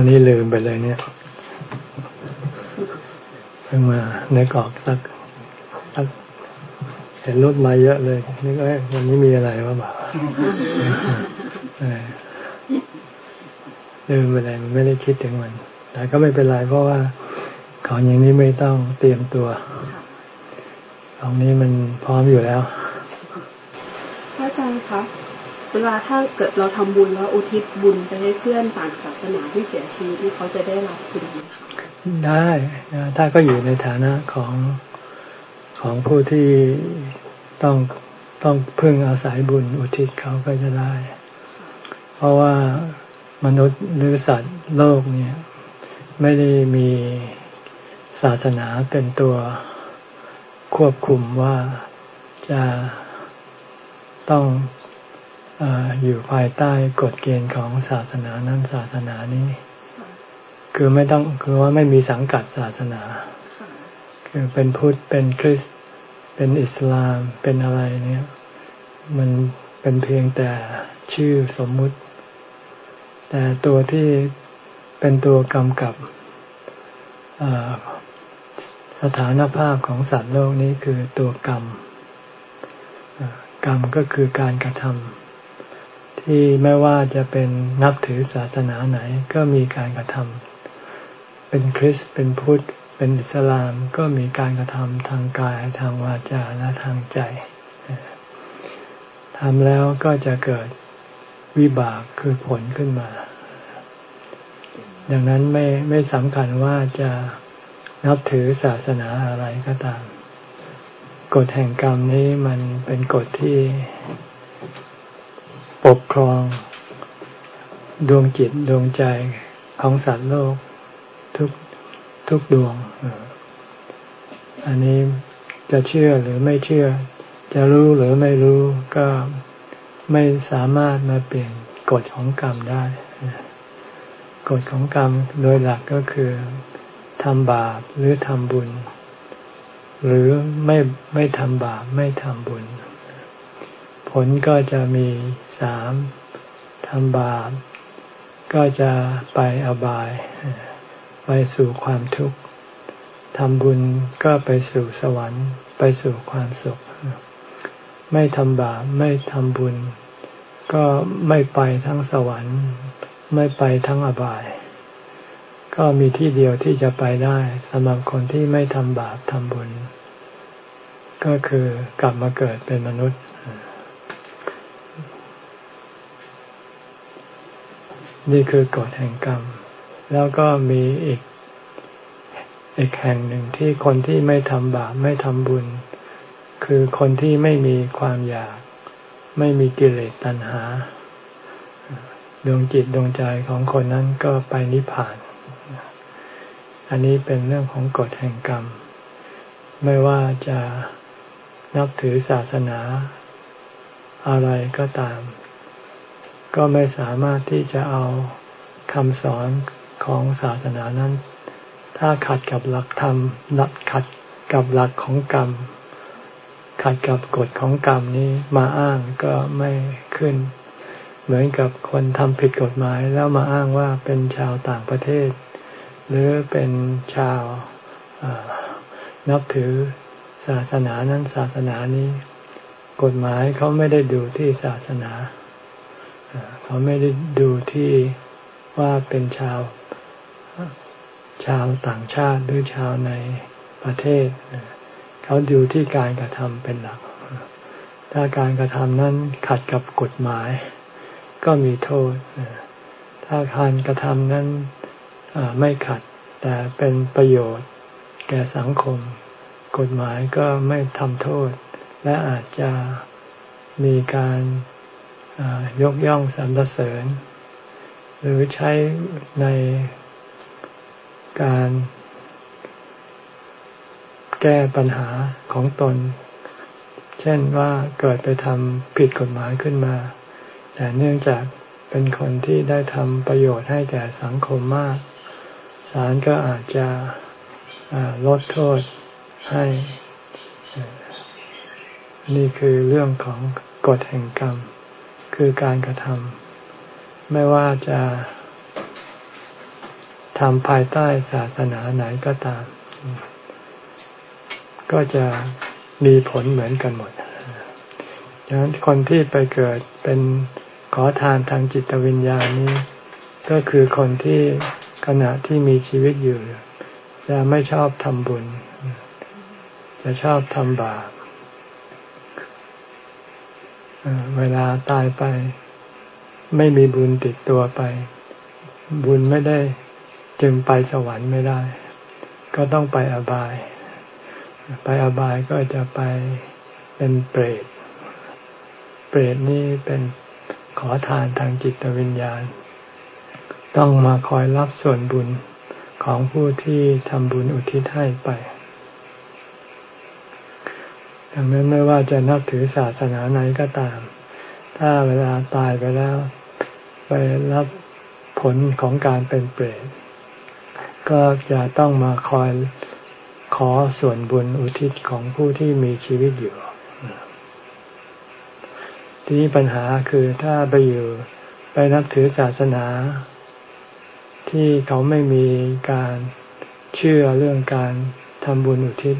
วันนี้ลืมไปเลยเนี่ยเพิ่งมาในกอกสักสักเห็นรถมาเยอะเลยนี่ก็วันนี้มีอะไรวะบ่าลืมไปเลยมันไม่ได้คิดถึงมัน แต่ก็ไม่เป็นไรเพราะว่า ของอย่างนี้ไม่ต้องเตรียมตัว ของนี้มันพร้อมอยู่แล้วพระอาจารย์คะ เวลาถ้าเกิดเราทำบุญแล้วอุทิศบุญไปให้เพื่อนต่างศาสนาที่เสียชีวิตที่เขาจะได้รับบุญไหมคะได้ถ้าก็อยู่ในฐานะของของผู้ที่ต้องต้องพึ่งอาศัยบุญอุทิศเขาก็จะได้ เพราะว่ามนุษย์หรือสัตว์โลกเนี่ย ไม่ได้มีศาสนาเป็นตัวควบคุมว่าจะต้อง ออยู่ภายใต้กฎเกณฑ์ของศาสนานั้นศาสนานี้ คือไม่ต้องคือว่าไม่มีสังกัดศาสนา คือเป็นพุทธเป็นคริสต์เป็นอิสลามเป็นอะไรเนี่ย มันเป็นเพียงแต่ชื่อสมมุติ แต่ตัวที่เป็นตัวกำกับสถานภาพของสัตว์โลกนี้คือตัวกรรม กรรมก็คือการกระทำ ที่ไม่ว่าจะเป็นนับถือศาสนาไหนก็มีการกระทำเป็นคริสเป็นพุทธ เป็นอิสลามก็มีการกระทำทางกายทางวาจาและทางใจทำแล้วก็จะเกิดวิบากคือผลขึ้นมา ดังนั้นไม่ไม่สำคัญว่าจะนับถือศาสนาอะไรก็ตาม กฎแห่งกรรมนี้มันเป็นกฎที่ ปกครองดวงจิตดวงใจของสัตว์โลกทุกทุกดวง อันนี้จะเชื่อหรือไม่เชื่อ จะรู้หรือไม่รู้ก็ไม่สามารถมาเปลี่ยนกฎของกรรมได้กฎของกรรมโดยหลักก็คือทำบาปหรือทำบุญ หรือไม่ไม่ทำบาปไม่ทำบุญ ผลก็จะมี สามทำบาปก็จะไปอบาย ไปสู่ความทุกข์ทำบุญก็ไปสู่สวรรค์ ไปสู่ความสุข ไม่ทำบาปไม่ทำบุญ ก็ไม่ไปทั้งสวรรค์ ไม่ไปทั้งอบาย ก็มีที่เดียวที่จะไปได้สำหรับคนที่ไม่ทำบาปทำบุญ ก็คือกลับมาเกิดเป็นมนุษย์ นี่คือกฎแห่งกรรม แล้วก็มีอีกอีกแห่งหนึ่งที่คนที่ไม่ทำบาปไม่ทำบุญ คือคนที่ไม่มีความอยาก ไม่มีกิเลสตัณหา ดวงจิตดวงใจของคนนั้นก็ไปนิพพาน อันนี้เป็นเรื่องของกฎแห่งกรรม ไม่ว่าจะนับถือศาสนาอะไรก็ตาม ก็ไม่สามารถที่จะเอาคำสอนของศาสนานั้น ถ้าขัดกับหลักธรรมหลักขัดกับหลักของกรรม ขัดกับกฎของกรรมนี้มาอ้างก็ไม่ขึ้น เหมือนกับคนทำผิดกฎหมายแล้วมาอ้างว่าเป็นชาวต่างประเทศ หรือเป็นชาวนับถือศาสนานั้นศาสนานี้ กฎหมายเขาไม่ได้ดูที่ศาสนา เขาไม่ได้ดูที่ว่าเป็นชาว ชาวต่างชาติหรือชาวในประเทศ เขาดูที่การกระทำเป็นหลัก ถ้าการกระทำนั้นขัดกับกฎหมาย ก็มีโทษ ถ้าการกระทำนั้นไม่ขัด แต่เป็นประโยชน์แก่สังคม กฎหมายก็ไม่ทำโทษ และอาจจะมีการ ยกย่องสรรเสริญ หรือใช้ในการแก้ปัญหาของตน เช่นว่าเกิดไปทำผิดกฎหมายขึ้นมา แต่เนื่องจากเป็นคนที่ได้ทำประโยชน์ให้แก่สังคมมาก ศาลก็อาจจะลดโทษให้ นี่คือเรื่องของกฎแห่งกรรม คือการกระทำไม่ว่าจะทำภายใต้ศาสนาไหนก็ตาม ก็จะมีผลเหมือนกันหมดดังนั้นคนที่ไปเกิดเป็นขอทานทางจิตวิญญาณนี้ ก็คือคนที่ขณะที่มีชีวิตอยู่ จะไม่ชอบทำบุญ จะชอบทำบาป เวลาตายไป ไม่มีบุญติดตัวไป บุญไม่ได้จึงไปสวรรค์ไม่ได้ ก็ต้องไปอบาย ไปอบายก็จะไปเป็นเปรต เปรตนี่เป็นขอทานทางจิตวิญญาณ ต้องมาคอยรับส่วนบุญของผู้ที่ทำบุญอุทิศให้ไป ดังนั้นไม่ว่าจะนับถือศาสนาไหนก็ตาม ถ้าเวลาตายไปแล้ว ไปรับผลของการเป็นเปรตก็จะต้องมาคอยขอส่วนบุญอุทิศของผู้ที่มีชีวิตอยู่ ทีนี้ปัญหาคือถ้าไปอยู่ไปนับถือศาสนา ที่เขาไม่มีการเชื่อเรื่องการทำบุญอุทิศ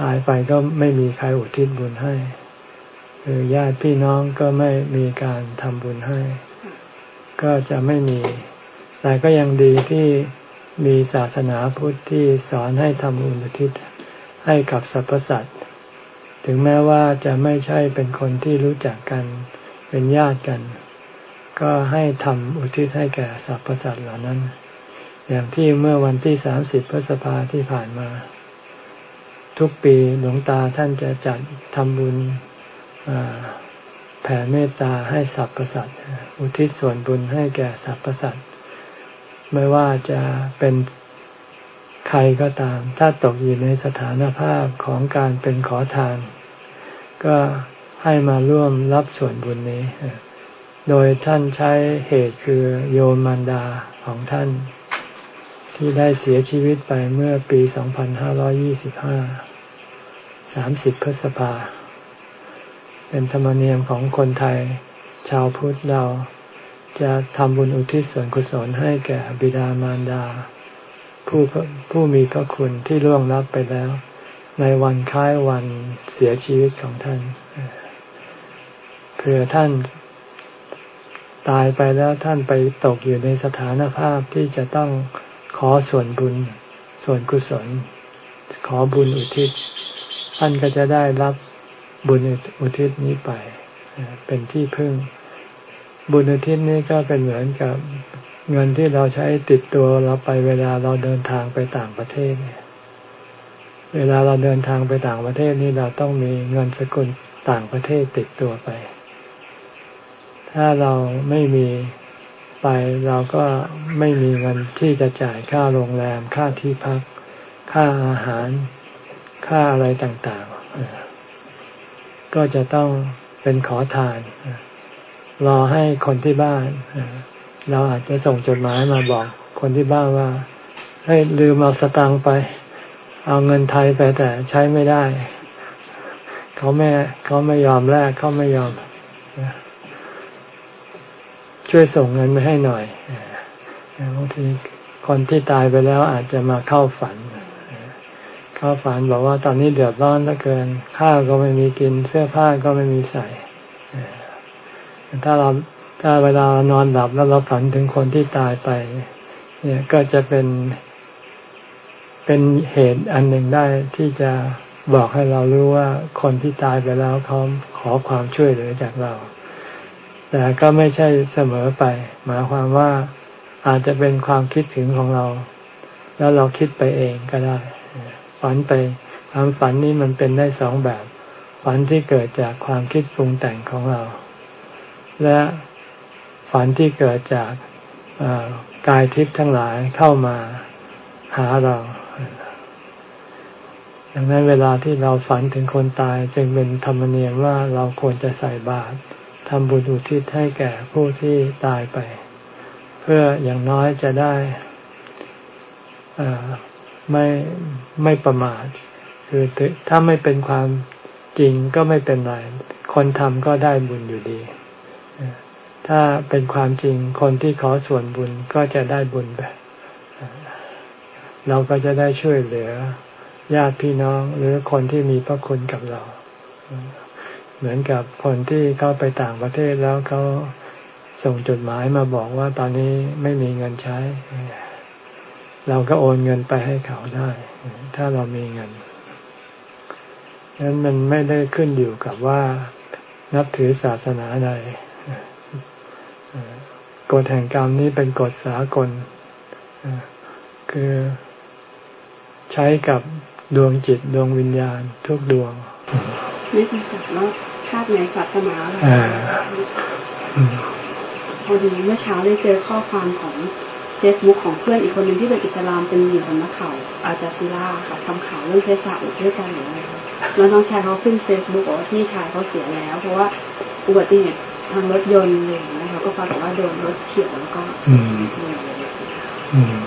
ตายไปก็ไม่มีใครอุทิศบุญให้หรือญาติพี่น้องก็ไม่มีการทำบุญให้ ก็จะไม่มี แต่ก็ยังดีที่มีศาสนาพุทธที่สอนให้ทำบุญอุทิศให้กับสรรพสัตว์ถึงแม้ว่าจะไม่ใช่เป็นคนที่รู้จักกันเป็นญาติกัน ก็ให้ทำอุทิศให้แก่สรรพสัตว์เหล่านั้น อย่างที่เมื่อวันที่สามสิบพฤษภาที่ผ่านมา ทุกปีหลวงตาท่านจะจัดทำบุญแผ่เมตตาให้สรรพสัตว์อุทิศส่วนบุญให้แก่สรรพสัตว์ไม่ว่าจะเป็นใครก็ตาม ถ้าตกอยู่ในสถานภาพของการเป็นขอทาน ก็ให้มาร่วมรับส่วนบุญนี้ โดยท่านใช้เหตุคือโยมมารดาของท่าน ที่ได้เสียชีวิตไปเมื่อปี 2525 30 พฤษภา เป็นธรรมเนียมของคนไทย ชาวพุทธเราจะทำบุญอุทิศส่วนกุศลให้แก่บิดามารดา ผู้ผู้มีพระคุณที่ล่วงลับไปแล้ว ในวันคล้ายวันเสียชีวิตของท่านเพื่อท่านตายไปแล้วท่านไปตกอยู่ในสถานภาพที่จะต้อง ขอส่วนบุญ ส่วนกุศล ขอบุญอุทิศท่านก็จะได้รับบุญอุทิศนี้ไป เป็นที่พึ่ง บุญอุทิศนี้ก็เป็นเหมือนกับเงินที่เราใช้ติดตัวเราไปเวลาเราเดินทางไปต่างประเทศเนี่ยเวลาเราเดินทางไปต่างประเทศนี่เราต้องมีเงินสกุลต่างประเทศติดตัวไป ถ้าเราไม่มี ไปเราก็ไม่มีเงินที่จะจ่ายค่าโรงแรมค่าที่พัก ค่าอาหาร ค่าอะไรต่างๆ ก็จะต้องเป็นขอทาน รอให้คนที่บ้าน เราอาจจะส่งจดหมายมาบอกคนที่บ้านว่า ให้ลืมเอาสตังไป เอาเงินไทยไปแต่ใช้ไม่ได้ เขาไม่เขาไม่ยอมแลกเขาไม่ยอม ช่วยส่งเงินไปให้หน่อยบางทีคนที่ตายไปแล้วอาจจะมาเข้าฝัน เข้าฝันบอกว่าตอนนี้เดือดร้อนเหลือเกิน ข้าวก็ไม่มีกิน เสื้อผ้าก็ไม่มีใส่ ถ้าเราถ้าเวลานอนหลับแล้วเราฝันถึงคนที่ตายไป เนี่ยก็จะเป็นเป็นเหตุอันหนึ่งได้ที่จะบอกให้เรารู้ว่าคนที่ตายไปแล้วเขาขอความช่วยเหลือจากเรา แต่ก็ไม่ใช่เสมอไป หมายความว่าอาจจะเป็นความคิดถึงของเรา แล้วเราคิดไปเองก็ได้ ฝันไปความฝันนี้มันเป็นได้สองแบบ ฝันที่เกิดจากความคิดปรุงแต่งของเรา และฝันที่เกิดจากกายทิพย์ทั้งหลายเข้ามาหาเรา ดังนั้นเวลาที่เราฝันถึงคนตายจึงเป็นธรรมเนียมว่าเราควรจะใส่บาตร ทำบุญอุทิศให้แก่ผู้ที่ตายไป เพื่ออย่างน้อยจะได้ไม่ไม่ประมาทคือถ้าไม่เป็นความจริงก็ไม่เป็นไร คนทำก็ได้บุญอยู่ดี ถ้าเป็นความจริงคนที่ขอส่วนบุญก็จะได้บุญไปเราก็จะได้ช่วยเหลือญาติพี่น้องหรือคนที่มีพระคุณกับเรา เหมือนกับคนที่เข้าไปต่างประเทศแล้วเขาส่งจดหมายมาบอกว่าตอนนี้ไม่มีเงินใช้ เราก็โอนเงินไปให้เขาได้ ถ้าเรามีเงินนั้นมันไม่ได้ขึ้นอยู่กับว่านับถือศาสนาใดกฎแห่งกรรมนี้เป็นกฎสากลคือใช้กับดวงจิตดวงวิญญาณทุกดวงไม่จำกัดว่าชาติไหนศาสนาอะไรพอดีเมื่อเช้าได้เจอข้อความของเฟซบุ๊กของเพื่อนอีกคนหนึ่งที่เป็นอิสลามเป็นหญิงสำนักข่าวอาจาซิล่าค่ะทำข่าวเรื่องเทศะอุด้วยกันหรืออะไรแล้วน้องชายเขาขึ้นเฟซบุ๊กบอกว่าพี่ชายเขาเสียแล้ว เพราะว่าอุบัติเหตุทางรถยนต์เลยนะคะก็ปรากฏว่าโดนรถเฉียวแล้วก็เลย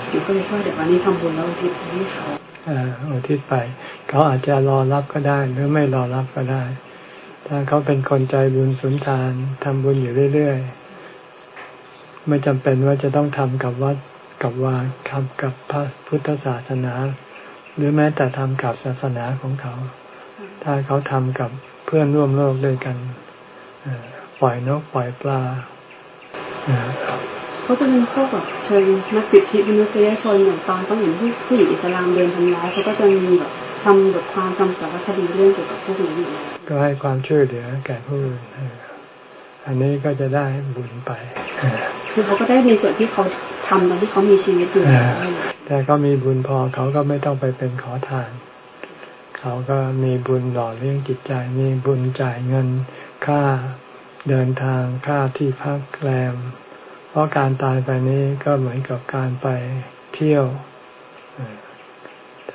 หนูก็เลยว่าเดี๋ยววันนี้ทำบุญแล้วอุทิศให้เขาอุทิศไป เขาอาจจะรอรับก็ได้หรือไม่รอรับก็ได้ ถ้าเขาเป็นคนใจบุญสุนทานทำบุญอยู่เรื่อยๆ ไม่จำเป็นว่าจะต้องทำกับวัดกับวาทำกับพระพุทธศาสนา หรือแม้แต่ทำกับศาสนาของเขา ถ้าเขาทำกับเพื่อนร่วมโลกด้วยกันปล่อยนกปล่อยปลาเขาจะเป็นพวกแบบเชิงนักสิทธิมนุษยชนอย่างตอนต้องเห็นผู้ผู้หญิงอิสลามเดินทำร้ายเขาก็จะมีแบบ ทำบทความทำสารคดีเรื่องเกี่ยวกับพวกนี้อยู่ก็ให้ความช่วยเหลือแก่ผู้อื่นอันนี้ก็จะได้บุญไป คือเขาก็ได้ในส่วนที่เขาทำตอนที่เขามีชีวิตอยู่แต่ก็มีบุญพอเขาก็ไม่ต้องไปเป็นขอทาน เขาก็มีบุญหล่อเลี้ยงจิตใจ มีบุญจ่ายเงินค่าเดินทางค่าที่พักแรม เพราะการตายไปนี้ก็เหมือนกับการไปเที่ยว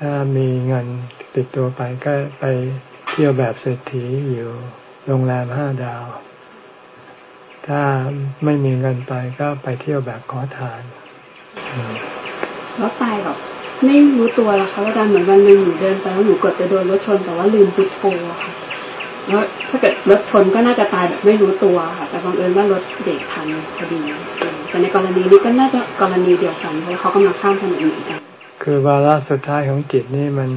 ถ้ามีเงินติดตัวไปก็ไปเที่ยวแบบเศรษฐีอยู่โรงแรมห้าดาว ถ้าไม่มีเงินไปก็ไปเที่ยวแบบขอทานแล้วตายแบบไม่รู้ตัวแล้วคะว่าดันเหมือนวันหนึ่งหนูเดินไปแล้วหนูกดจะโดนรถชนแต่ว่าลืมพุทโธค่ะ แล้วถ้าเกิดรถชนก็น่าจะตายแบบไม่รู้ตัวค่ะ แต่บังเอิญว่ารถเบรกทันพอดี แต่ในกรณีนี้ก็น่าจะกรณีเดียวกันเพราะเขากำลังข้ามถนนเหมือนกัน คือวาระสุดท้ายของจิตนี่มัน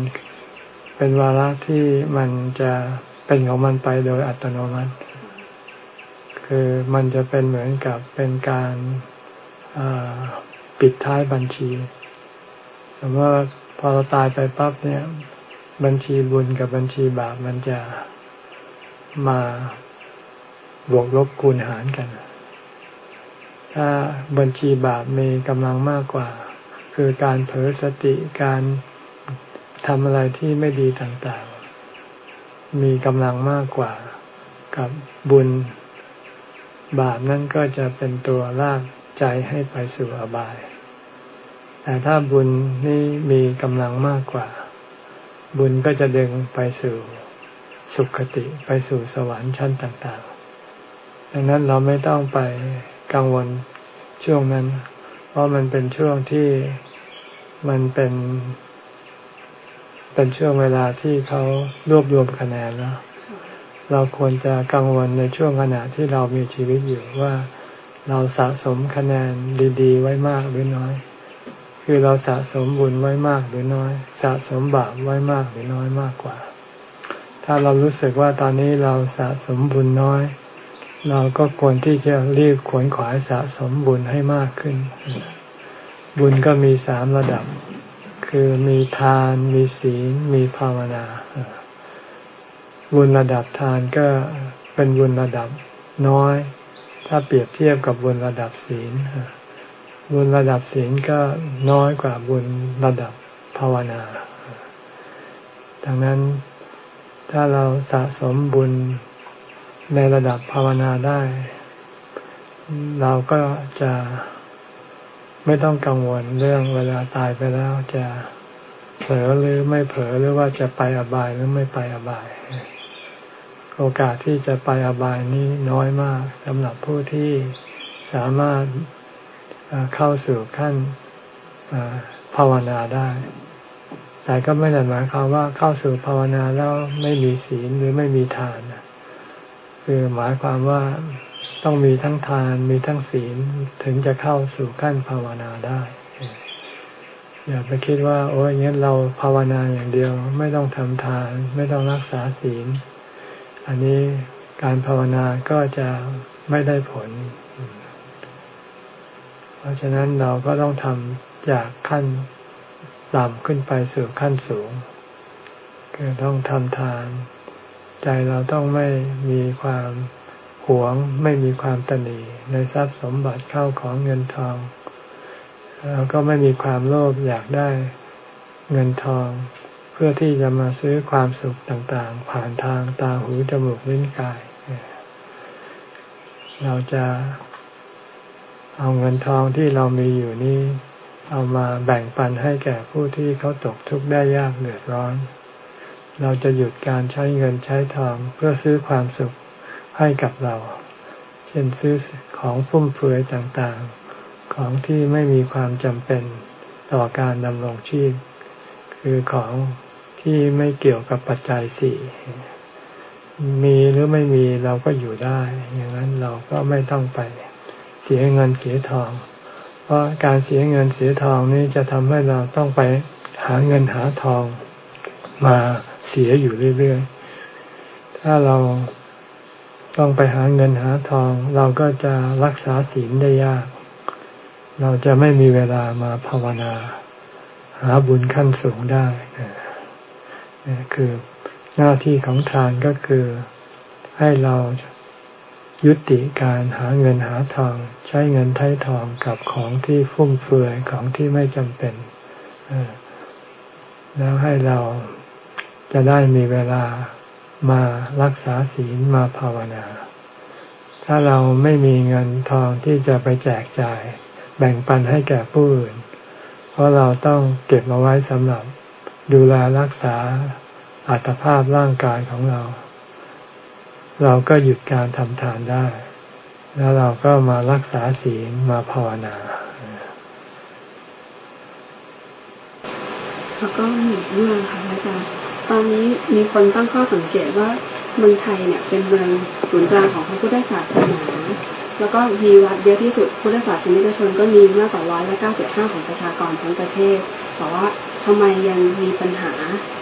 เป็นวาระที่มันจะเป็นของมันไปโดยอัตโนมัติ คือมันจะเป็นเหมือนกับเป็นการปิดท้ายบัญชี สมมติว่าพอเราตายไปปั๊บเนี่ย บัญชีบุญกับบัญชีบาปมันจะมาบวกลบคูณหารกัน ถ้าบัญชีบาปมีกำลังมากกว่า คือการเผลอสติการทำอะไรที่ไม่ดีต่างๆ มีกำลังมากกว่ากับบุญบาปนั่นก็จะเป็นตัวลากใจให้ไปสู่อบาย แต่ถ้าบุญนี่มีกำลังมากกว่า บุญก็จะดึงไปสู่สุขติไปสู่สวรรค์ชั้นต่าง ๆ ดังนั้นเราไม่ต้องไปกังวลช่วงนั้น เพราะมันเป็นช่วงที่มันเป็น เป็นช่วงเวลาที่เขารวบรวมคะแนนแล้ว เราควรจะกังวลในช่วงขณะที่เรามีชีวิตอยู่ว่าเราสะสมคะแนนดีๆ ไว้มากหรือน้อย คือเราสะสมบุญไว้มากหรือน้อย สะสมบาปไว้มากหรือน้อยมากกว่า ถ้าเรารู้สึกว่าตอนนี้เราสะสมบุญน้อย เราก็ควรที่จะรีบขวนขวายสะสมบุญให้มากขึ้น บุญก็มีสามระดับ คือมีทานมีศีล มีภาวนา บุญระดับทานก็เป็นบุญระดับน้อย ถ้าเปรียบเทียบกับบุญระดับศีล บุญระดับศีลก็น้อยกว่าบุญระดับภาวนา ดังนั้นถ้าเราสะสมบุญ ในระดับภาวนาได้ เราก็จะไม่ต้องกังวลเรื่องเวลาตายไปแล้วจะเผลอหรือไม่เผลอหรือว่าจะไปอบายหรือไม่ไปอบาย โอกาสที่จะไปอบายนี้น้อยมากสำหรับผู้ที่สามารถเข้าสู่ขั้นภาวนาได้ แต่ก็ไม่ได้หมายความว่าเข้าสู่ภาวนาแล้วไม่มีศีลหรือไม่มีทาน คือหมายความว่าต้องมีทั้งทานมีทั้งศีลถึงจะเข้าสู่ขั้นภาวนาได้อย่าไปคิดว่า โอ้ยงี้เราภาวนาอย่างเดียว ไม่ต้องทำทาน ไม่ต้องรักษาศีล อันนี้การภาวนาก็จะไม่ได้ผล เพราะฉะนั้นเราก็ต้องทำจากขั้นต่ำขึ้นไปสู่ขั้นสูง คือต้องทำทาน ใจเราต้องไม่มีความหวง ไม่มีความตนีในทรัพย์สมบัติเข้าของเงินทองแล้วก็ไม่มีความโลภอยากได้เงินทอง เพื่อที่จะมาซื้อความสุขต่างๆ ผ่านทางตาหูจมูกลิ้นกาย เราจะเอาเงินทองที่เรามีอยู่นี้ เอามาแบ่งปันให้แก่ผู้ที่เขาตกทุกข์ได้ยากเดือดร้อน เราจะหยุดการใช้เงินใช้ทองเพื่อซื้อความสุขให้กับเรา เช่นซื้อของฟุ่มเฟือยต่างๆ ของที่ไม่มีความจำเป็นต่อการดำรงชีพ คือของที่ไม่เกี่ยวกับปัจจัยสี่มีหรือไม่มีเราก็อยู่ได้ อย่างนั้นเราก็ไม่ต้องไปเสียเงินเสียทอง เพราะการเสียเงินเสียทองนี้จะทำให้เราต้องไปหาเงินหาทองมา เสียอยู่เรื่อยๆ ถ้าเราต้องไปหาเงินหาทอง เราก็จะรักษาศีลได้ยาก เราจะไม่มีเวลามาภาวนา หาบุญขั้นสูงได้นี่คือหน้าที่ของทานก็คือให้เรายุติการหาเงินหาทอง ใช้เงินไถ่ทองกับของที่ฟุ่มเฟือยของที่ไม่จำเป็นแล้วให้เรา จะได้มีเวลามารักษาศีลมาภาวนา ถ้าเราไม่มีเงินทองที่จะไปแจกจ่าย แบ่งปันให้แก่ผู้อื่น เพราะเราต้องเก็บมาไว้สำหรับดูแลรักษาอัตภาพร่างกายของเรา เราก็หยุดการทำทานได้ แล้วเราก็มารักษาศีลมาภาวนาแล้วก็มีเรื่องค่ะอาจารย์ ตอนนี้มีคนตั้งข้อสังเกตว่าเมืองไทยเนี่ยเป็นเมืองศูนย์กลางของพระพุทธศาสนา แล้วก็มีวัดเยอะที่สุดพุทธศาสนิกชนก็มีมากกว่าร้อยละเก้าสิบห้าของประชากรทั้งประเทศ แต่ว่าทำไมยังมีปัญหา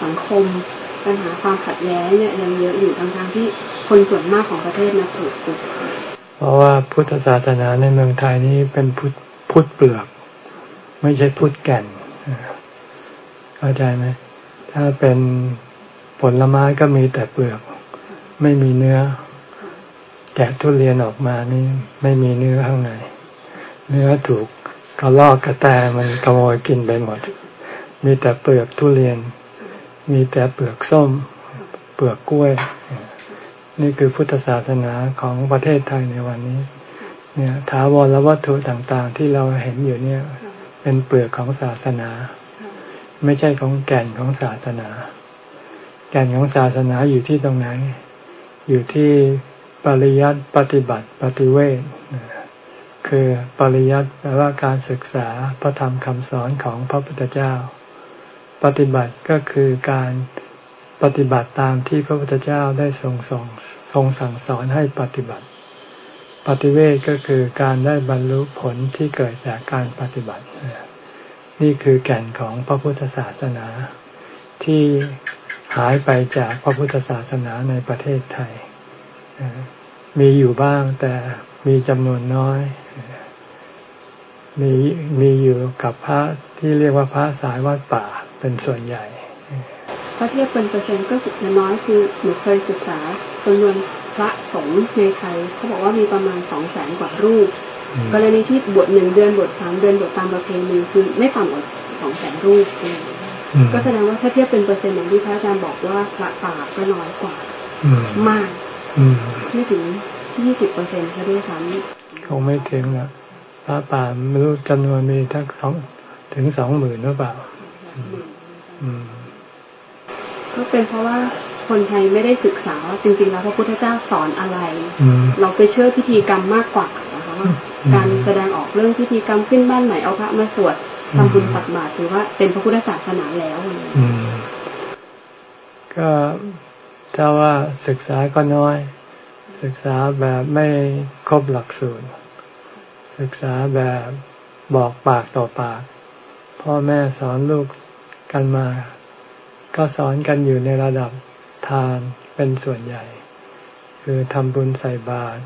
สังคม ปัญหาความขัดแย้งเนี่ยยังเยอะอยู่ทั้งทางที่คนส่วนมากของประเทศนับถือพุทธเพราะว่าพุทธศาสนาในเมืองไทยนี้เป็นพุทธพุทธเปลือก ไม่ใช่พุทธแก่นเข้าใจไหม ถ้าเป็นผลไม้ก็มีแต่เปลือก ไม่มีเนื้อ แกะทุเรียนออกมานี่ไม่มีเนื้อข้างใน เนื้อถูกกระลอกกระแตมันขโมยกินไปหมด มีแต่เปลือกทุเรียน มีแต่เปลือกส้ม เปลือกกล้วย นี่คือพุทธศาสนาของประเทศไทยในวันนี้ เนี่ยถาวรวัตถุต่างๆ ที่เราเห็นอยู่เนี่ย เป็นเปลือกของศาสนา ไม่ใช่ของแก่นของศาสนา แก่นของศาสนาอยู่ที่ตรงไหน อยู่ที่ปริยัติปฏิบัติปฏิเวทคือปริยัติแปลว่าการศึกษาพระธรรมคำสอนของพระพุทธเจ้า ปฏิบัติก็คือการปฏิบัติตามที่พระพุทธเจ้าได้ทรงส่งทรงสั่งสอนให้ปฏิบัติ ปฏิเวทก็คือการได้บรรลุผลที่เกิดจากการปฏิบัติ นี่คือแก่นของพระพุทธศาสนา ที่หายไปจากพระพุทธศาสนาในประเทศไทย มีอยู่บ้างแต่มีจำนวนน้อย มีมีอยู่กับพระที่เรียกว่าพระสายวัดป่าเป็นส่วนใหญ่ ถ้าเทียบเป็นเปอร์เซ็นต์ก็จะน้อยคือหนูเคยศึกษาจำนวน พระสงฆ์ในไทยเขาบอกว่ามีประมาณสองแสนกว่ารูป กรณีที่บวชหนึ่งเดือนบวชสามเดือนบวชตามประเพณีคือไม่ต่ำกว่าสองแสนรูปก็แสดงว่าถ้าเทียบเป็นเปอร์เซ็นต์อย่างที่พระอาจารย์บอกว่าพระป่าก็น้อยกว่ามากไม่ถึงยี่สิบเปอร์เซ็นต์ด้วยซ้ำคงไม่ถึงนะพระป่าไม่รู้จำนวนมีทั้งสองถึงสองหมื่นหรือเปล่าก็เป็นเพราะว่า คนไทยไม่ได้ศึกษาว่าจริงๆแล้วพระพุทธเจ้าสอนอะไร เราไปเชื่อพิธีกรรมมากกว่าการแสดงออกเรื่องพิธีกรรมขึ้นบ้านใหม่เอาพระมาสวดทำบุญตักบาตรถือว่าเป็นพระพุทธศาสนาแล้วก็ถ้าว่าศึกษาก็น้อย ศึกษาแบบไม่ครบหลักสูตร ศึกษาแบบบอกปากต่อปากพพ่อแม่สอนลูกกันมา ก็สอนกันอยู่ในระดับ ทานเป็นส่วนใหญ่ คือทำบุญใส่บาตร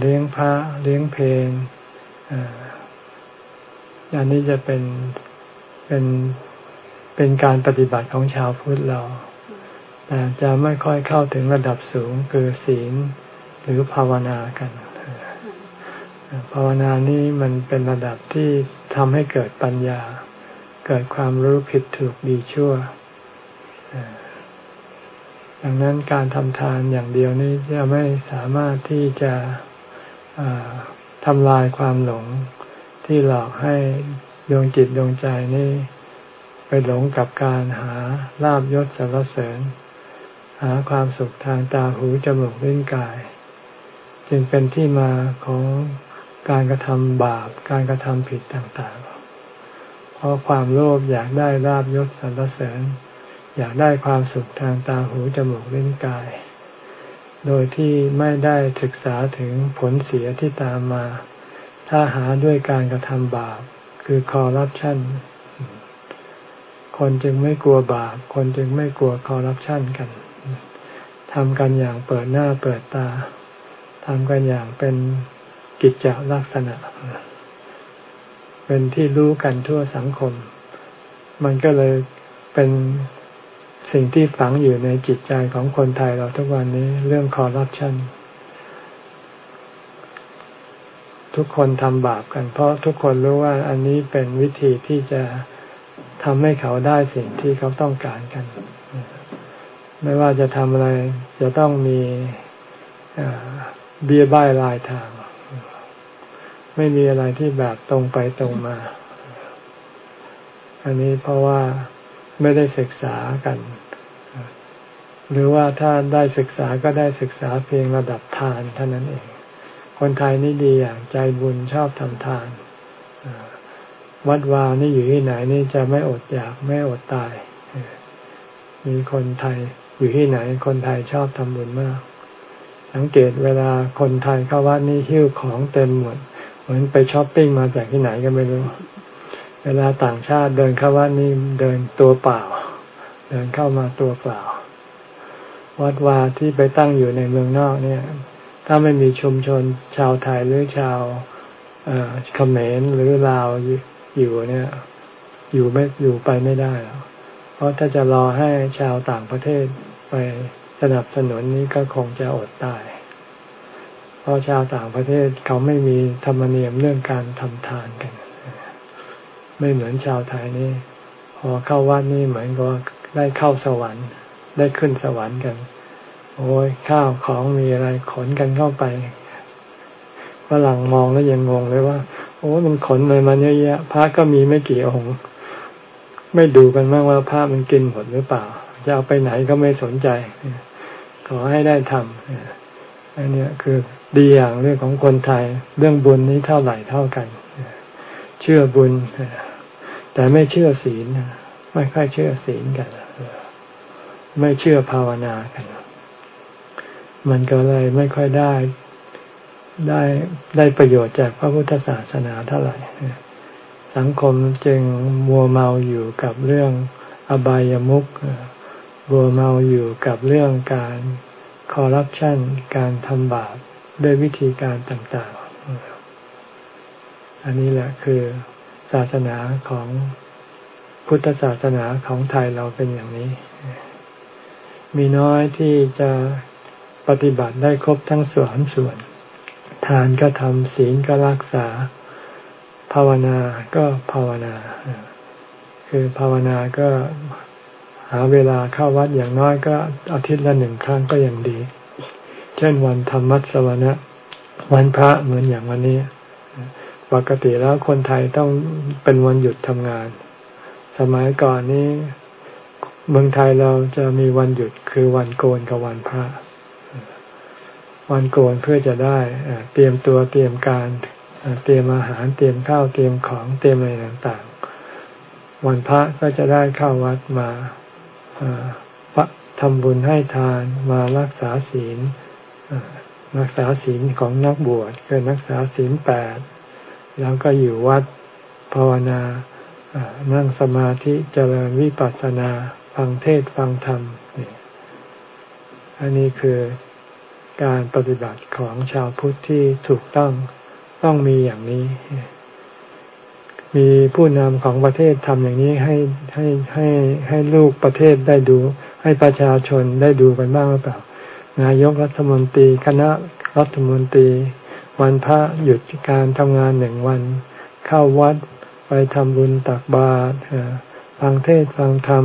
เลี้ยงพระเลี้ยงเพลงอันนี้จะเป็นเป็นเป็นการปฏิบัติของชาวพุทธเรา แต่จะไม่ค่อยเข้าถึงระดับสูงคือศีลหรือภาวนากัน ภาวนานี้มันเป็นระดับที่ทำให้เกิดปัญญา เกิดความรู้ผิดถูกดีชั่ว ดังนั้นการทำทานอย่างเดียวนี้จะไม่สามารถที่จะทำลายความหลงที่หลอกให้ดวงจิตดวงใจนี่ไปหลงกับการหาลาบยศสรรเสริญ หาความสุขทางตาหูจมูกลิ้นกาย จึงเป็นที่มาของการกระทำบาปการกระทำผิดต่างๆ เพราะความโลภอยากได้ลาบยศสรรเสริญ อยากได้ความสุขทางตาหูจมูกลิ้นกาย โดยที่ไม่ได้ศึกษาถึงผลเสียที่ตามมา ถ้าหาด้วยการกระทำบาปคือคอร์รัปชันคนจึงไม่กลัวบาป คนจึงไม่กลัวคอร์รัปชันกันทำกันอย่างเปิดหน้าเปิดตาทำกันอย่างเป็นกิจจลักษณะ เป็นที่รู้กันทั่วสังคม มันก็เลยเป็น สิ่งที่ฝังอยู่ในจิตใจของคนไทยเราทุกวันนี้เรื่องคอร์รัปชันทุกคนทำบาปกัน เพราะทุกคนรู้ว่าอันนี้เป็นวิธีที่จะทำให้เขาได้สิ่งที่เขาต้องการกัน ไม่ว่าจะทำอะไร จะต้องมีเบี้ยบ้ายลายทาง ไม่มีอะไรที่แบบตรงไปตรงมา อันนี้เพราะว่า ไม่ได้ศึกษากัน หรือว่าถ้าได้ศึกษาก็ได้ศึกษาเพียงระดับทานเท่านั้นเอง คนไทยนี่ดีอย่างใจบุญชอบทำทาน วัดวานี่อยู่ที่ไหนนี่จะไม่อดอยากไม่อดตาย มีคนไทยอยู่ที่ไหน คนไทยชอบทำบุญมาก สังเกตเวลาคนไทยเข้าวัดนี่หิ้วของเต็มหมด เหมือนไปช้อปปิ้งมาจากที่ไหนก็ไม่รู้ เวลาต่างชาติเดินเข้าวัดนี่เดินตัวเปล่า เดินเข้ามาตัวเปล่า วัดวาที่ไปตั้งอยู่ในเมืองนอกเนี่ย ถ้าไม่มีชุมชนชาวไทยหรือชาวเขมรหรือลาวอยู่เนี่ย อยู่ไม่อยู่ไปไม่ได้แล้วเพราะถ้าจะรอให้ชาวต่างประเทศไปสนับสนุนนี้ก็คงจะอดตาย เพราะชาวต่างประเทศเขาไม่มีธรรมเนียมเรื่องการทำทานกัน ไม่เหมือนชาวไทยนี่พอเข้าวัดนี่เหมือนกับได้เข้าสวรรค์ ได้ขึ้นสวรรค์กัน โอ้ยข้าวของมีอะไรขนกันเข้าไปฝรั่งมองแล้วยังงงเลยว่า โอ้มันขนเลยมันเยอะแยะพระก็มีไม่กี่องค์ไม่ดูกันมากว่าพระมันกินหมดหรือเปล่า จะเอาไปไหนก็ไม่สนใจ ขอให้ได้ทำอันนี้คือดีอย่างเรื่องของคนไทย เรื่องบุญนี้เท่าไหร่เท่ากัน เชื่อบุญ แต่ไม่เชื่อศีลไม่ค่อยเชื่อศีลกันไม่เชื่อภาวนากัน มันก็เลยไม่ค่อยได้ได้ได้ประโยชน์จากพระพุทธศาสนาเท่าไหร่สังคมจึงมัวเมาอยู่กับเรื่องอบายามุขมัวเมาอยู่กับเรื่องการคอร์รัปชันการทำบาปด้วยวิธีการต่างๆ อันนี้แหละคือศาสนาของพุทธศาสนาของไทยเราเป็นอย่างนี้ มีน้อยที่จะปฏิบัติได้ครบทั้งส่วนส่วน ทานก็ทำศีลก็รักษา ภาวนาก็ภาวนา คือภาวนาก็หาเวลาเข้าวัดอย่างน้อยก็อาทิตย์ละหนึ่งครั้งก็ยังดี เช่นวันธรรมัสวนะ วันพระเหมือนอย่างวันนี้ ปกติแล้วคนไทยต้องเป็นวันหยุดทำงาน สมัยก่อนนี้เมืองไทยเราจะมีวันหยุดคือวันโกนกับวันพระ วันโกนเพื่อจะได้เตรียมตัวเตรียมการเตรียมอาหารเตรียมข้าวเตรียมของเตรียมอะไรต่างๆ วันพระก็จะได้เข้าวัดมาทำบุญให้ทานมารักษาศีลรักษาศีลของนักบวชคือรักษาศีลแปด แล้วก็อยู่วัดภาวนานั่งสมาธิเจริญวิปัสสนาฟังเทศฟังธรรมนี่อันนี้คือการปฏิบัติของชาวพุทธที่ถูกต้องต้องมีอย่างนี้ มีผู้นำของประเทศทำอย่างนี้ให้ให้ให้ให้ลูกประเทศได้ดู ให้ประชาชนได้ดูกันบ้างหรือเปล่านายกรัฐมนตรี คณะรัฐมนตรี วันพระหยุดการทำงานหนึ่งวัน เข้าวัดไปทำบุญตักบาตรฟังเทศฟังธรรม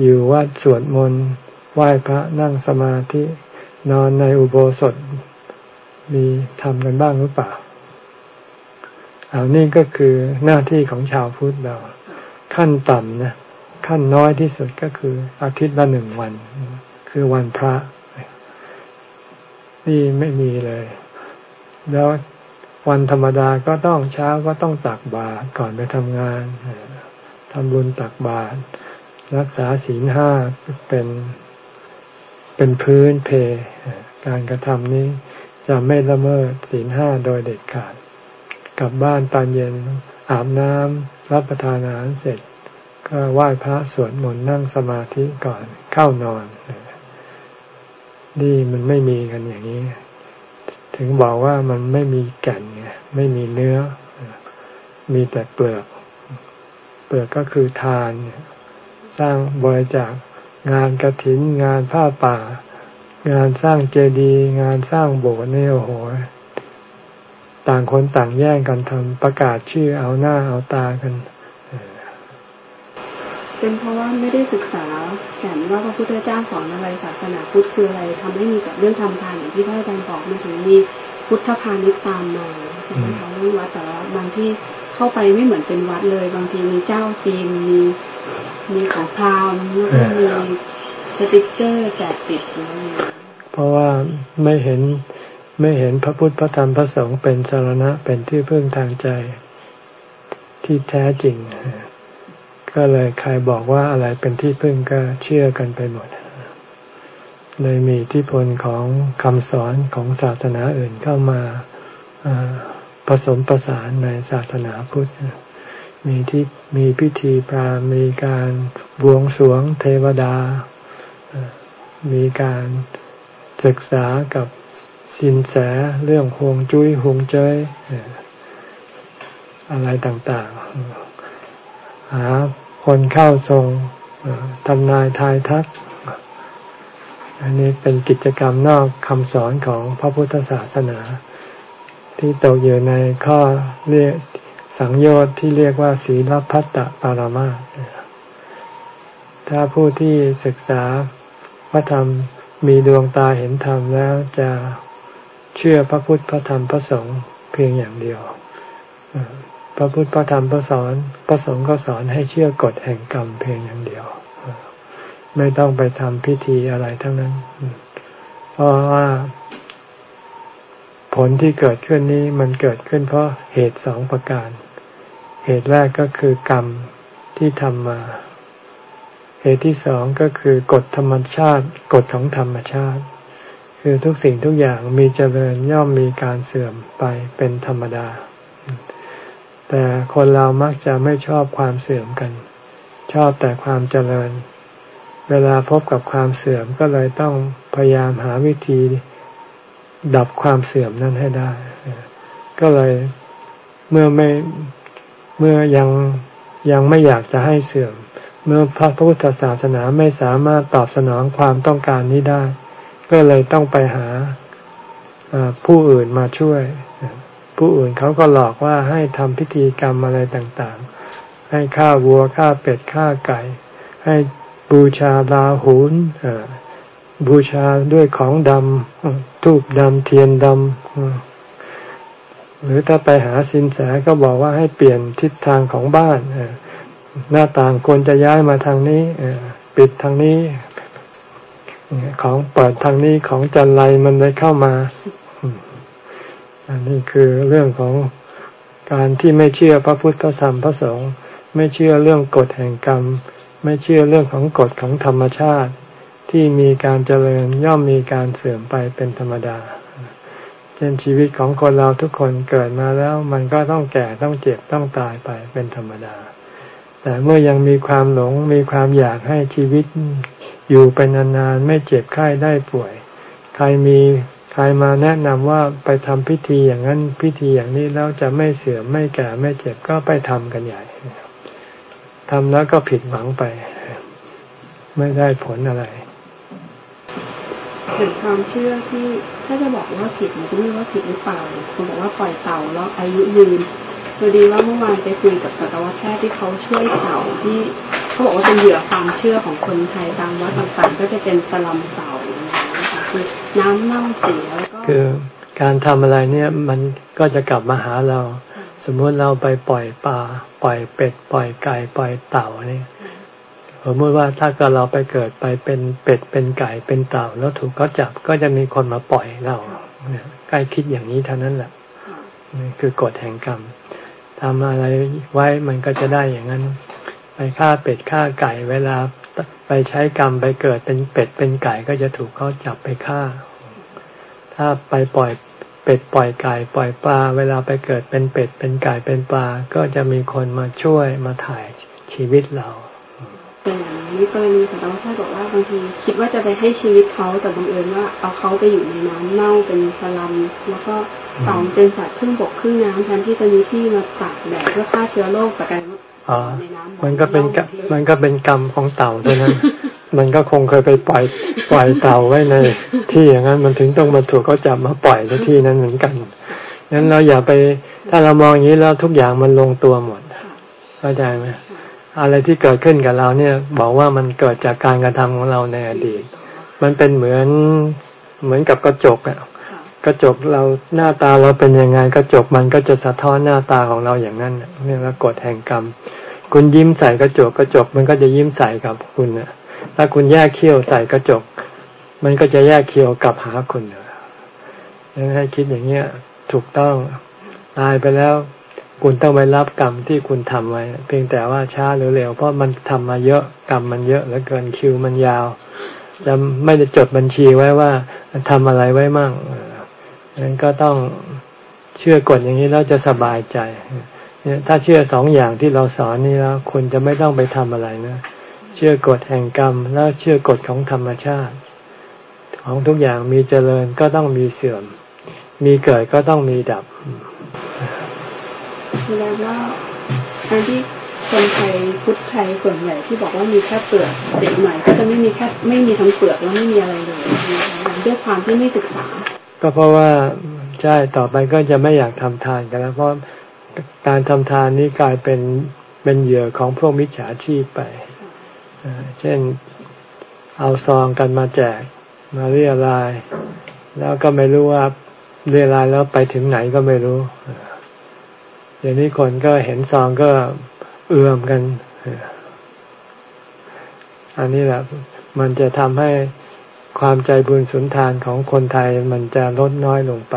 อยู่วัดสวดมนต์ไหว้พระนั่งสมาธิ นอนในอุโบสถ มีทำกันบ้างหรือเปล่าอานี่ก็คือหน้าที่ของชาวพุทธเราขั้นต่ำนะขั้นน้อยที่สุดก็คืออาทิตย์ละหนึ่งวัน คือวันพระ นี่ไม่มีเลย แล้ววันธรรมดาก็ต้องเช้าก็ต้องตักบาตรก่อนไปทำงานทำบุญตักบาตรรักษาศีลห้าเป็นเป็นพื้นเพการกระทำนี้จะไม่ละเมิดศีลห้าโดยเด็ดขาด กลับบ้านตอนเย็นอาบน้ำรับประทานอาหารเสร็จ ก็ไหว้พระสวดมนต์นั่งสมาธิก่อนเข้านอน นี่มันไม่มีกันอย่างนี้ ถึงบอกว่ามันไม่มีแก่นไงไม่มีเนื้อ มีแต่เปลือก เปลือกก็คือทาน สร้างบริจาคงานกระถินงานผ้าป่า งานสร้างเจดีย์งานสร้างโบสถ์นี่โอ้โหต่างคนต่างแย่งกันทำประกาศชื่อเอาหน้าเอาตากัน เป็นเพราะว่าไม่ได้ศึกษาแก่นว่าพระพุทธเจ้าสอนอะไรศาสนาพุทธคืออะไรทำให้มีกับเรื่องทำทานอย่างที่พระอาจารย์บอกมาถึงมีพุทธพาณิชย์ตามมาใช่ไหมคะเรื่องวัดแต่ละบางที่เข้าไปไม่เหมือนเป็นวัดเลย บางทีมีเจ้าจีนมีมีของพราหมณ์แล้วก็มีสติกเกอร์แจกติดอะไรเพราะว่าไม่เห็นไม่เห็นพระพุทธพระธรรมพระสงฆ์เป็นสารณะเป็นที่พึ่งทางใจที่แท้จริง ก็เลยใครบอกว่าอะไรเป็นที่พึ่งก็เชื่อกันไปหมด เลยมีที่พลของคำสอนของศาสนาอื่นเข้ามาผสมประสานในศาสนาพุทธ มีที่มีพิธีพรามีการบวงสรวงเทวดา มีการศึกษากับสินแสเรื่องหวงจุ้ยหวงเจ้ยอะไรต่างๆ หา คนเข้าทรงทำนายทายทัก อันนี้เป็นกิจกรรมนอกคำสอนของพระพุทธศาสนา ที่ตกอยู่ในข้อเรียกสังโยชน์ที่เรียกว่าศีลพัตตปารามาถ้าผู้ที่ศึกษาพระธรรมมีดวงตาเห็นธรรมแล้วจะเชื่อพระพุทธพระธรรมพระสงฆ์เพียงอย่างเดียว พระพุทธพระธรรมพระสอนพระสงฆ์ก็สอนให้เชื่อกฎแห่งกรรมเพียงอย่างเดียว ไม่ต้องไปทำพิธีอะไรทั้งนั้น เพราะว่า ผลที่เกิดขึ้นนี้มันเกิดขึ้นเพราะเหตุสองประการ เหตุแรกก็คือกรรมที่ทำมา เหตุที่สองก็คือกฎธรรมชาติ กฎของธรรมชาติคือทุกสิ่งทุกอย่างมีเจริญย่อมมีการเสื่อมไปเป็นธรรมดา แต่คนเรามักจะไม่ชอบความเสื่อมกัน ชอบแต่ความเจริญ เวลาพบกับความเสื่อมก็เลยต้องพยายามหาวิธีดับความเสื่อมนั้นให้ได้ ก็เลยเมื่อไม่เมื่อยังยังไม่อยากจะให้เสื่อม เมื่อพระพุทธศาสนาไม่สามารถตอบสนองความต้องการนี้ได้ ก็เลยต้องไปหาผู้อื่นมาช่วย ผู้อื่นเขาก็หลอกว่าให้ทำพิธีกรรมอะไรต่างๆ ให้ฆ่าวัวฆ่าเป็ดฆ่าไก่ ให้บูชาลาหุนบูชาด้วยของดำทูบดำเทียนดำหรือถ้าไปหาสินแสก็บอกว่าให้เปลี่ยนทิศทางของบ้านหน้าต่างควรจะย้ายมาทางนี้ปิดทางนี้ของเปิดทางนี้ของจันไรมันได้เข้ามา อันนี้คือเรื่องของการที่ไม่เชื่อพระพุทธพระธรรมพระสงฆ์ไม่เชื่อเรื่องกฎแห่งกรรม ไม่เชื่อเรื่องของกฎของธรรมชาติ ที่มีการเจริญย่อมมีการเสื่อมไปเป็นธรรมดาเช่นชีวิตของคนเราทุกคนเกิดมาแล้ว มันก็ต้องแก่ต้องเจ็บต้องตายไปเป็นธรรมดา แต่เมื่อยังมีความหลงมีความอยากให้ชีวิตอยู่ไปนานๆไม่เจ็บไข้ได้ป่วย ใครมี ใครมาแนะนำว่าไปทำพิธีอย่างนั้นพิธีอย่างนี้แล้วจะไม่เสื่อมไม่แก่ไม่เจ็บก็ไปทำกันใหญ่ทำแล้วก็ผิดหวังไป ไม่ได้ผลอะไรถึงความเชื่อที่ถ้าจะบอกว่าผิดมันก็ไม่ว่าผิดหรือเปล่าคนบอกว่าปล่อยเต่าแล้วอายุยืนพอดีว่าเมื่อวานไปคุยกับสัตวแพทย์ที่เขาช่วยเต่าที่เขาบอกว่าเป็นเหยื่อความเชื่อของคนไทยตามวัดต่างๆก็จะเป็นสลัมเต่า คะคือน้ำเน่าเสียแล้วก็คือการทำอะไรเนี่ยมันก็จะกลับมาหาเรา สมมติเราไปปล่อยปลาปล่อยเป็ด ปล่อยไก่ปล่อยเต่าเนี่ยสมมติว่าถ้าเกิดเราไปเกิดไปเป็นเป็ดเป็นไก่เป็นเต่าแล้วถูกเขาจับก็จะมีคนมาปล่อยเราเนี่ยใกล้คิดอย่างนี้เท่านั้นแหละนี่คือกฎแห่งกรรมทำอะไรไว้มันก็จะได้อย่างนั้น ไปฆ่าเป็ดฆ่าไก่เวลา ไปใช้กรรมไปเกิดเป็นเป็ดเป็นไก่ก็จะถูกเขาจับไปฆ่า ถ้าไปปล่อยเป็ดปล่อยไก่ปล่อยปลา เวลาไปเกิดเป็นเป็ดเป็นไก่เป็นปลา ก็จะมีคนมาช่วยมาถ่ายชีวิตเราเป็นอย่างนี้กรณีของเราถ้าบอกว่าบางที คิดว่าจะไปให้ชีวิตเขาแต่บังเอิญว่าเอาเขาไปอยู่ในน้ำเน่าเป็นสลัมแล้วก็เต่าเป็นสัตว์ครึ่งบกครึ่งน้ำแทนที่จะมีที่มาตากแดดเพื่อฆ่าเชื้อโรคแต่กลายอ๋อ มันก็เป็นมันก็เป็นกรรมของเต่าด้วยนั้น มันก็คงเคยไปปล่อยปล่อยเต่าไว้ใน ที่อย่างนั้นมันถึงต้องมาถูกเขาจับมาปล่อยในที่นั้นเหมือนกันงั้นเราอย่าไปถ้าเรามองอย่างนี้แล้วทุกอย่างมันลงตัวหมดเข้าใจไหมอะไรที่เกิดขึ้นกับเราเนี่ย บอกว่ามันเกิดจากการกระทำของเราในอดีต มันเป็นเหมือนเหมือนกับกระจกอะกระจกเราหน้าตาเราเป็นยังไงกระจกมันก็จะสะท้อนหน้าตาของเราอย่างนั้นนี่ละกฎแห่งกรรม คุณยิ้มใส่กระจกกระจกมันก็จะยิ้มใส่กับคุณนะถ้าคุณแยกเขี้ยวใส่กระจก มันก็จะแยกเขี้ยวกลับหาคุณนะให้คิดอย่างเงี้ยถูกต้องตายไปแล้วคุณต้องไปรับกรรมที่คุณทำไว้ เพียงแต่ว่าช้าหรือเร็วเพราะมันทำมาเยอะกรรมมันเยอะแล้วเกินคิวมันยาวจะไม่ได้จดบัญชีไว้ว่าทำอะไรไว้มั่งนั้นก็ต้องเชื่อกฎอย่างนี้แล้วจะสบายใจ เนี่ยถ้าเชื่อสองอย่างที่เราสอนนี่แล้วคุณจะไม่ต้องไปทำอะไรนะ เชื่อกฎแห่งกรรม แล้วเชื่อกฎของธรรมชาติ ของทุกอย่างมีเจริญก็ต้องมีเสื่อม มีเกิดก็ต้องมีดับแสดงว่าการที่คนไทยพุทธไทยส่วนใหญ่ที่บอกว่ามีแค่เปลือกเด็กใหม่ก็จะไม่มีแค่ไม่มีทั้งเปลือกแล้วไม่มีอะไรเลยด้วยความที่ไม่ศึกษา ก็เพราะว่าใช่ต่อไปก็จะไม่อยากทำทานกันแล้วเพราะ การทำทานนี้กลายเป็นเป็นเหยื่อของพวกมิจฉาชีพไปเช่นเอาซองกันมาแจกมาเรียราย แล้วก็ไม่รู้ว่าเรียรายแล้วไปถึงไหนก็ไม่รู้เดี๋ยวนี้คนก็เห็นซองก็เอื่อมกัน อันนี้แหละมันจะทำให้ความใจบุญสุนทานของคนไทยมันจะลดน้อยลงไป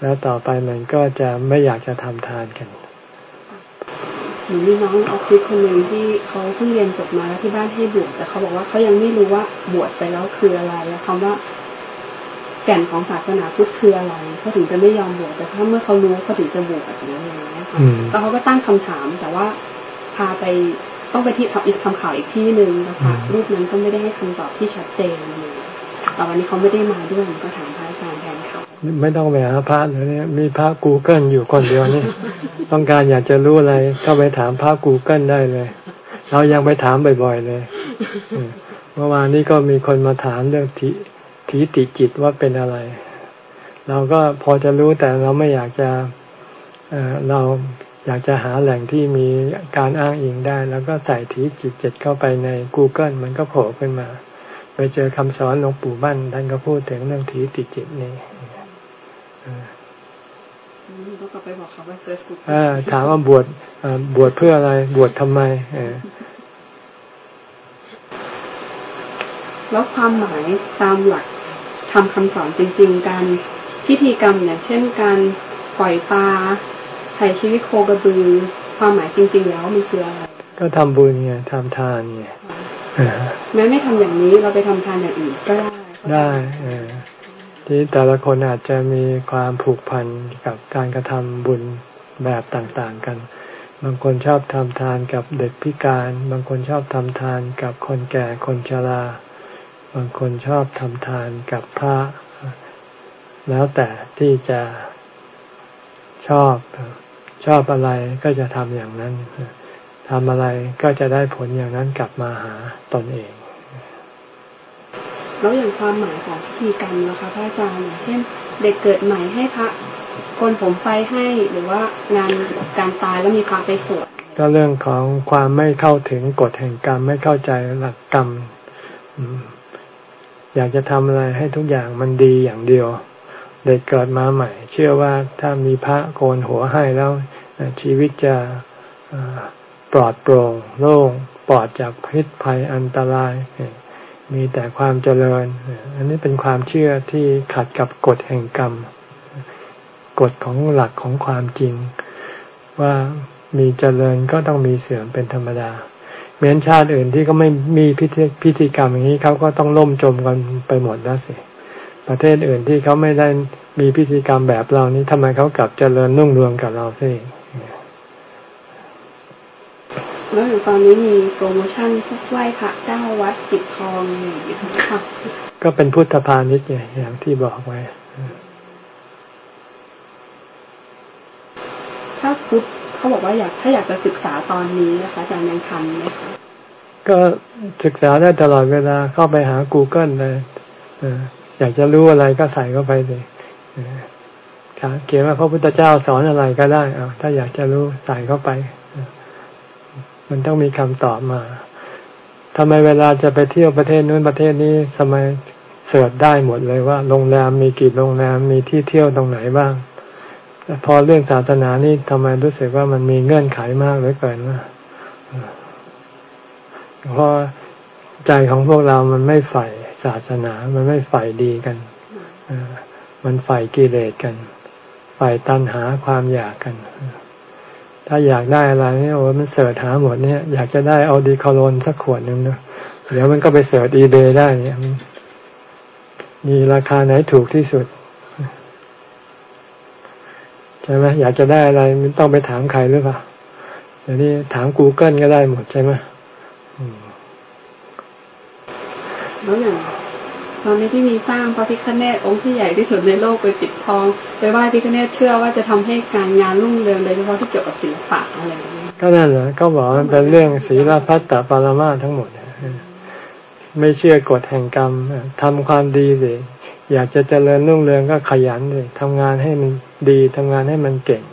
แล้วต่อไปมันก็จะไม่อยากจะทำทานกันหนูมีน้องออฟฟิศคนหนึ่งที่เขาเพิ่งเรียนจบมาแล้วที่บ้านให้บวชแต่เขาบอกว่าเขายังไม่รู้ว่าบวชไปแล้วคืออะไรแล้วคำว่าแก่นของศาสนาพุทธคืออะไรเขาถึงจะไม่ยอมบวชแต่ถ้าเมื่อเขารู้เขาถึงจะบวชแบบนี้อะไรอย่างเงี้ยค่ะแล้วเขาก็ตั้งคำถาม แต่ว่าพาไปต้องไปที่อีกทำข่าวอีกที่หนึ่งนะคะรูปนั้นก็ไม่ได้ให้คำตอบที่ชัดเจนเลยแต่วันนี้เขาไม่ได้มาด้วยก็ถามพ ไม่ต้องไปหาพระเลยเนี่ยมีพระกูเกิลอยู่คนเดียวนี่ ต้องการอยากจะรู้อะไรก็ไปถามพระกูเกิลได้เลย เรายังไปถามบ่อยๆเลยเมื่อวานนี้ก็มีคนมาถามเรื่องที่ถีติจิตว่าเป็นอะไร เราก็พอจะรู้แต่เราไม่อยากจะเเราอยากจะหาแหล่งที่มีการอ้างอิงได้ แล้วก็ใส่ถีจิตเจ็ดเข้าไปใน Google มันก็โผล่ขึ้นมา ไปเจอคำสอนหลวงปู่มั่นท่านก็พูดถึงเรื่องถีติจิตนี่ ถามว่าบวชบวชเพื่ออะไร บวชทำไมแล้วความหมายตามหลักทำคำสอนจริง ๆ การพิธีกรรมอย่างเช่นการปล่อยปลาไถ่ชีวิตโคกระบือ ความหมายจริง ๆ แล้วมันคืออะไรก็ทำบุญไงทำทานไงแม้ไม่ทำอย่างนี้เราไปทำทานอย่างอื่นก็ได้ ได้ ที่แต่ละคนอาจจะมีความผูกพันกับการกระทำบุญแบบต่างๆกัน บางคนชอบทำทานกับเด็กพิการ บางคนชอบทำทานกับคนแก่คนชรา บางคนชอบทำทานกับพระ แล้วแต่ที่จะชอบชอบอะไรก็จะทำอย่างนั้นทำอะไรก็จะได้ผลอย่างนั้นกลับมาหาตนเอง แล้วอย่างความหมายของพิธีกรรมนะคะพระอาจารย์อย่างเช่น เด็กเกิดใหม่ให้พระกนผมไฟให้หรือว่างานการตายแล้วมีความไปสวดก็เรื่องของความไม่เข้าถึงกฎแห่งกรรมไม่เข้าใจหลักกรรมอยากจะทำอะไรให้ทุกอย่างมันดีอย่างเดียว เด็กเกิดมาใหม่ เชื่อว่าถ้ามีพระโกนหัวให้แล้ว ชีวิตจะปลอดโปร่งโล่งปลอดจากพิษภัยอันตราย มีแต่ความเจริญ อันนี้เป็นความเชื่อที่ขัดกับกฎแห่งกรรม กฎของหลักของความจริง ว่ามีเจริญก็ต้องมีเสื่อมเป็นธรรมดาเหมือนชาติอื่นที่ก็ไม่มีพิธีพิธีกรรมอย่างนี้เขาก็ต้องล่มจมกันไปหมดแล้วสิประเทศอื่นที่เขาไม่ได้มีพิธีกรรมแบบเรานี้ทำไมเขากลับเจริญรุ่งเรืองกับเราสิ แล้วอย่างตอนนี้มีโปรโมชั่นพวกไหว้พระเจ้าวัดปิดทองอย่างนี้ค่ะก็เป็นพุทธพาณิชย์ไงอย่างที่บอกไว้ ถ้าพุทธเขาบอกว่าอยากถ้าอยากจะศึกษาตอนนี้นะคะอาจารย์ยังทันไหมคะก็ศึกษาได้ตลอดเวลาเข้าไปหา Google เลยอยากจะรู้อะไรก็ใส่เข้าไปเลยเขียนว่าพระพุทธเจ้าสอนอะไรก็ได้เอาถ้าอยากจะรู้ใส่เข้าไป มันต้องมีคำตอบมาทำไมเวลาจะไปเที่ยวประเทศนู้นประเทศนี้สมัยเสิร์ชได้หมดเลยว่า โรงแรมมีกี่โรงแรมมีที่เที่ยวตรงไหนบ้างพอเรื่องศาสนานี่ทำไมรู้สึกว่ามันมีเงื่อนไขมากเหลือเกินว่าเพราะใจของพวกเรามันไม่ใฝ่ศาสนา มันไม่ใฝ่ดีกันมันใฝ่กิเลสกันใฝ่ตัณหาความอยากกัน ถ้าอยากได้อะไรเนี่ยโอ้มัน search หาหมดเนี่ย อยากจะได้ eau de cologne สักขวดหนึ่งเนาะเดี๋ยวมันก็ไป search eBay ได้เนี่ยมีราคาไหนถูกที่สุดใช่ไหมอยากจะได้อะไรมันต้องไปถามใครหรือเปล่าเดี๋ยวนี้ถามกูเกิลก็ได้หมดใช่ไหมแล้วอย่าง ตอนนี้ที่มีสร้างพระพิฆเนศองค์ที่ใหญ่ที่สุดในโลกไปปิดทอง ไปไหว้พิฆเนศเชื่อว่าจะทำให้การงานรุ่งเรืองโดยเฉพาะที่เกี่ยวกับศิลปะอะไรอย่างนี้ก็นั่นแหละก็บอกมันเป็นเรื่องศีลพัตตปารมาทั้งหมดไม่เชื่อกฎแห่งกรรมทำความดีสิอยากจะเจริญรุ่งเรืองก็ขยันเลยทำงานให้มันดีทำงานให้มันเก่ง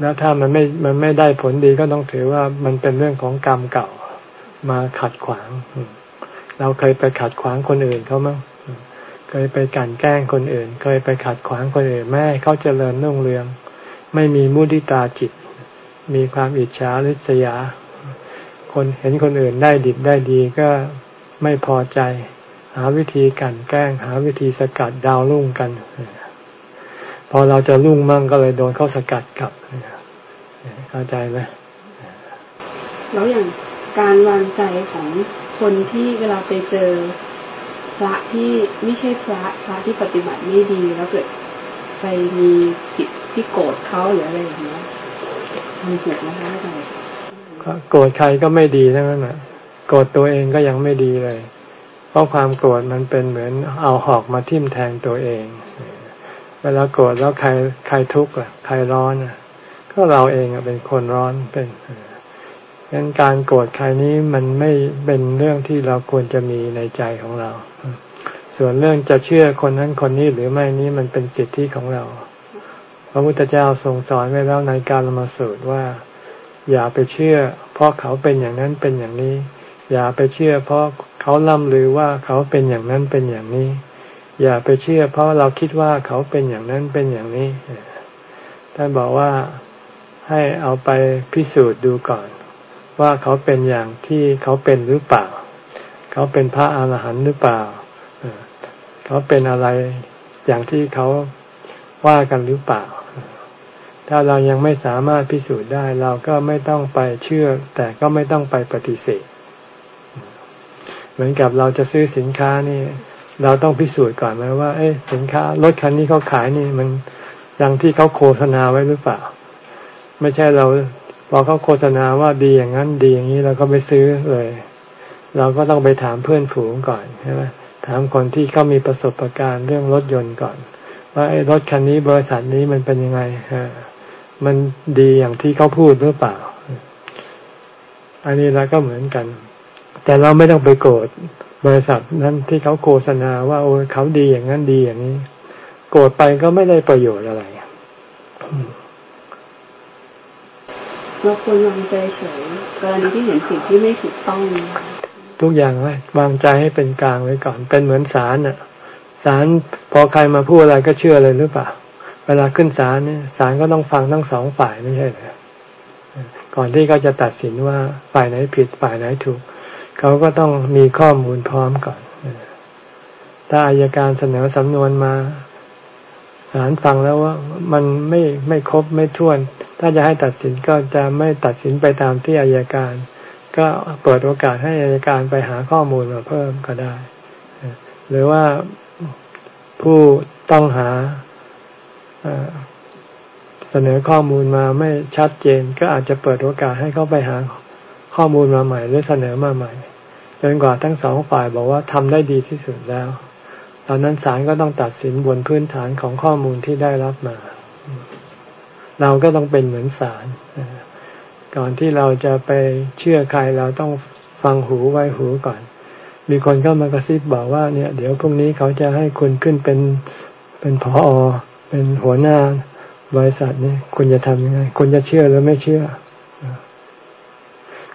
แล้วถ้ามันไม่ มันไม่ได้ผลดีก็ต้องถือว่ามันเป็นเรื่องของกรรมเก่า มาขัดขวาง เราเคยไปขัดขวางคนอื่นเขามั้งเคยไปกันแกล้งคนอื่น เคยไปขัดขวางคนอื่นแม่เขาเจริญรุ่งเรือง ไม่มีมุติตาจิต มีความอิจฉาริษยา คนเห็นคนอื่นได้ดิบได้ดีก็ไม่พอใจ หาวิธีกันแกล้ง หาวิธีสกัดดาวรุ่งกัน พอเราจะรุ่งมั่งก็เลยโดนเขาสกัดกลับเข้าใจไหมแล้วอย่าง การวางใจของคนที่เวลาไปเจอพระที่ไม่ใช่พระพระที่ปฏิบัติไม่ดีแล้วเกิดไปมีจิตที่โกรธเขาหรืออะไรอย่างเงี้ยทำถูกไหมคะอาจารย์โกรธใครก็ไม่ดีทั้งนั้นแหละโกรธตัวเองก็ยังไม่ดีเลย เพราะความโกรธมันเป็นเหมือนเอาหอกมาทิ่มแทงตัวเอง เวลาโกรธแล้วใครใครทุกข์อะ ใครร้อนอะ ก็เราเองอะเป็นคนร้อนเป็น งั้นการโกรธใครนี้มันไม่เป็นเรื่องที่เราควรจะมีในใจของเรา ส่วนเรื่องจะเชื่อคนนั้นคนนี้หรือไม่นี้มันเป็นสิทธิของเรา พระพุทธเจ้าทรงสอนไว้แล้วในการละมาสูตรว่า อย่าไปเชื่อ เพราะเขาเป็นอย่างนั้นเป็นอย่างนี้ อย่าไปเชื่อ เพราะเขาล่ำลือว่าเขาเป็นอย่างนั้นเป็นอย่างนี้ อย่าไปเชื่อ เพราะเราคิดว่าเขาเป็นอย่างนั้นเป็นอย่างนี้ท่านบอกว่าให้เอาไปพิสูจน์ดูก่อน ว่าเขาเป็นอย่างที่เขาเป็นหรือเปล่า เขาเป็นพระอาหารหันต์หรือเปล่า เขาเป็นอะไรอย่างที่เขาว่ากันหรือเปล่า ถ้าเรายังไม่สามารถพิสูจน์ได้ เราก็ไม่ต้องไปเชื่อ แต่ก็ไม่ต้องไปปฏิเสธ เหมือนกับเราจะซื้อสินค้านี่ เราต้องพิสูจน์ก่อนไหมว่า เอ้สินค้ารถคันนี้เขาขายนี่มันอย่างที่เขาโฆษณาไว้หรือเปล่า ไม่ใช่เรา พอเขาโฆษณาว่าดีอย่างนั้นดีอย่างนี้เราก็ไปซื้อเลย เราก็ต้องไปถามเพื่อนฝูงก่อนใช่ไหมถามคนที่เขามีประสบการณ์เรื่องรถยนต์ก่อน ว่าไอ้รถคันนี้บริษัทนี้มันเป็นยังไงฮะมันดีอย่างที่เขาพูดหรือเปล่า อันนี้เราก็เหมือนกัน แต่เราไม่ต้องไปโกรธบริษัทนั้นที่เขาโฆษณาว่าโอ้เขาดีอย่างนั้นดีอย่างนี้ โกรธไปก็ไม่ได้ประโยชน์อะไร เราควรวางใจเฉยกรณีที่เห็นสิ่งที่ไม่ถูกต้อง ทุกอย่างไว้วางใจให้เป็นกลางไว้ก่อน เป็นเหมือนศาลน่ะศาลพอใครมาพูดอะไรก็เชื่อเลยหรือเปล่า เวลาขึ้นศาลเนี่ยศาลก็ต้องฟังทั้งสองฝ่ายไม่ใช่เหรอก่อนที่เขาจะตัดสินว่าฝ่ายไหนผิดฝ่ายไหนถูก เขาก็ต้องมีข้อมูลพร้อมก่อนถ้าอายการเสนอสำนวนมา ศาลฟังแล้วว่ามันไม่ไม่ครบไม่ท้วน ถ้าจะให้ตัดสินก็จะไม่ตัดสินไปตามที่อายการ ก็เปิดโอกาสให้อายการไปหาข้อมูลมาเพิ่มก็ได้ หรือว่าผู้ต้องหาเสนอข้อมูลมาไม่ชัดเจน ก็อาจจะเปิดโอกาสให้เขาไปหาข้อมูลมาใหม่ หรือเสนอมาใหม่จนกว่าทั้งสองฝ่ายบอกว่าทำได้ดีที่สุดแล้ว ตอนนั้นศาลก็ต้องตัดสินบนพื้นฐานของข้อมูลที่ได้รับมา เราก็ต้องเป็นเหมือนศาลก่อนที่เราจะไปเชื่อใครเราต้องฟังหูไว้หูก่อน มีคนเข้ามากระซิบบอกว่าเนี่ย เดี๋ยวพรุ่งนี้เขาจะให้คุณขึ้นเป็นเป็นผออเป็นหัวหน้าบริษัทนี่คุณจะทำยังไง คุณจะเชื่อหรือไม่เชื่อ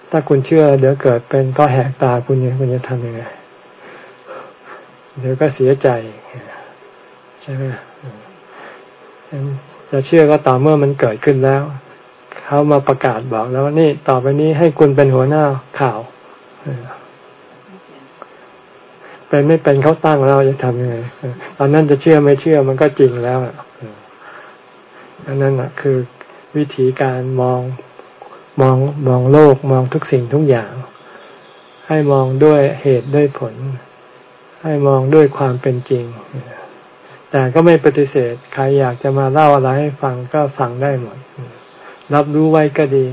ถ้าคุณเชื่อ เดี๋ยวเกิดเป็นก็แหกตาคุณเนี่ยคุณจะทำยังไง เดี๋ยวก็เสียใจใช่ไหมจะเชื่อก็ต่อเมื่อมันเกิดขึ้นแล้ว เขามาประกาศบอกแล้วว่านี่ต่อไปนี้ให้คุณเป็นหัวหน้าข่าวเป็นไม่เป็นเขาตั้งเราจะทำยังไงตอนนั้นจะเชื่อไม่เชื่อมันก็จริงแล้วอันนั้นคือวิธีการมองมองมองโลกมองทุกสิ่งทุกอย่าง ให้มองด้วยเหตุด้วยผล ให้มองด้วยความเป็นจริง แต่ก็ไม่ปฏิเสธ ใครอยากจะมาเล่าอะไรให้ฟังก็ฟังได้หมด รับรู้ไว้ก็ดี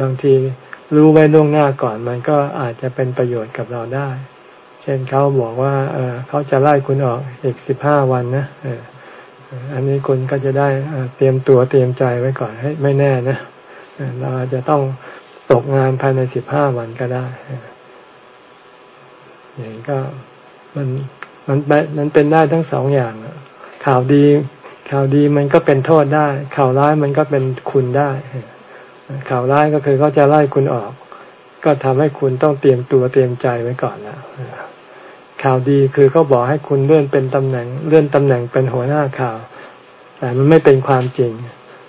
บางทีรู้ไว้ล่วงหน้าก่อน มันก็อาจจะเป็นประโยชน์กับเราได้ เช่นเขาบอกว่า เออเขาจะไล่คุณออกอีกสิบห้าวันนะอันนี้คุณก็จะได้เตรียมตัวเตรียมใจไว้ก่อนให้ไม่แน่นะเราอาจจะต้องตกงานภายในสิบห้าวันก็ได้อย่างนี้ก็ มันมันมันเป็นได้ทั้งสองอย่างข่าวดี ข่าวดีมันก็เป็นโทษได้ ข่าวร้ายมันก็เป็นคุณได้ข่าวร้ายก็คือเขาจะไล่คุณออก ก็ทำให้คุณต้องเตรียมตัวเตรียมใจไว้ก่อนแล้วข่าวดีคือเขาบอกให้คุณเลื่อนเป็นตำแหน่ง เลื่อนตำแหน่งเป็นหัวหน้าข่าว แต่มันไม่เป็นความจริง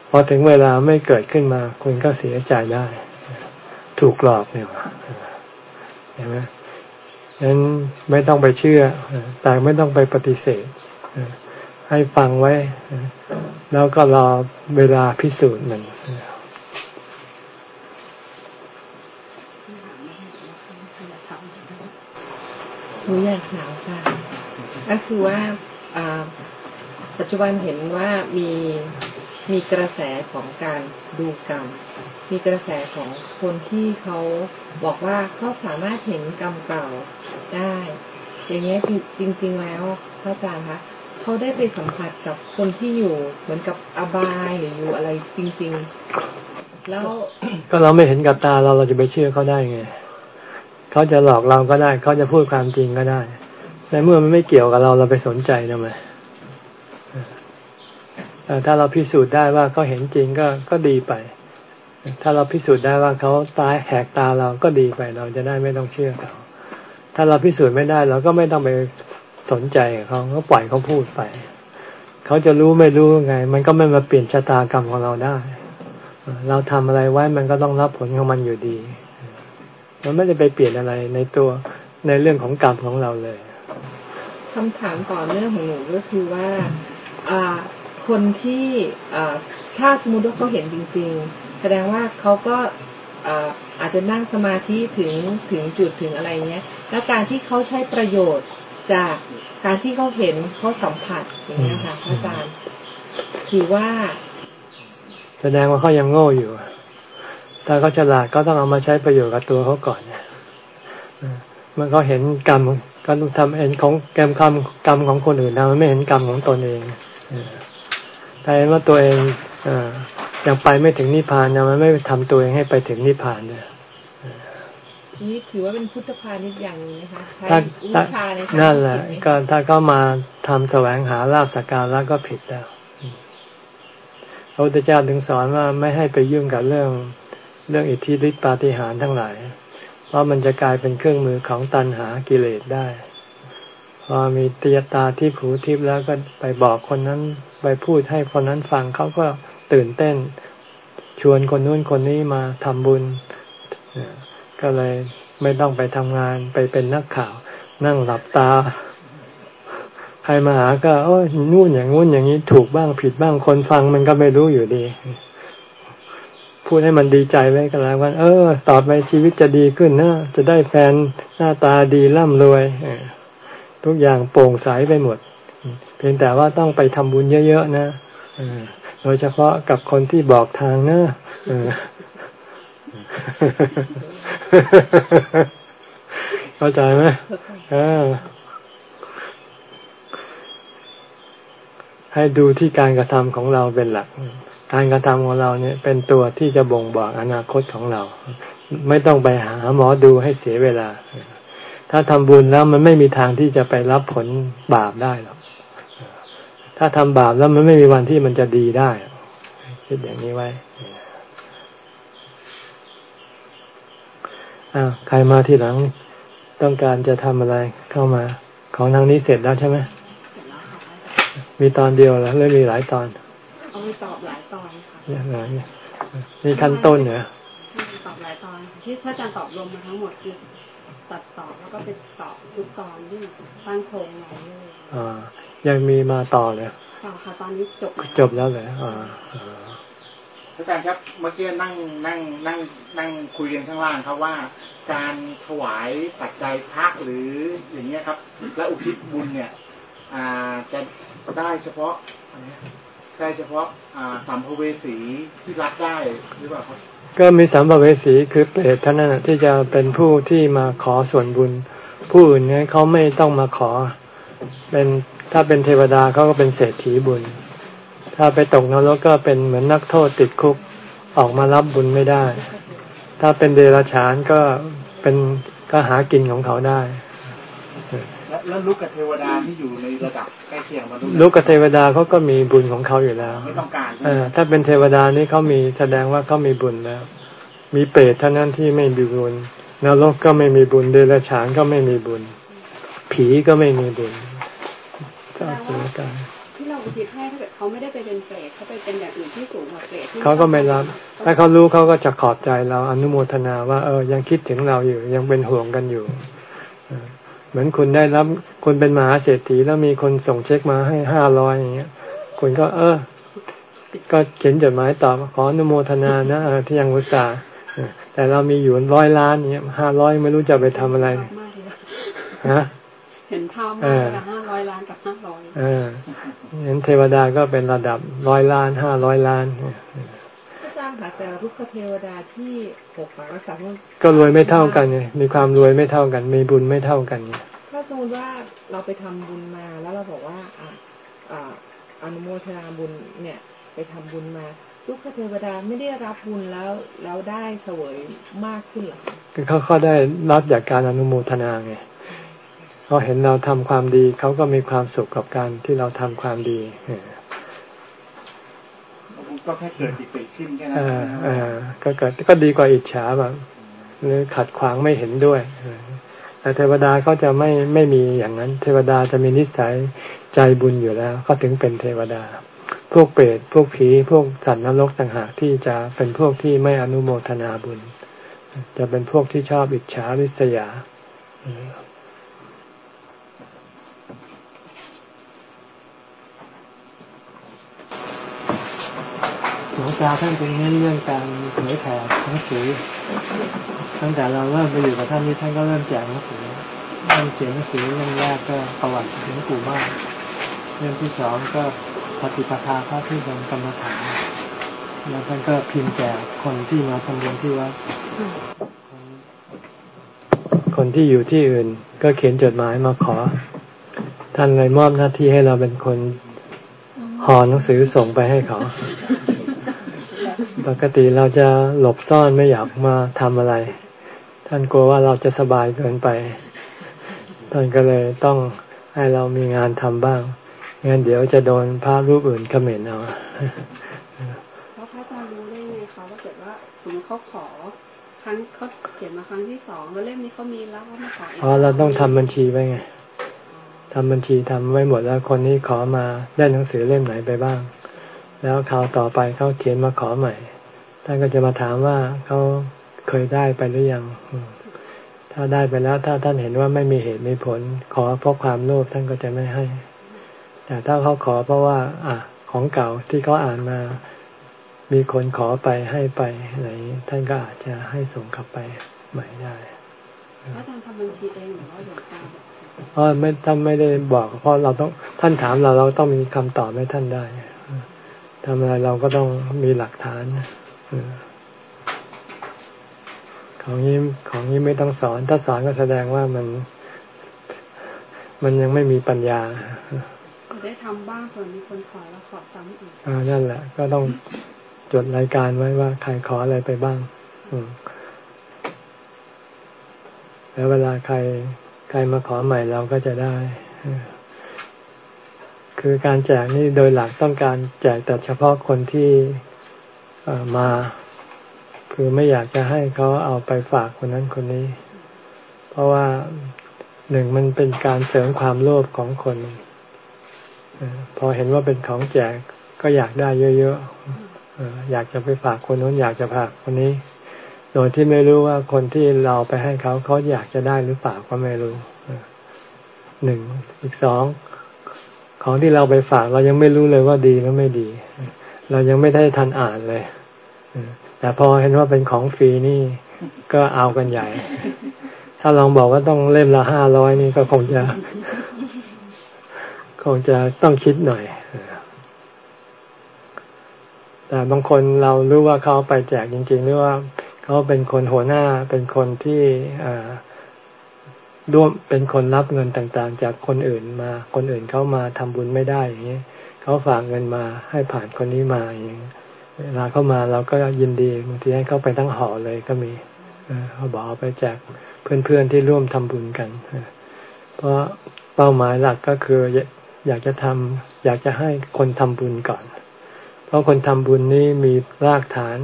พอถึงเวลาไม่เกิดขึ้นมา คุณก็เสียใจได้ ถูกหลอกเนี่ยเห็นไหม นั้นไม่ต้องไปเชื่อ แต่ไม่ต้องไปปฏิเสธ ให้ฟังไว้ แล้วก็รอเวลาพิสูจน์มันหนูอยากถามค่ะก็คือว่าปัจจุบันเห็นว่ามีมีกระแสของการดูกรรม มีกระแสของคนที่เขาบอกว่าเขาสามารถเห็นกรรมเก่า ได้ อย่างเงี้ยจริง ๆ แล้วพระอาจารย์คะเขาได้ไปสัมผัสกับคนที่อยู่เหมือนกับอบายหรืออยู่อะไรจริง ๆ แล้วก็เราไม่เห็นกับตาเราเราจะไปเชื่อเขาได้ไงเขาจะหลอกเราก็ได้ เขาจะพูดความจริงก็ได้แต่เมื่อมันไม่เกี่ยวกับเราเราไปสนใจทำไมถ้าเราพิสูจน์ได้ว่าเขาเห็นจริงก็ก็ดีไป ถ้าเราพิสูจน์ได้ว่าเขาตายแหกตาเราก็ดีไป เราจะได้ไม่ต้องเชื่อเขา ถ้าเราพิสูจน์ไม่ได้เราก็ไม่ต้องไปสนใจเขาก็ปล่อยเขาพูดไป เขาจะรู้ไม่รู้ไง มันก็ไม่มาเปลี่ยนชะตากรรมของเราได้ เราทำอะไรไว้มันก็ต้องรับผลของมันอยู่ดี มันไม่ได้ไปเปลี่ยนอะไรในตัวในเรื่องของกรรมของเราเลยคำถามต่อเนื่องของหนูก็คือว่าอ่าคนที่ถ้าสมมติว่าเขาเห็นจริง ๆ แสดงว่าเขาก็อา จจะนั่งสมาธิถึงถึงจุดถึงอะไรเงี้ย แล้วการที่เขาใช้ประโยชน์จากการที่เขาเห็นเขาสัมผัสอย่างนี้ค่ะอาจารย์คือว่า แสดงว่าเขายังโง่อยู่ ถ้าเขาฉลาดก็ต้องเอามาใช้ประโยชน์กับตัวเขาก่อนเนี่ยเมื่อเขาเห็นกรรมก็ต้องทำเห็นของแกมกรรมกรรมของคนอื่นนะมันไม่เห็นกรรมของตนเองถ้าเห็นว่าตัวเองอ ยังไปไม่ถึงนิพพานยังไม่ทำตัวเองให้ไปถึงนิพพานเนี่ยนี่ถือว่าเป็นพุทธพาณิชย์อย่างนี้นะคะใช้วิชาในนั่นแหละก็ถ้าก็มาทำแสวงหาลาบสักการแล้วก็ผิดแล้วพระพุทธเจ้าถึงสอนว่าไม่ให้ไปยุ่งกับเรื่องเรื่องอิทธิฤทธิปาฏิหาริย์ทั้งหลาย เพราะมันจะกลายเป็นเครื่องมือของตันหากิเลสได้ พอมีเตียตาที่ผูทิพแล้วก็ไปบอกคนนั้น ไปพูดให้คนนั้นฟังเขาก็ ตื่นเต้น ชวนคนนู้นคนนี้มาทำบุญ ก็เลยไม่ต้องไปทำงานไปเป็นนักข่าว นั่งหลับตา ใครมาหาก็โอ้ยนู่นอย่างงู้นอย่างนี้ถูกบ้างผิดบ้างคนฟังมันก็ไม่รู้อยู่ดี พูดให้มันดีใจไว้กันแล้วว่าเออต่อไปชีวิตจะดีขึ้นนะจะได้แฟนหน้าตาดีร่ำรวยทุกอย่างโปร่งใสไปหมด เพียงแต่ว่าต้องไปทำบุญเยอะๆนะ โดยเฉพาะกับคนที่บอกทางนะเข้าใจไหมให้ดูที่การกระทำของเราเป็นหลัก การกระทำของเราเนี่ย เป็นตัวที่จะบ่งบอกอนาคตของเรา ไม่ต้องไปหาหมอดูให้เสียเวลา ถ้าทำบุญแล้วมันไม่มีทางที่จะไปรับผลบาปได้หรอก ถ้าทำบาปแล้วมันไม่มีวันที่มันจะดีได้ คิดอย่างนี้ไว้อ้าวใครมาที่หลังต้องการจะทำอะไรเข้ามา ของทางนี้เสร็จแล้วใช่ไหมมีตอนเดียวแล้วหรือมีหลายตอนเอาไปตอบหลายตอนค่ะเนี่ยหลายมีขั้นต้นเหรอตอบหลายตอนที่ถ้าอาจารย์ตอบรวมมาทั้งหมดคือตัดตอบแล้วก็ไปตอบทุกตอนที่ตั้งโครงไว้อ่ายั งมีมาต่อเลยต่อค่ะตอนนี้จบจบแล้วเลยอ่าอาจารย์ครับเมื่อกี้นั่งนั่งนั่งนั่งคุยกันข้างล่างครับว่า การถวายปัจจัยพระหรืออย่างเงี้ยครับ และอุทิศบุญเนี่ย อ่าจะได้เฉพาะได้เฉพาะอ่าสัมภเวสีที่รับได้หรือเปล่าครับก็มีสัมภเวสีคือเปรตท่านนั้นที่จะเป็นผู้ที่มาขอส่วนบุญ ผู้อื่นเนี่ยเขาไม่ต้องมาขอเป็น ถ้าเป็นเทวดาเขาก็เป็นเศรษฐีบุญ ถ้าไปตกนรกก็เป็นเหมือนนักโทษติดคุกออกมารับบุญไม่ได้ ถ้าเป็นเดรัจฉานก็เป็นก็หากินของเขาได้ แล้วลูกกับเทวดาที่อยู่ในระดับใกล้เคียงมาดูลูกกับเทวดาเขาก็มีบุญของเขาอยู่แล้วไม่ต้องการเออถ้าเป็นเทวดานี่เขามีแสดงว่าเขามีบุญแล้ว มีเปรตเท่านั้นที่ไม่มีบุญนรกก็ไม่มีบุญเดรัจฉานก็ไม่มีบุญ ผีก็ไม่มีบุญก็เสียกันที่เราอุทิศให้ถ้าเกิดเขาไม่ได้ไปเป็นเปรตเขาไปเป็นอย่างอื่นที่สูงกว่าเปรตเขาก็ไม่รับ ถ้าเขารู้เขาก็จะขอบใจเราอนุโมทนาว่าเออยังคิดถึงเราอยู่ยังเป็นห่วงกันอยู่เหมือนคุณได้รับคุณเป็นมหาเศรษฐีแล้วมีคนส่งเช็คมาให้ห้าร้อยอย่างเงี้ย คุณก็ เออ ก็เขียนจดหมายตอบขออนุโมทนานะที่ยังอุตส่าห์แต่เรามีอยู่ร้อยล้านเนี้ยห้าร้อยไม่รู้จะไปทำอะไรฮะ เห็นภาพมากห้าร้อยล้านกับห้าร้อยเออเห็นเทวดาก็เป็นระดับร้อยล้านห้าร้อยล้านอาจารย์ค่ะแต่ทุกเทวดาที่ปกปักรักษาก็รวยไม่เท่ากันไงมีความรวยไม่เท่ากัน มีบุญไม่เท่ากันไงถ้าสมมติว่าเราไปทำบุญมาแล้วเราบอกว่าอ่าอ่าอนุโมทนาบุญเนี่ย ไปทำบุญมาทุกเทวดาไม่ได้รับบุญแล้วแล้วได้เสวยมากขึ้นหรอคือเขาเขาได้รับจากการอนุโมทนาไง เขาเห็นเราทำความดี เขาก็มีความสุขกับการที่เราทำความดีก็แค่เกิดติดไปขึ้นแค่นั้นก็เกิดก็ดีกว่าอิจฉาแบบหรือขัดขวางไม่เห็นด้วยแต่เทวดาเขาจะไม่ไม่มีอย่างนั้น เทวดาจะมีนิสัยใจบุญอยู่แล้วก็ถึงเป็นเทวดา พวกเปรตพวกผีพวกสัตว์นรกต่างหากที่จะเป็นพวกที่ไม่อนุโมทนาบุญ จะเป็นพวกที่ชอบอิจฉาริษยา หลวงตาท่านเป็นเน้นเรื่องการเผยแผ่หนังสือตั้งแต่เราเริ่มไปอยู่กับท่านนี้ท่านก็เริ่มแจกหนังสือท่านเขียนหนังสือเรื่องแรกก็ประวัติหลวงปู่มากเรื่องที่สองก็ปฏิปทาพระที่เป็นกรรมฐานแล้วท่านก็พิมพ์แจกคนที่มาทำบุญที่วัดคนที่อยู่ที่อื่น ก็เขียนจดหมายมาขอ ท่านเลยมอบหน้าที่ให้เราเป็นคนห่อหนังสือส่งไปให้เขา ปกติเราจะหลบซ่อนไม่อยากมาทำอะไร ท่านกลัวว่าเราจะสบายเกินไป ท่านก็เลยต้องให้เรามีงานทำบ้างงั้นเดี๋ยวจะโดนพระรูปอื่นเขม็นเอาแล้วพระอาจารย์รู้ได้ไงคะว่าเกิดว่าสมมติเขาขอครั้งเขาเขียนมาครั้งที่สองแล้วเล่มนี้เขามีแล้วเขามาขออีกอ๋อเราต้องทำบัญชีไว้ไงทำบัญชีทำไว้หมดแล้วคนนี้ขอมาได้หนังสือเล่มไหนไปบ้าง แล้วคราวต่อไปเขาเขียนมาขอใหม่ท่านก็จะมาถามว่าเขาเคยได้ไปหรือยัง ถ้าได้ไปแล้ว ถ้าท่านเห็นว่าไม่มีเหตุมีผล ขอเพราะความโลภท่านก็จะไม่ให้ แต่ถ้าเขาขอเพราะว่า อะของเก่าที่เขาอ่านมา มีคนขอไปให้ไปอะไรท่านก็อาจจะให้ส่งกลับไปใหม่ได้อาจารย์ทำบัญชีเองหรือว่าหลวงตาเพราะไม่ท่านไม่ได้บอก เพราะเราต้องท่านถามเราเราต้องมีคำตอบให้ท่านได้ ทำอะไรเราก็ต้องมีหลักฐานของนี้ของนี้ไม่ต้องสอน ถ้าสอนก็แสดงว่ามัน มันยังไม่มีปัญญาได้ทำบ้างคนมีคนขอแล้วขอซ้ำอีกอ่านั่นแหละ ก็ต้องจดรายการไว้ว่าใครขออะไรไปบ้าง อืมแล้วเวลาใครใครมาขอใหม่เราก็จะได้ คือการแจกนี่โดยหลักต้องการแจกแต่เฉพาะคนที่มา คือไม่อยากจะให้เขาเอาไปฝากคนนั้นคนนี้ เพราะว่าหนึ่งมันเป็นการเสริมความโลภของคน พอเห็นว่าเป็นของแจกก็อยากได้เยอะๆอยากจะไปฝากคนนู้นอยากจะฝากคนนี้ โดยที่ไม่รู้ว่าคนที่เราไปให้เขาเขาอยากจะได้หรือเปล่าก็ไม่รู้หนึ่งอีกสอง ของที่เราไปฝากเรายังไม่รู้เลยว่าดีหรือไม่ดี เรายังไม่ได้ทันอ่านเลยแต่พอเห็นว่าเป็นของฟรีนี่ ก็เอากันใหญ่ ถ้าลองบอกว่าต้องเล่มละห้าร้อยนี่ก็คงจะ คงจะต้องคิดหน่อยแต่บางคนเรารู้ว่าเขาไปแจกจริง ๆ หรือว่าเขาเป็นคนหัวหน้าเป็นคนที่ ร่วมเป็นคนรับเงินต่างๆ จากคนอื่นมา คนอื่นเขามาทำบุญไม่ได้อย่างนี้เขาฝากเงินมาให้ผ่านคนนี้มาอย่างนี้เวลาเข้ามาเราก็ยินดีบางทีให้เขาไปทั้งห่อเลยก็มีเขาบอกเอาไปแจกเพื่อนๆที่ร่วมทำบุญกันเพราะเป้าหมายหลักก็คืออยากจะทำอยากจะให้คนทำบุญก่อน เพราะคนทำบุญนี้มีรากฐาน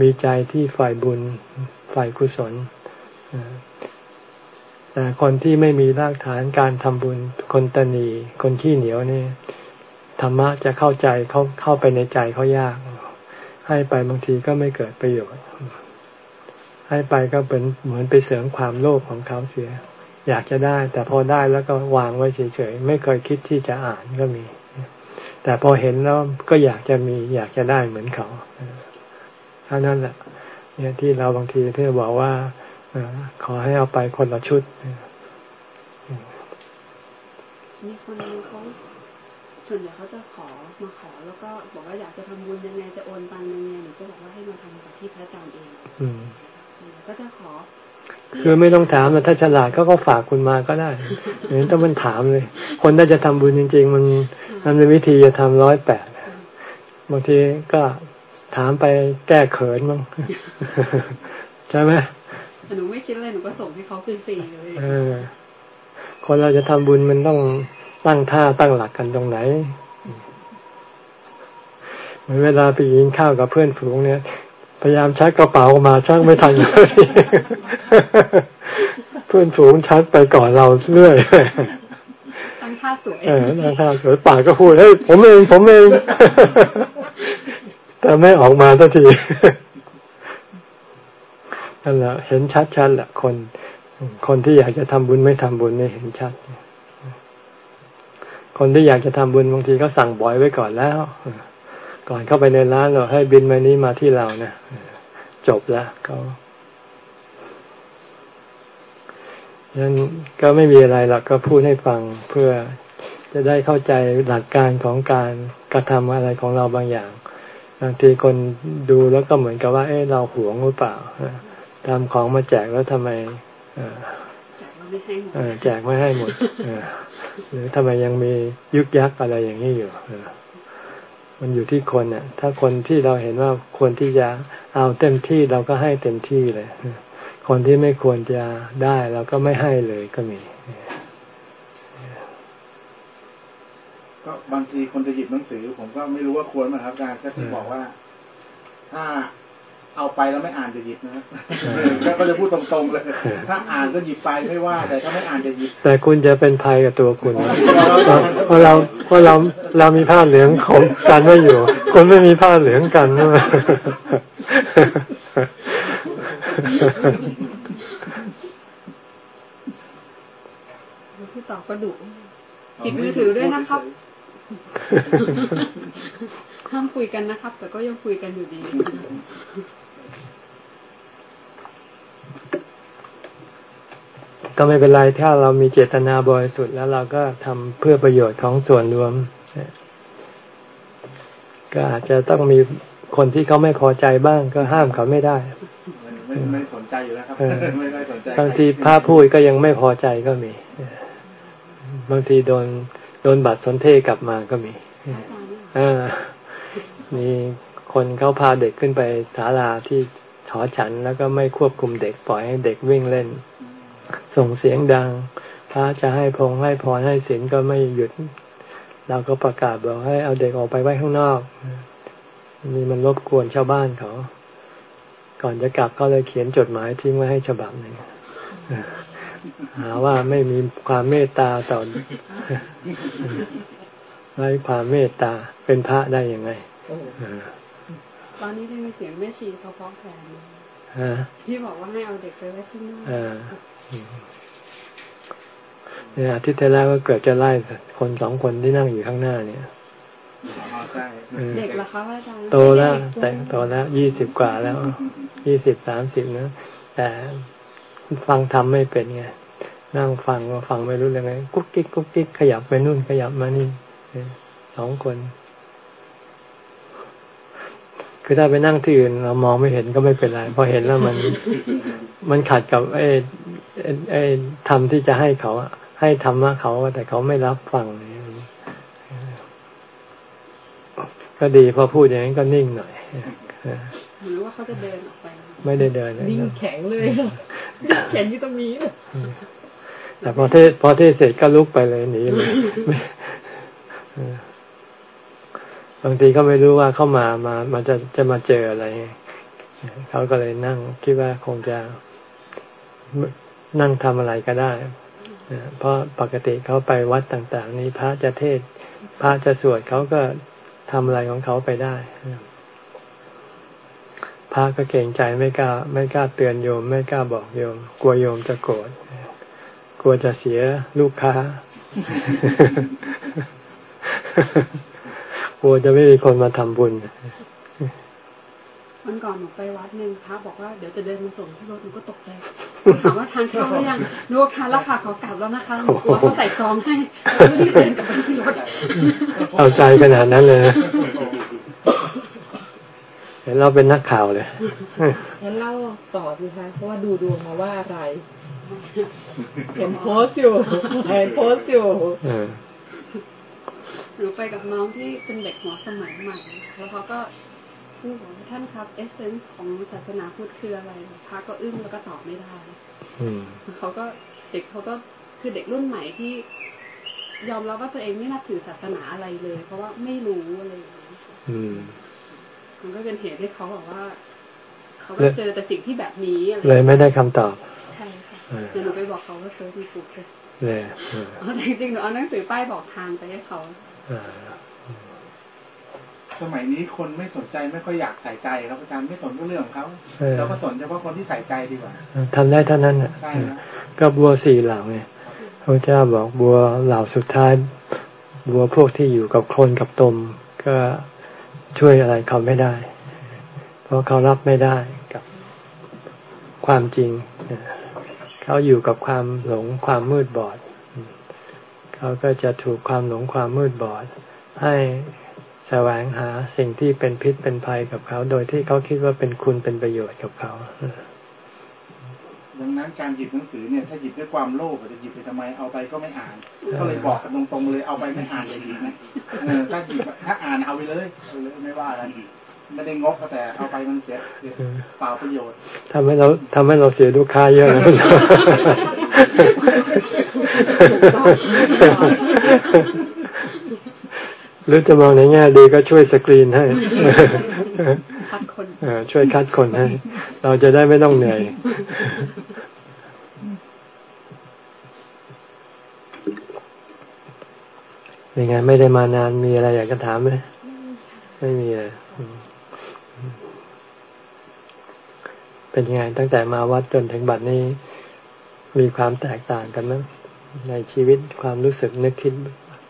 มีใจที่ฝ่ายบุญฝ่ายกุศล แต่คนที่ไม่มีรากฐานการทำบุญคนตนี คนขี้เหนียวนี่ธรรมะจะเข้าใจเขาเข้าไปในใจเขายาก ให้ไปบางทีก็ไม่เกิดประโยชน์ ให้ไปก็เป็นเหมือนไปเสริมความโลภของเขาเสีย อยากจะได้ แต่พอได้แล้วก็วางไว้เฉยๆไม่เคยคิดที่จะอ่านก็มี แต่พอเห็นแล้วก็อยากจะมี อยากจะได้เหมือนเขาเท่านั้นแหละเนี่ยที่เราบางทีที่บอกว่า ขอให้เอาไปคนละชุดมีคนเขาส่วนใหญ่เขาจะขอมาขอแล้วก็บอกว่าอยากจะทำบุญยังไงจะโอนตังยังไงหนูก็บอกว่าให้มาทำกับที่พระอาจารย์เองก็จะขอ คือไม่ต้องถามถ้าฉลาดก็ก็ฝากคุณมาก็ได้เห็นต้องมันถามเลย คนถ้าจะทำบุญจริง ๆ มันมันเป็นวิธีจะทำร้อยแปดบางทีก็ถามไปแก้เขินมั้งใช่ไหม หนูไม่คิดเลยหนูก็ส่งให้เขาฟรีๆเลยคนเราจะทำบุญมันต้องตั้งท่าตั้งหลักกันตรงไหนเหมือนเวลาไปกินข้าวกับเพื่อนฝูงเนี่ย พยายามชักกระเป๋ามาชักไม่ทันเลยเพื่อนฝูงชักไปก่อนเราเรื่อยตั้งท่าสวยเออตั้งท่าสวยปากก็พูดเฮ้ยผมเองผมเองแต่ไม่ออกมาสักที นั่นแหละเห็นชัดๆแหละคน คนที่อยากจะทำบุญไม่ทำบุญนี่เห็นชัด คนที่อยากจะทำบุญบางทีก็สั่งบ่อยไว้ก่อนแล้ว ก่อนเข้าไปในร้านเราให้บินมานี้มาที่เราเนะจบแล้วเขานั้นก็ไม่มีอะไรหรอกก็พูดให้ฟังเพื่อจะได้เข้าใจหลักการของการกระทำอะไรของเราบางอย่างบางทีคนดูแล้วก็เหมือนกับว่า เอ้เราหวงหรือเปล่า ทำของมาแจกแล้วทำไมแจกไม่ให้หมดหรือทำไมยังมียุกยักอะไรอย่างนี้อยู่มันอยู่ที่คนเนี่ยถ้าคนที่เราเห็นว่าควรที่จะเอาเต็มที่เราก็ให้เต็มที่เลย คนที่ไม่ควรจะได้เราก็ไม่ให้เลยก็มี ก็บางทีคนจะหยิบหนังสือ ผมก็ไม่รู้ว่าควรไหมครับอาจารย์ก็ที่บอกว่า ถ้า เอาไปแล้วไม่อ่านจะหยิบนะครับก็จะพูดตรงๆเลย ถ้าอ่านก็หยิบไปไม่ว่า แต่ถ้าไม่อ่านจะหยิบ แต่คุณจะเป็นภัยกับตัวคุณเพราะเราเพราะเราเรามีผ้าเหลืองของกันไม่อยู่ คนไม่มีผ้าเหลืองกันนะพี่ต่อก็ดุปิดมือถือด้วยนะครับห้ามคุยกันนะครับ แต่ก็ยังคุยกันอยู่ดี ก็ไม่เป็นไรถ้าเรามีเจตนาบริสุทธิ์แล้วเราก็ทำเพื่อประโยชน์ของส่วนรวม ก็อาจจะต้องมีคนที่เขาไม่พอใจบ้างก็ห้ามเขาไม่ได้ไม่ไม่สนใจอยู่แล้วครับไม่ได้สนใจบางทีพระพูดก็ยังไม่พอใจก็มี บางทีโดนโดนบัตรสนเทกลับมาก็มีอ่ามีคนเขาพาเด็กขึ้นไปศาลาที่ ถอฉันแล้วก็ไม่ควบคุมเด็กปล่อยให้เด็กวิ่งเล่น ส่งเสียงดัง พระจะให้พงให้พรให้ศีลก็ไม่หยุด เราก็ประกาศบอกให้เอาเด็กออกไปไว้ข้างนอก นี่มันรบกวนชาวบ้านเขา ก่อนจะกลับก็เลยเขียนจดหมายทิ้งไว้ให้ฉบับหนึ่งหาว่าไม่มีความเมตตาต่อไร้ความเมตตาเป็นพระได้ยังไง ตอนนี้ได้มีเสียงแม่ชีเขาฟ้องแทนที่บอกว่าให้เอาเด็กไปไว้ข้างนอกเนี่ยอาทิตย์ที่แล้วก็เกิดจะไล่คนสองคนที่นั่งอยู่ข้างหน้าเนี่ยเด็กละคะอาจารย์โตแล้ว แต่โตแล้วยี่สิบกว่าแล้วยี่สิบสามสิบนะแต่ฟังทำไม่เป็นไงนั่งฟังก็ฟังไม่รู้เลยไงกุ๊กกิ๊กกุ๊กกิ๊กขยับไปนู่นขยับมานี่สองคน คือถ้าไปนั่งที่อื่นเรามองไม่เห็นก็ไม่เป็นไรพอเห็นแล้วมันมันขัดกับไอ้ไอ้ทำที่จะให้เขาให้ธรรมะเขาแต่เขาไม่รับฟังก็ดีพอพูดอย่างนี้ก็นิ่งหน่อยหรือว่าเขาจะเดินออกไป ไม่ได้เดินนิ่งแข็งเลยแข็งที่ตรงนี้แต่พอเทศพอเทศเสร็จก็ลุกไปเลยหนีเลย บางทีก็ไม่รู้ว่าเข้ามามามันจะจะมาเจออะไร เขาก็เลยนั่งคิดว่าคงจะนั่งทำอะไรก็ได้เพราะปกติเขาไปวัดต่าง ๆ นี้พระจะเทศ พระจะสวดเขาก็ทำอะไรของเขาไปได้พระก็เก่งใจไม่กล้า ไม่กล้าเตือนโยม ไม่กล้าบอกโยม กลัวโยมจะโกรธกลัวจะเสียลูกค้า กลัวจะไม่มีคนมาทำบุญวันก่อนหนูไปวัดหนึ่งพระบอกว่าเดี๋ยวจะเดินมาส่งที่รถหนูก็ตกใจถามว่าทานเข้าหรือยังหนูทานแล้วค่ะเขากลับแล้วนะคะหนูกลัวเขาใส่ซองให้ไม่ได้เดินกลับไปที่รถเอาใจขนาดนั้นเลยเห็นเราเป็นนักข่าวเลยงั้นเล่าต่อสิคะเพราะว่าดูดวงมาว่าอะไรเห็นโพสอยู่เห็นโพสอยู่ หนูไปกับน้องที่เป็นเด็กหัวสมัยใหม่ แล้วเขาก็พูดท่านครับ เอเซนส์ของศาสนาพุทธคืออะไรพระก็อึ้งแล้วก็ตอบไม่ได้เขาก็เด็กเขาก็คือเด็กรุ่นใหม่ที่ ยอมรับว่าตัวเองไม่นับถือศาสนาอะไรเลย เพราะว่าไม่รู้อะไรอย่างนี้มันก็เป็นเหตุให้เขาบอกว่า เขาก็เจอแต่สิ่งที่แบบนี้อะไรเลยไม่ได้คำตอบ ใช่ค่ะแต่หนูไปบอกเขาว่า search ในกูเกิลเลยจริงๆหนูเอาหนังสือป้ายบอกทางไปให้เขา สมัยนี้คนไม่สนใจไม่ค่อยอยากใส่ใจครับอาจารย์ไม่สนก็เรื่องของเขาเราก็สนเฉพาะคนที่ใส่ใจดีกว่าทำได้เท่านั้นอะก็บัวสี่เหล่าไงพระเจ้าบอกบัวเหล่าสุดท้าย บัวพวกที่อยู่กับโคลนกับตม ก็ช่วยอะไรเขาไม่ได้ เพราะเขารับไม่ได้กับความจริงเขาอยู่กับความหลงความมืดบอด เขาก็จะถูกความหลงความมืดบอด ให้แสวงหาสิ่งที่เป็นพิษเป็นภัยกับเขา โดยที่เขาคิดว่าเป็นคุณเป็นประโยชน์กับเขาดังนั้นการหยิบหนังสือเนี่ยถ้าหยิบด้วยความโลภจะหยิบไปทำไมเอาไปก็ไม่อ่าน ก็เลยบอกกันตรงๆเลยเอาไปไม่อ่านเลยดีไหมถ้าหยิบถ้าอ่านเอาไปเลยเอาเลยไม่ว่ากันไม่ได้งกแต่เอาไปมันเสียเปล่าประโยชน์ทำให้เราทำให้เราเสียลูกค้าเยอะ หรือจะมองในแง่ดีก็ช่วยสกรีนให้คัดคนช่วยคัดคนให้ เราจะได้ไม่ต้องเหนื่อยยังไงไม่ได้มานานมีอะไรอยากจะถามไหมไม่มีเลยเป็นยังไงตั้งแต่มาวัดจนถึงบัดนี้ มีความแตกต่างกันไหม ในชีวิตความรู้สึกนึกคิด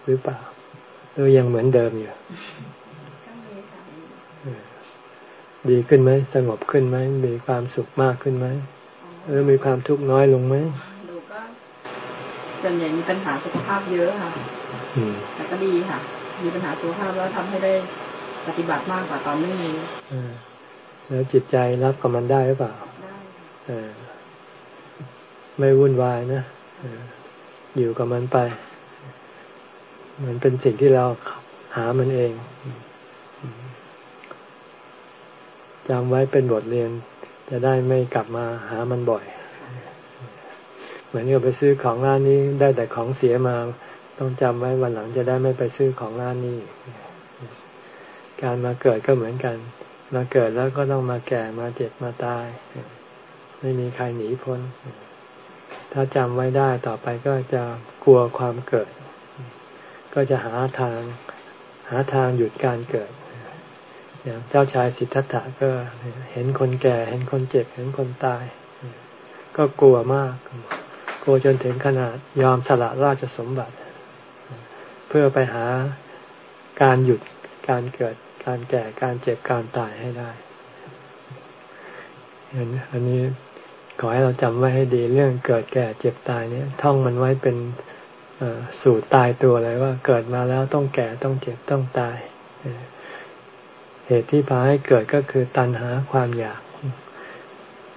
หรือเปล่าหรือยังเหมือนเดิมอยู่ดีขึ้นไหมสงบขึ้นไหมมีความสุขมากขึ้นไหมหรือมีความทุกข์น้อยลงไหมดูก็จนอย่างมีปัญหาสุขภาพเยอะค่ะแต่ก็ดีค่ะ มีปัญหาสุขภาพแล้วทำให้ได้ปฏิบัติมากกว่าตอนไม่มีแล้วจิตใจรับกับมันได้หรือเปล่า ได้ไม่วุ่นวายนะ อยู่กับมันไปเหมือนเป็นสิ่งที่เราหามันเองจำไว้เป็นบทเรียน จะได้ไม่กลับมาหามันบ่อย เหมือนกับไปซื้อของร้านนี้ได้แต่ของเสียมา ต้องจำไว้วันหลังจะได้ไม่ไปซื้อของร้านนี้ การมาเกิดก็เหมือนกัน มาเกิดแล้วก็ต้องมาแก่มาเจ็บมาตาย ไม่มีใครหนีพ้น ถ้าจำไว้ได้ต่อไปก็จะกลัวความเกิด ก็จะหาทางหาทางหยุดการเกิดอย่างเจ้าชายสิทธัตถะก็เห็นคนแก่ เห็นคนเจ็บ เห็นคนตาย ก็กลัวมาก กลัวจนถึงขนาดยอมสละราชสมบัติ เพื่อไปหาการหยุดการเกิดการแก่การเจ็บการตายให้ได้เห็นอันนี้ ขอให้เราจำไว้ให้ดีเรื่องเกิดแก่เจ็บตายเนี่ยท่องมันไว้เป็นสูตรตายตัวเลยว่าเกิดมาแล้วต้องแก่ต้องเจ็บต้องตายเหตุที่พาให้เกิดก็คือตัณหาความอยาก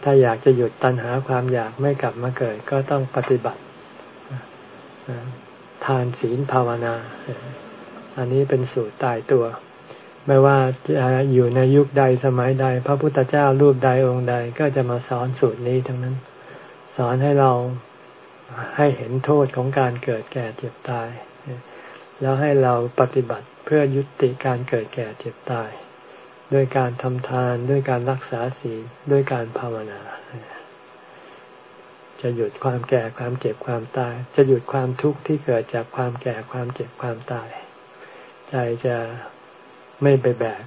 ถ้าอยากจะหยุดตัณหาความอยากไม่กลับมาเกิดก็ต้องปฏิบัติทานศีลภาวนา อันนี้เป็นสูตรตายตัว ไม่ว่าจะอยู่ในยุคใดสมัยใด พระพุทธเจ้ารูปใดองค์ใดก็จะมาสอนสูตรนี้ทั้งนั้น สอนให้เราให้เห็นโทษของการเกิดแก่เจ็บตาย แล้วให้เราปฏิบัติเพื่อยุติการเกิดแก่เจ็บตาย ด้วยการทำทานด้วยการรักษาศีลด้วยการภาวนา จะหยุดความแก่ความเจ็บความตาย จะหยุดความทุกข์ที่เกิดจากความแก่ความเจ็บความตาย ใจจะ ไม่ไปแบก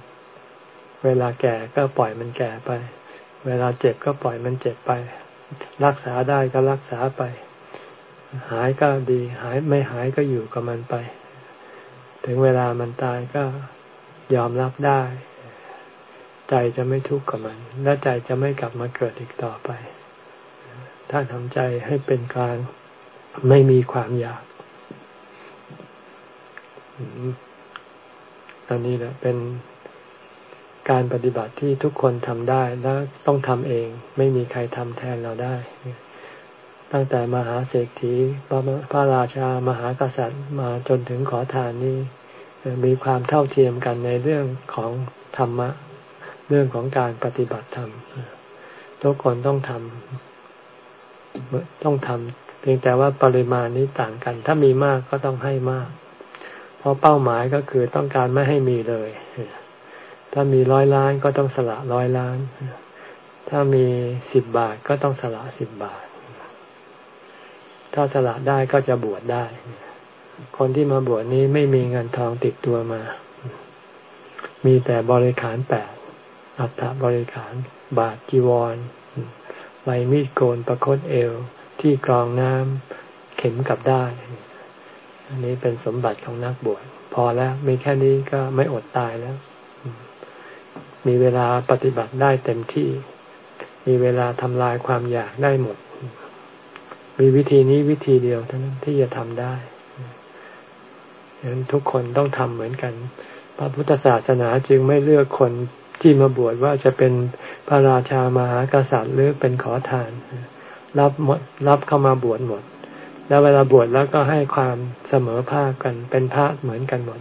เวลาแก่ก็ปล่อยมันแก่ไป เวลาเจ็บก็ปล่อยมันเจ็บไป รักษาได้ก็รักษาไป หายก็ดี หายไม่หายก็อยู่กับมันไป ถึงเวลามันตายก็ยอมรับได้ ใจจะไม่ทุกข์กับมัน และใจจะไม่กลับมาเกิดอีกต่อไป ถ้าทำใจให้เป็นกลางไม่มีความอยาก อันนี้แหละเป็นการปฏิบัติที่ทุกคนทำได้และต้องทำเอง ไม่มีใครทำแทนเราได้ ตั้งแต่มหาเศรษฐีพระราชามหากษัตริย์มาจนถึงขอทานนี้มีความเท่าเทียมกันในเรื่องของธรรมะ เรื่องของการปฏิบัติธรรมทุกคนต้องทำต้องทำเพียงแต่ว่าปริมาณนี้ต่างกัน ถ้ามีมากก็ต้องให้มาก เพราะเป้าหมายก็คือต้องการไม่ให้มีเลย ถ้ามีร้อยล้านก็ต้องสละร้อยล้าน ถ้ามีสิบบาทก็ต้องสละสิบบาท ถ้าสละได้ก็จะบวชได้ คนที่มาบวชนี้ไม่มีเงินทองติดตัวมา มีแต่บริขารแปด อัฐบริขาร บาทจีวรใบมีดโกนประคตเอว ที่กรองน้ำเข็มกับได้ อันนี้เป็นสมบัติของนักบวชพอแล้ว มีแค่นี้ก็ไม่อดตายแล้ว มีเวลาปฏิบัติได้เต็มที่ มีเวลาทำลายความอยากได้หมด มีวิธีนี้วิธีเดียวเท่านั้นที่จะทำได้ฉะนั้นทุกคนต้องทำเหมือนกัน พระพุทธศาสนาจึงไม่เลือกคนที่มาบวชว่าจะเป็นพระราชามหากษัตริย์หรือเป็นขอทาน รับหมดรับเข้ามาบวชหมด แล้วเวลาบวชแล้วก็ให้ความเสมอภาคกัน เป็นพระเหมือนกันหมด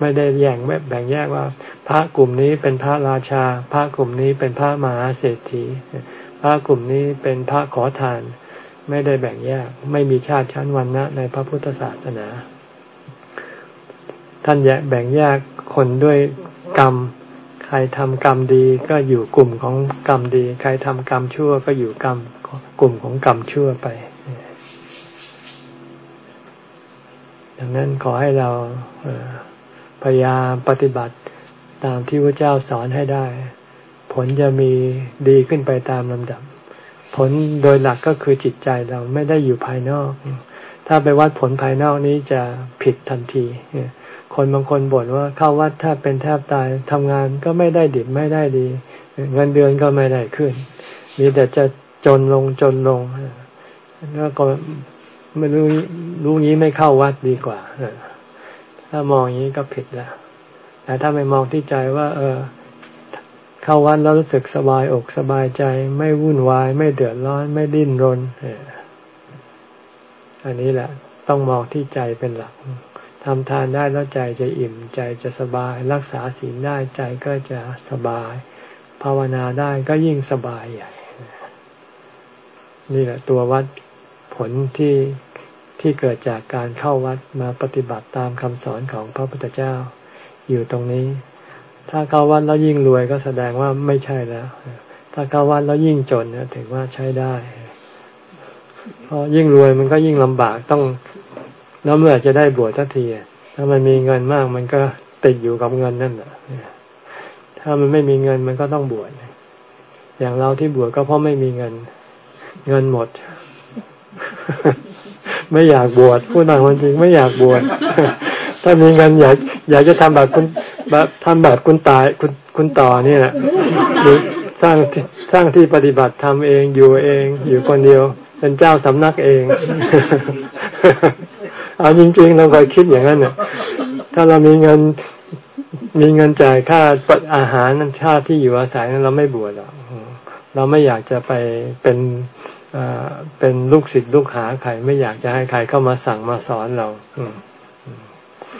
ไม่ได้แย่งแบ่งแยกว่า พระกลุ่มนี้เป็นพระราชา พระกลุ่มนี้เป็นพระมหาเศรษฐี พระกลุ่มนี้เป็นพระขอทาน ไม่ได้แบ่งแยก ไม่มีชาติชั้นวรรณะในพระพุทธศาสนา ท่านแยกแบ่งแยกคนด้วยกรรม ใครทำกรรมดีก็อยู่กลุ่มของกรรมดี ใครทำกรรมชั่วก็อยู่กรรมกลุ่มของกรรมชั่วไป ดังนั้นขอให้เราพยายามปฏิบัติตามที่พระเจ้าสอนให้ได้ ผลจะมีดีขึ้นไปตามลำดับ ผลโดยหลักก็คือจิตใจเราไม่ได้อยู่ภายนอก ถ้าไปวัดผลภายนอกนี้จะผิดทันที คนบางคนบ่นว่าเข้าวัดแทบเป็นแทบตายทำงานก็ไม่ได้ดิบไม่ได้ดี เงินเดือนก็ไม่ได้ขึ้น มีแต่จะจนลงจนลงแล้วก็ ไม่รู้รู้งี้ไม่เข้าวัดดีกว่าถ้ามองอย่างนี้ก็ผิดแล้วแต่ถ้าไม่มองที่ใจว่า เออ เข้าวัดแล้วรู้สึกสบายอกสบายใจ ไม่วุ่นวาย ไม่เดือดร้อน ไม่ดิ้นรนอันนี้แหละ ต้องมองที่ใจเป็นหลักทำทานได้แล้วใจจะอิ่ม ใจจะสบาย รักษาศีลได้ใจก็จะสบาย ภาวนาได้ก็ยิ่งสบายใหญ่ นี่แหละตัววัดผลที่ ที่เกิดจากการเข้าวัดมาปฏิบัติตามคำสอนของพระพุทธเจ้า อยู่ตรงนี้ ถ้าเข้าวัดแล้วยิ่งรวยก็แสดงว่าไม่ใช่แล้ว ถ้าเข้าวัดแล้วยิ่งจนถือว่าใช้ได้เพราะยิ่งรวยมันก็ยิ่งลำบากต้องแล้วเมื่อจะได้บวชทันทีถ้ามันมีเงินมากมันก็ติดอยู่กับเงินนั่นแหละถ้ามันไม่มีเงินมันก็ต้องบวชอย่างเราที่บวชก็เพราะไม่มีเงิน เงินหมด ไม่อยากบวชพูดตามจริงไม่อยากบวชถ้ามีเงินอยากอยากจะทำแบบคุณแบบทำแบบคุณตายคุณคุณต่อเนี่ยหรือสร้างสร้างที่ปฏิบัติทำเองอยู่เอง อยู่คนเดียว เป็นเจ้าสำนักเองเอาจริงๆเราเคยคิดอย่างนั้นเนี่ยถ้าเรามีเงินมีเงินจ่ายค่าอาหารนั่นชาติที่อยู่อาศัยนั้นเราไม่บวชหรอกเราไม่อยากจะไปเป็น เป็นลูกศิษย์ลูกหาใครไม่อยากจะให้ใครเข้ามาสั่งมาสอนเรา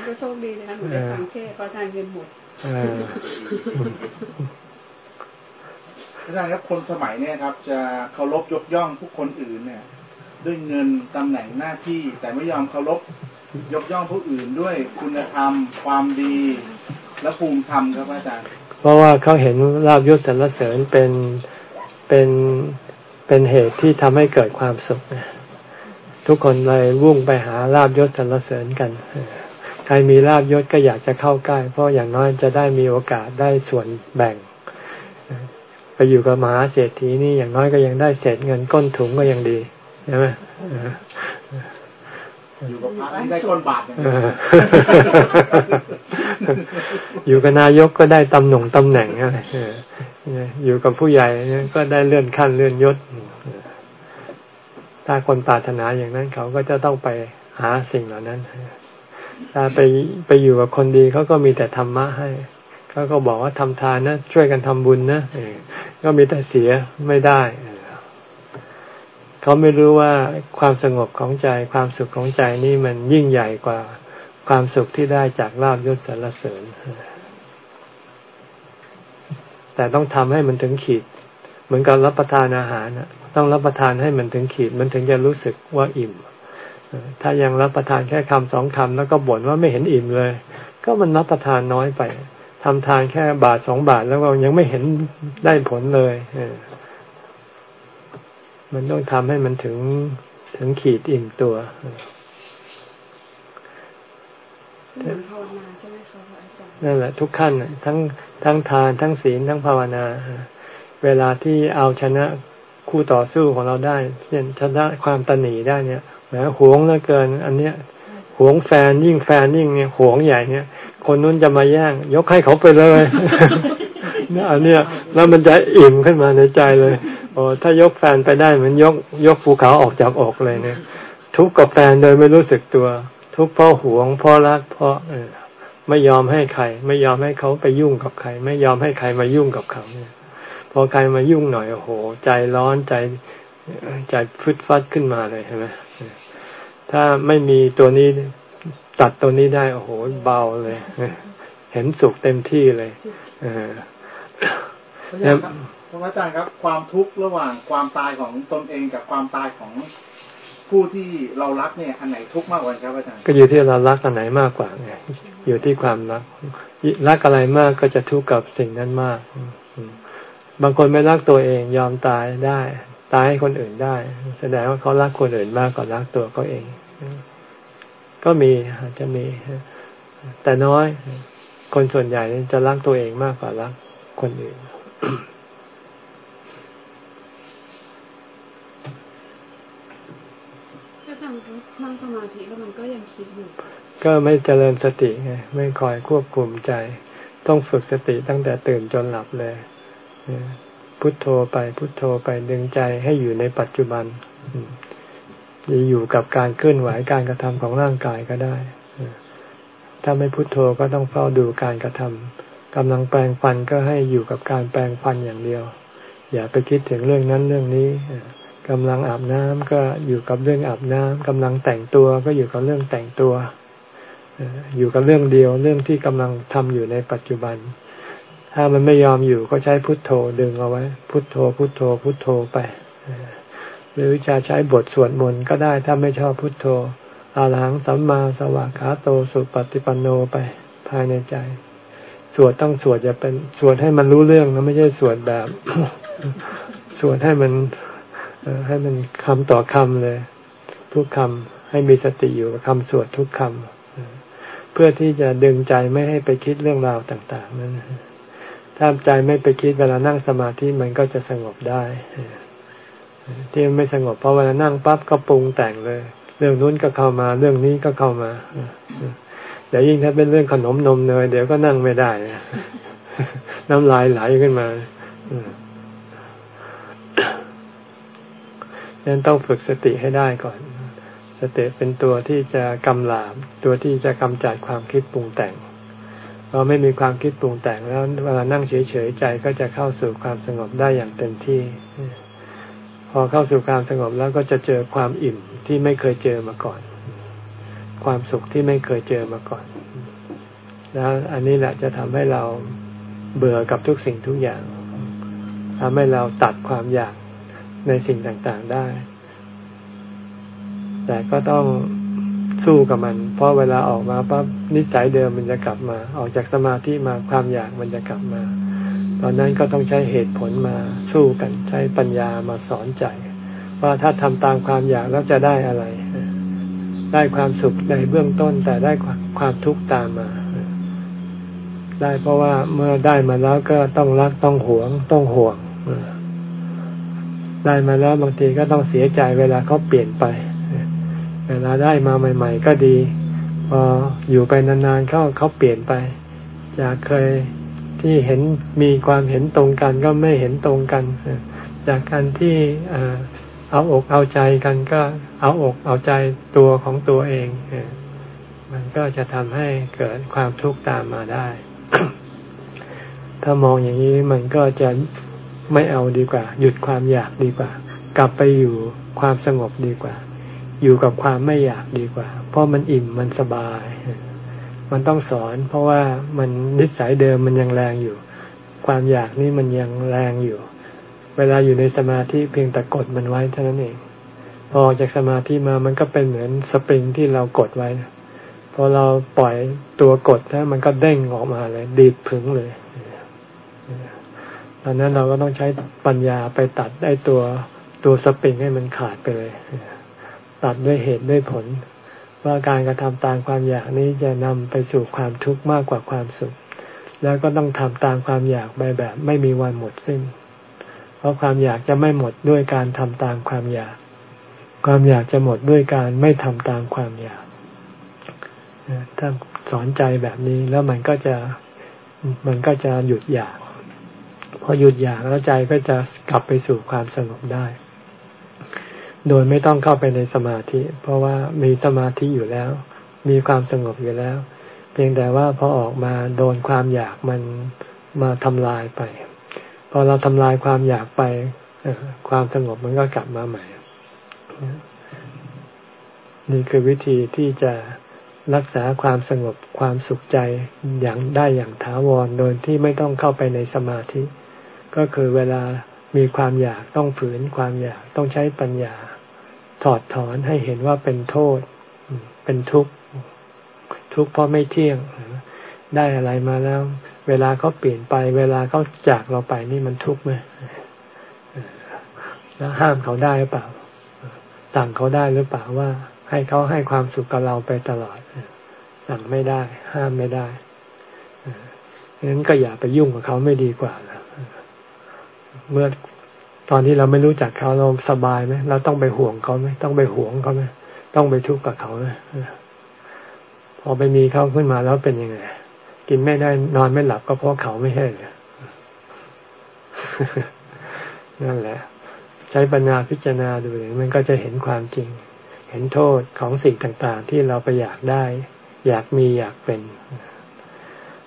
ก็โชคดีนะคะหนูได้ฟังเทศพระอาจารย์เงินหมดอาจารย์ครับคนสมัยเนี้ยครับ จะเคารพยกย่องผู้คนอื่นเนี่ย ด้วยเงินตำแหน่งหน้าที่ แต่ไม่ยอมเคารพยกย่องผู้อื่นด้วยคุณธรรม ความดี และภูมิธรรมครับอาจารย์ เพราะว่าเขาเห็นลาบยศสรรเสริญเป็นเป็น เป็นเหตุที่ทำให้เกิดความสุข ทุกคนเลยวุ่งไปหาลาบยศสรรเสริญกัน ใครมีลาบยศก็อยากจะเข้าใกล้ เพราะอย่างน้อยจะได้มีโอกาสได้ส่วนแบ่ง ไปอยู่กับมหาเศรษฐีนี่อย่างน้อยก็ยังได้เศษเงินก้นถุงก็ยังดีใช่ไหมอยู่กับพระได้ก้นบาทอยู่กับนายกก็ได้ตำหน่งตำแหน่งอะไร อยู่กับผู้ใหญ่ก็ได้เลื่อนขั้นเลื่อนยศ ถ้าคนปรารถนาอย่างนั้นเขาก็จะต้องไปหาสิ่งเหล่านั้น ถ้าไปไปอยู่กับคนดีเขาก็มีแต่ธรรมะให้เขาก็บอกว่าทำทานนะช่วยกันทำบุญนะก็มีแต่เสียไม่ได้เขาไม่รู้ว่าความสงบของใจความสุขของใจนี่มันยิ่งใหญ่กว่าความสุขที่ได้จากลาบยศสรรเสริญ แต่ต้องทำให้มันถึงขีด เหมือนกับรับประทานอาหารต้องรับประทานให้มันถึงขีด มันถึงจะรู้สึกว่าอิ่ม ถ้ายังรับประทานแค่คำสองคำแล้วก็บ่นว่าไม่เห็นอิ่มเลย ก็มันรับประทานน้อยไปทำทานแค่บาทสองบาทแล้วก็ยังไม่เห็นได้ผลเลยมันต้องทำให้มันถึงถึงขีดอิ่มตัวนั่นแหละทุกขั้นทั้ง ทั้งทานทั้งศีลทั้งภาวนา เวลาที่เอาชนะคู่ต่อสู้ของเราได้เช่นชนะความตนีได้เนี่ยแหมหวงเหลือเกิน อันเนี้ยหวงแฟนยิ่งแฟนยิ่งเนี่ยหวงใหญ่เนี่ย คนนู้นจะมาแย่งยกให้เขาไปเลยเนี่ยอันเนี้ยแล้วมันจะอิ่มขึ้นมาในใจเลยโอ้ถ้ายกแฟนไปได้เหมือนยกยกภูเขาออกจากอกเลยเนี่ย ทุกข์กับแฟนโดยไม่รู้สึกตัว ทุกข์เพราะหวงเพราะรักเพราะเออ ไม่ยอมให้ใคร ไม่ยอมให้เขาไปยุ่งกับใคร ไม่ยอมให้ใครมายุ่งกับเขาเนี่ยพอใครมายุ่งหน่อยโอ้โห ใจร้อนใจใจฟึดฟัดขึ้นมาเลยใช่ไหมถ้าไม่มีตัวนี้ตัดตัวนี้ได้โอ้โหเบาเลย เห็นสุขเต็มที่เลยเออแล้วพระอาจารย์ครับ ความทุกข์ระหว่างความตายของตนเองกับความตายของ ผู้ที่เรารักเนี่ยอันไหนทุกข์มากกว่าครับอาจารย์ก็อยู่ที่เรารักอันไหนมากกว่าไงอยู่ที่ความรัก รักอะไรมากก็จะทุกข์กับสิ่งนั้นมาก บางคนไม่รักตัวเองยอมตายได้ ตายให้คนอื่นได้ แสดงว่าเขารักคนอื่นมากกว่ารักตัวเขาเอง ก็มีอาจจะมี แต่น้อย คนส่วนใหญ่จะรักตัวเองมากกว่ารักคนอื่นงสมาธิแล้วมัน ก็ไม่เจริญสติไงไม่คอยควบคุมใจ ต้องฝึกสติตั้งแต่ตื่นจนหลับเลย พุทโธไปพุทโธไปดึงใจให้อยู่ในปัจจุบันจะอยู่กับการเคลื่อนไหวการกระทำของร่างกายก็ได้ ถ้าไม่พุทโธก็ต้องเฝ้าดูการกระทำกำลังแปลงฟันก็ให้อยู่กับการแปลงฟันอย่างเดียว อย่าไปคิดถึงเรื่องนั้นเรื่องนี้ กำลังอาบน้ำก็อยู่กับเรื่องอาบน้ำกำลังแต่งตัวก็อยู่กับเรื่องแต่งตัว อยู่กับเรื่องเดียวเรื่องที่กำลังทำอยู่ในปัจจุบัน ถ้ามันไม่ยอมอยู่ก็ใช้พุทโธดึงเอาไว้ พุทโธ พุทโธ พุทโธไป หรือจะใช้บทสวดมนต์ก็ได้ถ้าไม่ชอบพุทโธอาลังสัมมาสวากขาโตสุปฏิปันโนไปภายในใจสวดต้องสวดจะเป็นสวดให้มันรู้เรื่องนะไม่ใช่สวดแบบ สวดให้มัน ให้มันคำต่อคำเลย ทุกคำให้มีสติอยู่กับคำสวดทุกคำเพื่อที่จะดึงใจไม่ให้ไปคิดเรื่องราวต่าง ๆ นั้นถ้าใจไม่ไปคิดเวลานั่งสมาธิมันก็จะสงบได้ที่ไม่สงบเพราะเวลานั่งปั๊บก็ปรุงแต่งเลย เรื่องนู้นก็เข้ามาเรื่องนี้ก็เข้ามาเดี๋ยวยิ่งถ้าเป็นเรื่องขนมนมเนยเดี๋ยวก็นั่งไม่ได้น้ำลายไหลขึ้นมา นั้นต้องฝึกสติให้ได้ก่อน สติเป็นตัวที่จะกำลาบตัวที่จะกำจัดความคิดปรุงแต่งพอไม่มีความคิดปรุงแต่งแล้วเวลานั่งเฉยๆใจก็จะเข้าสู่ความสงบได้อย่างเต็มที่ พอเข้าสู่ความสงบแล้วก็จะเจอความอิ่มที่ไม่เคยเจอมาก่อน ความสุขที่ไม่เคยเจอมาก่อน แล้วอันนี้แหละจะทำให้เราเบื่อกับทุกสิ่งทุกอย่างทำให้เราตัดความอยาก ในสิ่งต่างๆได้ แต่ก็ต้องสู้กับมัน เพราะเวลาออกมาปั๊บนิสัยเดิมมันจะกลับมา ออกจากสมาธิมาความอยากมันจะกลับมา ตอนนั้นก็ต้องใช้เหตุผลมาสู้กันใช้ปัญญามาสอนใจ ว่าถ้าทำตามความอยากแล้วจะได้อะไร ได้ความสุขในเบื้องต้นแต่ได้ความทุกข์ตามมาได้เพราะว่าเมื่อได้มาแล้วก็ต้องรักต้องหวงต้องห่วง ได้มาแล้วบางทีก็ต้องเสียใจเวลาเขาเปลี่ยนไป เวลาได้มาใหม่ ๆ ก็ดี พออยู่ไปนานๆเขาเขาเปลี่ยนไป จากเคยที่เห็นมีความเห็นตรงกันก็ไม่เห็นตรงกัน จากการที่เอาอกเอาใจกันก็เอาอกเอาใจตัวของตัวเอง มันก็จะทำให้เกิดความทุกข์ตามมาได้ ถ้ามองอย่างนี้มันก็จะ ไม่เอาดีกว่า หยุดความอยากดีกว่า กลับไปอยู่ความสงบดีกว่า อยู่กับความไม่อยากดีกว่า เพราะมันอิ่มมันสบาย มันต้องสอน เพราะว่ามันนิสัยเดิมมันยังแรงอยู่ ความอยากนี่มันยังแรงอยู่ เวลาอยู่ในสมาธิเพียงแต่กดมันไว้เท่านั้นเองพอจากสมาธิมามันก็เป็นเหมือนสปริงที่เรากดไว้พอเราปล่อยตัวกดแล้วมันก็เด้งออกมาเลย ดีดผึงเลย ตอนนั้นเราก็ต้องใช้ปัญญาไปตัดได้ตัวตัวสปริงให้มันขาดไปเลย ตัดด้วยเหตุด้วยผล ว่าการกระทำตามความอยากนี้จะนำไปสู่ความทุกข์มากกว่าความสุข แล้วก็ต้องทำตามความอยากไปแบบ ไม่มีวันหมดสิ้น เพราะความอยากจะไม่หมดด้วยการทำตามความอยาก ความอยากจะหมดด้วยการไม่ทำตามความอยากถ้าสอนใจแบบนี้แล้วมันก็จะมันก็จะหยุดอยาก พอหยุดอยากแล้วใจก็จะกลับไปสู่ความสงบได้ โดยไม่ต้องเข้าไปในสมาธิ เพราะว่ามีสมาธิอยู่แล้ว มีความสงบอยู่แล้ว เพียงแต่ว่าพอออกมาโดนความอยากมันมาทำลายไป พอเราทำลายความอยากไปความสงบมันก็กลับมาใหม่ นี่คือวิธีที่จะรักษาความสงบความสุขใจอย่างได้อย่างถาวรโดยที่ไม่ต้องเข้าไปในสมาธิ ก็คือเวลามีความอยากต้องฝืนความอยากต้องใช้ปัญญา ถอดถอนให้เห็นว่าเป็นโทษ เป็นทุกข์ ทุกข์เพราะไม่เที่ยง ได้อะไรมาแล้ว เวลาเขาเปลี่ยนไป เวลาเขาจากเราไปนี่มันทุกข์ไหมแล้วห้ามเขาได้หรือเปล่าสั่งเขาได้หรือเปล่าว่า ให้เขาให้ความสุขกับเราไปตลอดสั่งไม่ได้ ห้ามไม่ได้ฉะนั้นก็อย่าไปยุ่งกับเขาไม่ดีกว่านะ เมื่อตอนที่เราไม่รู้จักเขาเราสบายไหมเราต้องไปห่วงเขาไหมต้องไปห่วงเขาไหมต้องไปทุกข์กับเขาไหมพอไปมีเขาขึ้นมาแล้วเป็นยังไงกินไม่ได้นอนไม่หลับก็เพราะเขาไม่ใช่เลยนั่นแหละ ใช้ปัญญาพิจารณาดูเลยมันก็จะเห็นความจริง เห็นโทษของสิ่งต่าง ๆ ที่เราไปอยากได้ อยากมีอยากเป็น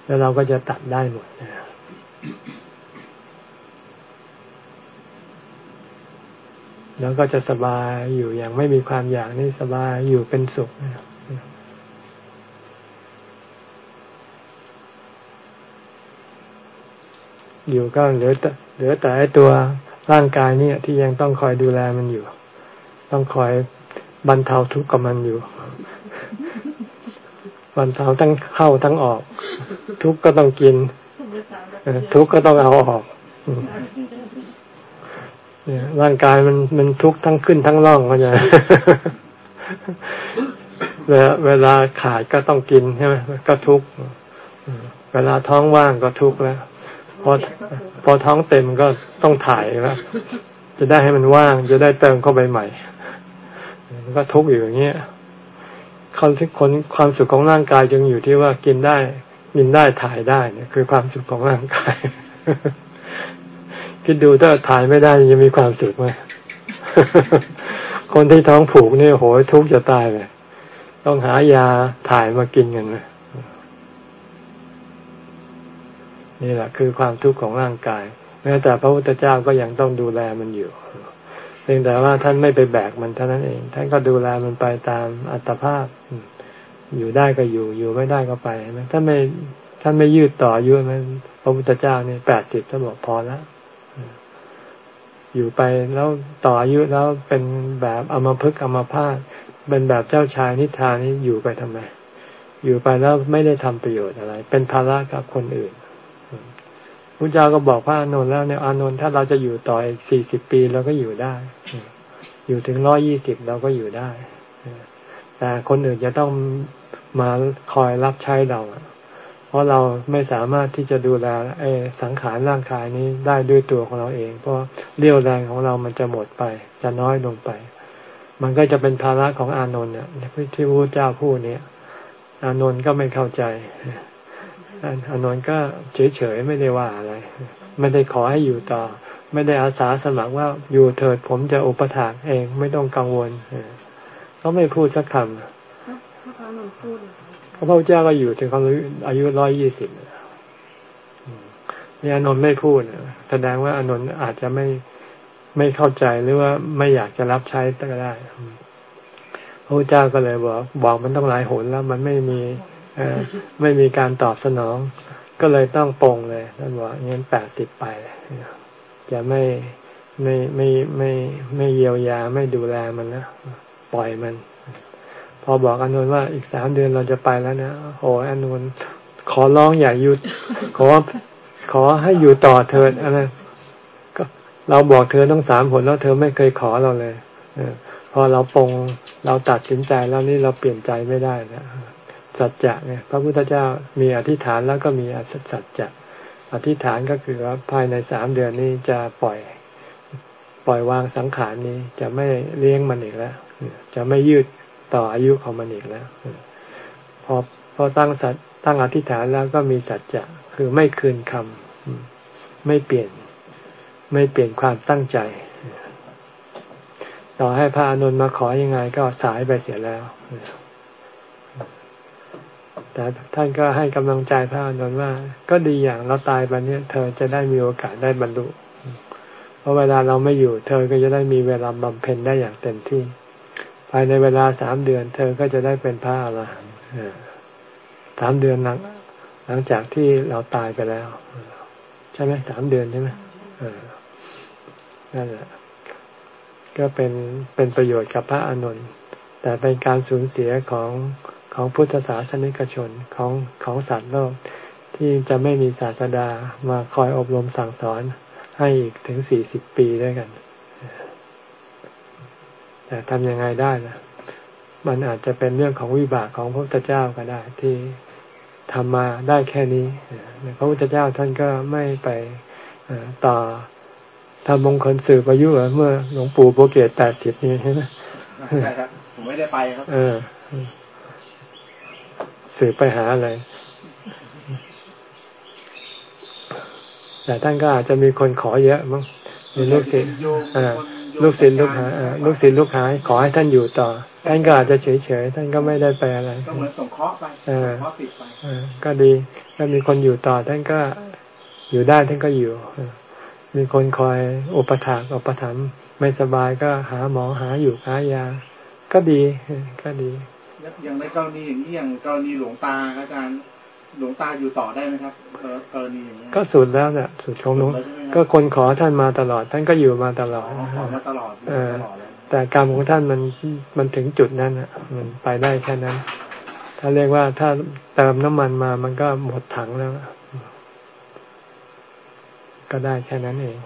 แล้วเราก็จะตัดได้หมดนะ แล้วก็จะสบายอยู่อย่างไม่มีความอยากนี่สบายอยู่เป็นสุขอยู่ก็เหลือแต่เหลือแต่ตัวร่างกายนี่ที่ยังต้องคอยดูแลมันอยู่ ต้องคอยบรรเทาทุกข์กับมันอยู่บรรเทาทั้งเข้าทั้งออก ทุกข์ก็ต้องกิน ทุกข์ก็ต้องเอาออก เนี่ยร่างกายมันมันทุกข์ทั้งขึ้นทั้งล่องเข้าใจเวลาเวลาขาดก็ต้องกินใช่ไหมก็ทุกข์เวลาท้องว่างก็ทุกข์แล้วพอพอท้องเต็มก็ต้องถ่ายแล้วจะได้ให้มันว่าง จะได้เติมเข้าไปใหม่มันก็ทุกข์อยู่อย่างเงี้ยความที่คนความสุขของร่างกายจึงอยู่ที่ว่ากินได้กินได้ถ่ายได้เนี่ยคือความสุขของร่างกาย คิดดูถ้าถ่ายไม่ได้จะมีความสุขไหมคนที่ท้องผูกนี่โหยทุกข์จะตายเลยต้องหายาถ่ายมากินกันเลยนี่แหละคือความทุกข์ของร่างกาย แม้แต่พระพุทธเจ้าก็ยังต้องดูแลมันอยู่เพียงแต่ว่าท่านไม่ไปแบกมันเท่านั้นเอง ท่านก็ดูแลมันไปตามอัตภาพ อยู่ได้ก็อยู่ อยู่ไม่ได้ก็ไปท่านไม่ท่านไม่ยืดต่ออายุมันพระพุทธเจ้าเนี่ยแปดสิบท่านบอกพอแล้ว อยู่ไปแล้วต่ออายุแล้วเป็นแบบอมพึกอมพาตเป็นแบบเจ้าชายนิทานนี่อยู่ไปทำไม อยู่ไปแล้วไม่ได้ทำประโยชน์อะไร เป็นภาระกับคนอื่นพระเจ้าก็บอกพระอานนท์แล้วเนี่ยอานนท์ถ้าเราจะอยู่ต่ออีกสี่สิบปีเราก็อยู่ได้ อยู่ถึงร้อยี่สิบเราก็อยู่ได้แต่คนอื่นจะต้องมาคอยรับใช้เรา เพราะเราไม่สามารถที่จะดูแลไอ้สังขารร่างกายนี้ได้ด้วยตัวของเราเอง เพราะเรี่ยวแรงของเรามันจะหมดไป จะน้อยลงไป มันก็จะเป็นภาระของอานนท์เนี่ยที่พระเจ้าพูดเนี่ย อานนท์ก็ไม่เข้าใจอานนท์ก็เฉยๆไม่ได้ว่าอะไร ไม่ได้ขอให้อยู่ต่อ ไม่ได้อาสาสมัครว่าอยู่เถิดผมจะอุปถากเองไม่ต้องกังวลเขาไม่พูดสักคำพระพุ พระพุทธเจ้าก็อยู่ถึงอายุร้อยยี่สิบนี่อนนท์ไม่พูดแสดงว่าอนนท์อาจจะไม่ไม่เข้าใจหรือว่าไม่อยากจะรับใช้ก็ได้พระพุทธเจ้าก็เลยบอกบอกมันต้องหลายหนแล้ว มันไม่มีไม่มีการตอบสนอง ก็เลยต้องปรงเลยท่านบอกงั้นแปดติดไปจะไม่ไม่ไม่ไม่ไม่เยียวยาไม่ดูแลมันนะปล่อยมัน อบอกอนนท์ว่าอีกสามเดือนเราจะไปแล้วนะโอ้อนนท์ขอร้องอย่าหยุด ขอขอให้อยู่ต่อเถิดอะไรก็เราบอกเธอต้องสามผลแล้วเธอไม่เคยขอเราเลยอพอเราปรงเราตัดสินใจแล้วนี่เราเปลี่ยนใจไม่ได้นะสัจจะเนี่ยพระพุทธเจ้ามีอธิษฐานแล้วก็มีสัจจะอธิษฐานก็คือว่าภายในสามเดือนนี้จะปล่อย ปล่อยวางสังขารนี้ จะไม่เลี้ยงมันอีกแล้ว จะไม่ยืด ต่ออายุของมันอีกแล้ว พอพอตั้งสัจตั้งอธิษฐานแล้วก็มีสัจจะคือไม่คืนคำไม่เปลี่ยน ไม่เปลี่ยนความตั้งใจ ต่อให้พระอนุนมาขอยังไงก็สายไปเสียแล้วแต่ท่านก็ให้กำลังใจพระอานนท์ว่า ก็ดีอย่างเราตายไปเนี่ยเธอจะได้มีโอกาสได้บรรลุเพราะเวลาเราไม่อยู่ เธอก็จะได้มีเวลาบำเพ็ญได้อย่างเต็มที่ ภายในเวลาสามเดือน เธอก็จะได้เป็นพระอรหันต์สามเดือนหลังหลังจากที่เราตายไปแล้ว ใช่ไหมสามเดือนใช่ไหมนั่นแหละก็เป็นเป็นประโยชน์กับพระอานนท์แต่เป็นการสูญเสียของของพุทธศาสนิกชนของของสัตว์โลก ที่จะไม่มีศาสดามาคอยอบรมสั่งสอนให้อีกถึงสี่สิบปีด้วยกัน แต่ทำยังไงได้นะมันอาจจะเป็นเรื่องของวิบากของพระพุทธเจ้าก็ได้ ที่ทำมาได้แค่นี้พระพุทธเจ้าท่านก็ไม่ไปต่อทำมงคลสืบอายุเมื่อหลวงปู่โปเกตแปดสิบนี่ใช่ไหมใช่ครับผมไม่ได้ไปครับ เออ สืบไปหาอะไรแต่ท่านก็อาจจะมีคนขอเยอะมั้งมีลูกศิษย์ ลูกศิษย์ลูกหาลูกศิษย์ลูกหาขอให้ท่านอยู่ต่อ ท่านก็อาจจะเฉยเฉยท่านก็ไม่ได้ไปอะไรก็เหมือนส่งเคราะห์ไปส่งเคราะห์ติดไปก็ดีถ้ามีคนอยู่ต่อท่านก็อยู่ได้ท่านก็อยู่ มีคนคอยอุปถากอุปถัมภ์ไม่สบายก็หาหมอหาอยู่หายา ก็ดีก็ดีอย่างในกรณีอย่างนี้อย่างกรณีหลวงตาอาจารย์ หลวงตาอยู่ต่อได้ไหมครับกรณีอย่างนี้ก็สุดแล้วเนี่ยสุดของหลวงก็คนขอท่านมาตลอด ท่านก็อยู่มาตลอดขอมาตลอดเออแต่กรรมของท่านมันมันถึงจุดนั้นอะ มันไปได้แค่นั้น ถ้าเรียกว่าถ้าเติมน้ำมันมามันก็หมดถังแล้ว ก็ได้แค่นั้นเอง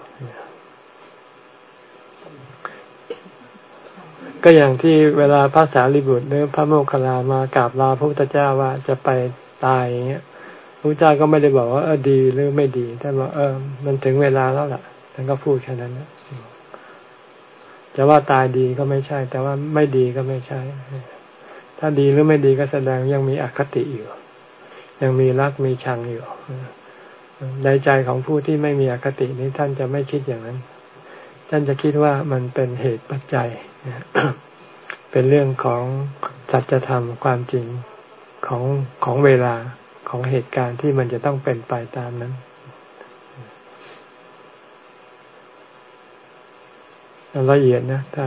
ก็อย่างที่เวลาพระสารีบุตรหรือพระโมคคัลลามากราบลาพระพุทธเจ้าว่าจะไป ตายอย่างเงี้ยพระเจ้าก็ไม่ได้บอกว่าเออดีหรือไม่ดีแต่บอกเออ มันถึงเวลาแล้วล่ะท่านก็พูดแค่นั้นนะจะว่าตายดีก็ไม่ใช่ แต่ว่าไม่ดีก็ไม่ใช่ ถ้าดีหรือไม่ดีก็แสดงยังมีอคติอยู่ ยังมีรักมีชังอยู่ในใจของผู้ที่ไม่มีอคตินี้ท่านจะไม่คิดอย่างนั้น ท่านจะคิดว่ามันเป็นเหตุปัจจัยเป็นเรื่องของสัจธรรมความจริง ของของเวลาของเหตุการณ์ที่มันจะต้องเป็นไปตามนั้น ละเอียดนะถ้า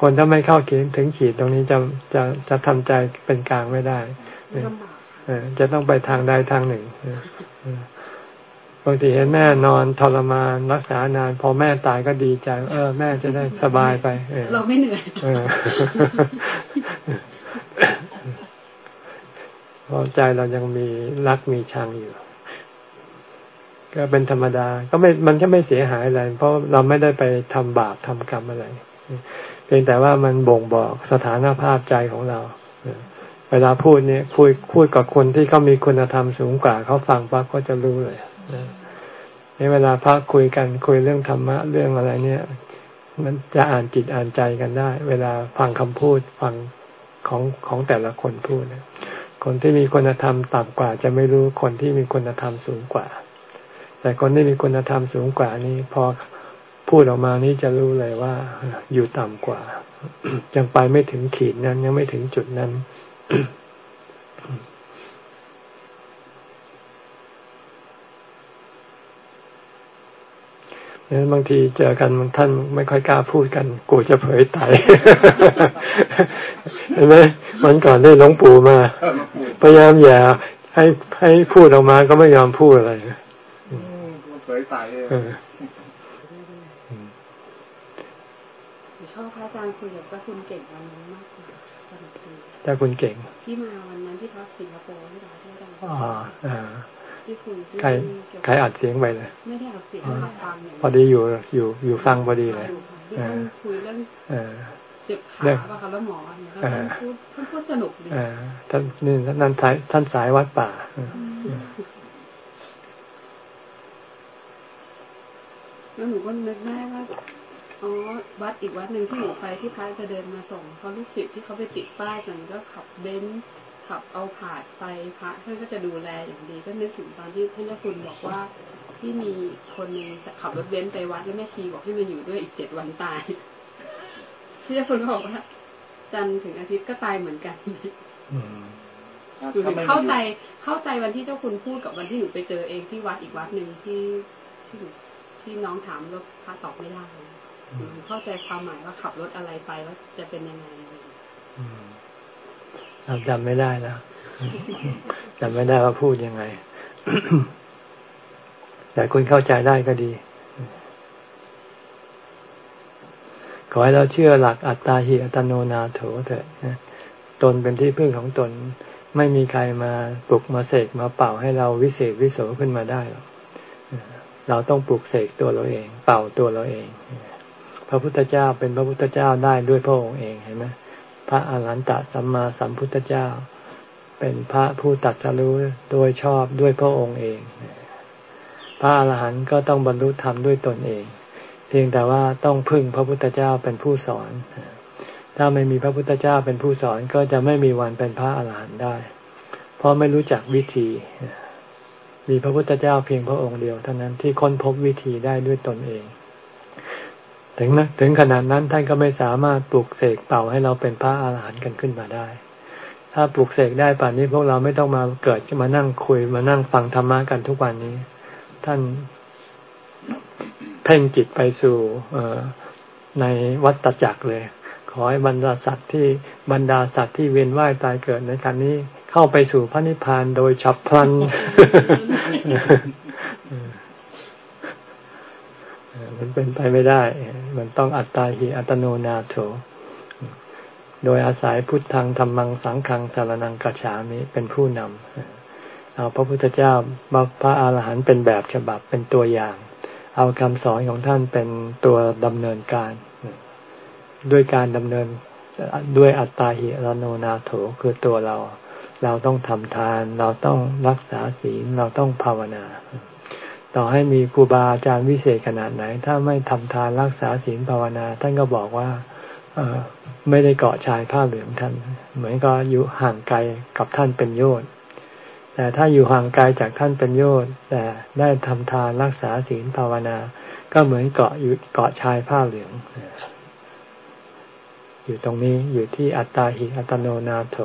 คนถ้าไม่เข้าเขียนถึงขีดตรงนี้จะจะจะทำใจเป็นกลางไม่ได้จะต้องไปทางใดทางหนึ่งบางทีเห็นแม่นอนทรมานรักษานาน พอแม่ตายก็ดีใจ เออ แม่จะได้สบายไปเราไม่เหนื่อย เพราะใจเรายังมีรักมีชังอยู่ ก็เป็นธรรมดา ก็ไม่มันจะไม่เสียหายอะไร เพราะเราไม่ได้ไปทำบาปทำกรรมอะไร เพียงแต่ว่ามันบ่งบอกสถานภาพใจของเราเวลาพูดเนี่ยพูดพูดกับคนที่เขามีคุณธรรมสูงกว่าเขาฟังปั๊บก็จะรู้เลยในเวลาพักคุยกันคุยเรื่องธรรมะเรื่องอะไรเนี่ย มันจะอ่านจิตอ่านใจกันได้ เวลาฟังคำพูดฟังของของแต่ละคนพูดน คนที่มีคุณธรรมต่ำกว่า จะไม่รู้คนที่มีคุณธรรมสูงกว่า แต่คนที่มีคุณธรรมสูงกว่านี้ พอพูดออกมานี้จะรู้เลยว่า อยู่ต่ำกว่า ยังไปไม่ถึงขีดนั้นยังไม่ถึงจุดนั้น เนี่ยบางทีเจอกันท่านไม่ค่อยกล้าพูดกัน กูจะเผยไตเห็นไหมวันก่อนได้หลวงปู่มา พยายามอย่าให้ให้พูดออกมาก็ไม่ยอมพูดอะไรเผยไตชอบพระอาจารย์คุยกับพระคุณเก่งวันนั้นมากจ้าคุณเก่งที่มาวันนั้นที่พักสิงคโปร์ที่เราที่เราอ๋ออ่าที่คุณ ใครใครอัดเสียงไปเลยไม่ได้อัดเสียงฟังพอดีอยู่อยู่อยู่ฟังพอดีเลยคุยเรื่องเจ็บขาป่ะคะแล้วหมอเนี่ยพูดพูดสนุกดีท่านนี่ท่านสายท่านสายวัดป่าแล้วหนูก็นึกได้ว่าอ๋อวัดอีกวัดหนึ่งที่หนูไปที่พระจะเดินมาส่งเขาลูกศิษย์ที่เขาไปติดป้ายกันก็ขับเบนซ์ ขับเอาผาดไปพระท่านก็จะดูแลอย่างดี ก็นึกถึงตอนที่ท่านเจ้าคุณบอกว่าที่มีคนนึงขับรถเบนซ์ไปวัดแล้วแม่ชีบอกให้มาอยู่ด้วยอีกเจ็ดวันตายที่เจ้าคุณบอกว่าจันถึงอาทิตย์ก็ตายเหมือนกันหนูเข้าใจเข้าใจวันที่เจ้าคุณพูดกับวันที่หนูไปเจอเองที่วัดอีกวัดหนึ่งที่ที่ที่น้องถามแล้วพระตอบไม่ได้หนูเข้าใจความหมายว่าขับรถอะไรไปแล้วจะเป็นยังไง เราจำไม่ได้แล้วจำไม่ได้ว่าพูดยังไง แต่คุณเข้าใจได้ก็ดี ขอให้เราเชื่อหลักอัตตาหิอัตโนนาโถเถิดตนเป็นที่พึ่งของตน ไม่มีใครมาปลุกมาเสกมาเป่าให้เราวิเศษวิโสขึ้นมาได้หรอกเราต้องปลุกเสกตัวเราเอง เป่าตัวเราเอง พระพุทธเจ้าเป็นพระพุทธเจ้าได้ด้วยพระองค์เองเห็นไหม พระอาหารหันตสัมมาสัมพุทธเจ้า เป็นพระผู้ตัดสู้โดยชอบด้วยพระองค์เอง พระอาหารหันต์ก็ต้องบรรลุธรรมด้วยตนเอง เพียงแต่ว่าต้องพึ่งพระพุทธเจ้าเป็นผู้สอน ถ้าไม่มีพระพุทธเจ้าเป็นผู้สอนก็จะไม่มีวันเป็นพระอาหารหันต์ได้ เพราะไม่รู้จักวิธี มีพระพุทธเจ้าเพียงพระองค์เดียวเท่านั้นที่ค้นพบวิธีได้ด้วยตนเอง ถึงนะถึงขนาดนั้นท่านก็ไม่สามารถปลุกเสกเป่าให้เราเป็นพระอาหารหันต์กันขึ้นมาได้ ถ้าปลุกเสกได้ป่านนี้พวกเราไม่ต้องมาเกิดมานั่งคุยมานั่งฟังธรรมะกันทุกวันนี้ ท่านเพ่งจิตไปสู่ในวัฏจักรเลย ขอให้บรรดาสัตว์ที่บรรดาสัตว์ที่เวียนว่ายตายเกิดในการนี้เข้าไปสู่พระนิพพานโดยฉับพลัน มันเป็นไปไม่ได้ มันต้องอัตตาหิอัตโนนาโถ โดยอาศัยพุทธังธรรมังสังขังสารนังกัจฉามิเป็นผู้นำเอาพระพุทธเจ้าพระอาหารหันต์เป็นแบบฉบับเป็นตัวอย่าง เอาคำสอนของท่านเป็นตัวดำเนินการ ด้วยการดำเนินด้วยอัตตาหิรโนนาโถคือตัวเรา เราต้องทำทาน เราต้องรักษาศีลเราต้องภาวนา ต่อให้มีครูบาอาจารย์วิเศษขนาดไหน ถ้าไม่ทำทานรักษาศีลภาวนา ท่านก็บอกว่าเอไม่ได้เกาะชายผ้าเหลืองท่าน เหมือนก็อยู่ห่างไกลกับท่านเป็นโยชน์แต่ถ้าอยู่ห่างไกลจากท่านเป็นโยชน์แต่ได้ทำทานรักษาศีลภาวนา ก็เหมือนเกาะอยู่เกาะชายผ้าเหลือง อยู่ตรงนี้อยู่ที่อัตตาหิอัตโนนาโถ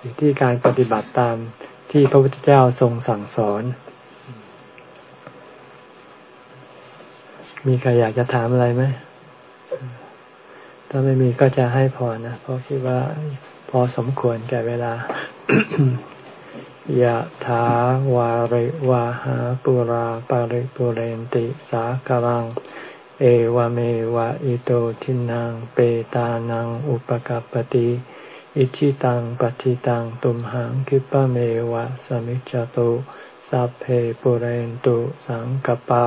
อยู่ที่การปฏิบัติตามที่พระพุทธเจ้าทรงสั่งสอน มีใครอยากจะถามอะไรไหม ถ้าไม่มีก็จะให้พอนะ เพราะคิดว่าพอสมควรแก่เวลายะถาวาริวาหาปุราปาริปุเรนติสากลัง เอวเมวะอิโตทินังเปตานังอุปกัปติอิชิตังปฏิตังตุมหังคิปะเมวะสมิจจตุสัพเพปุเรนตุสังกปา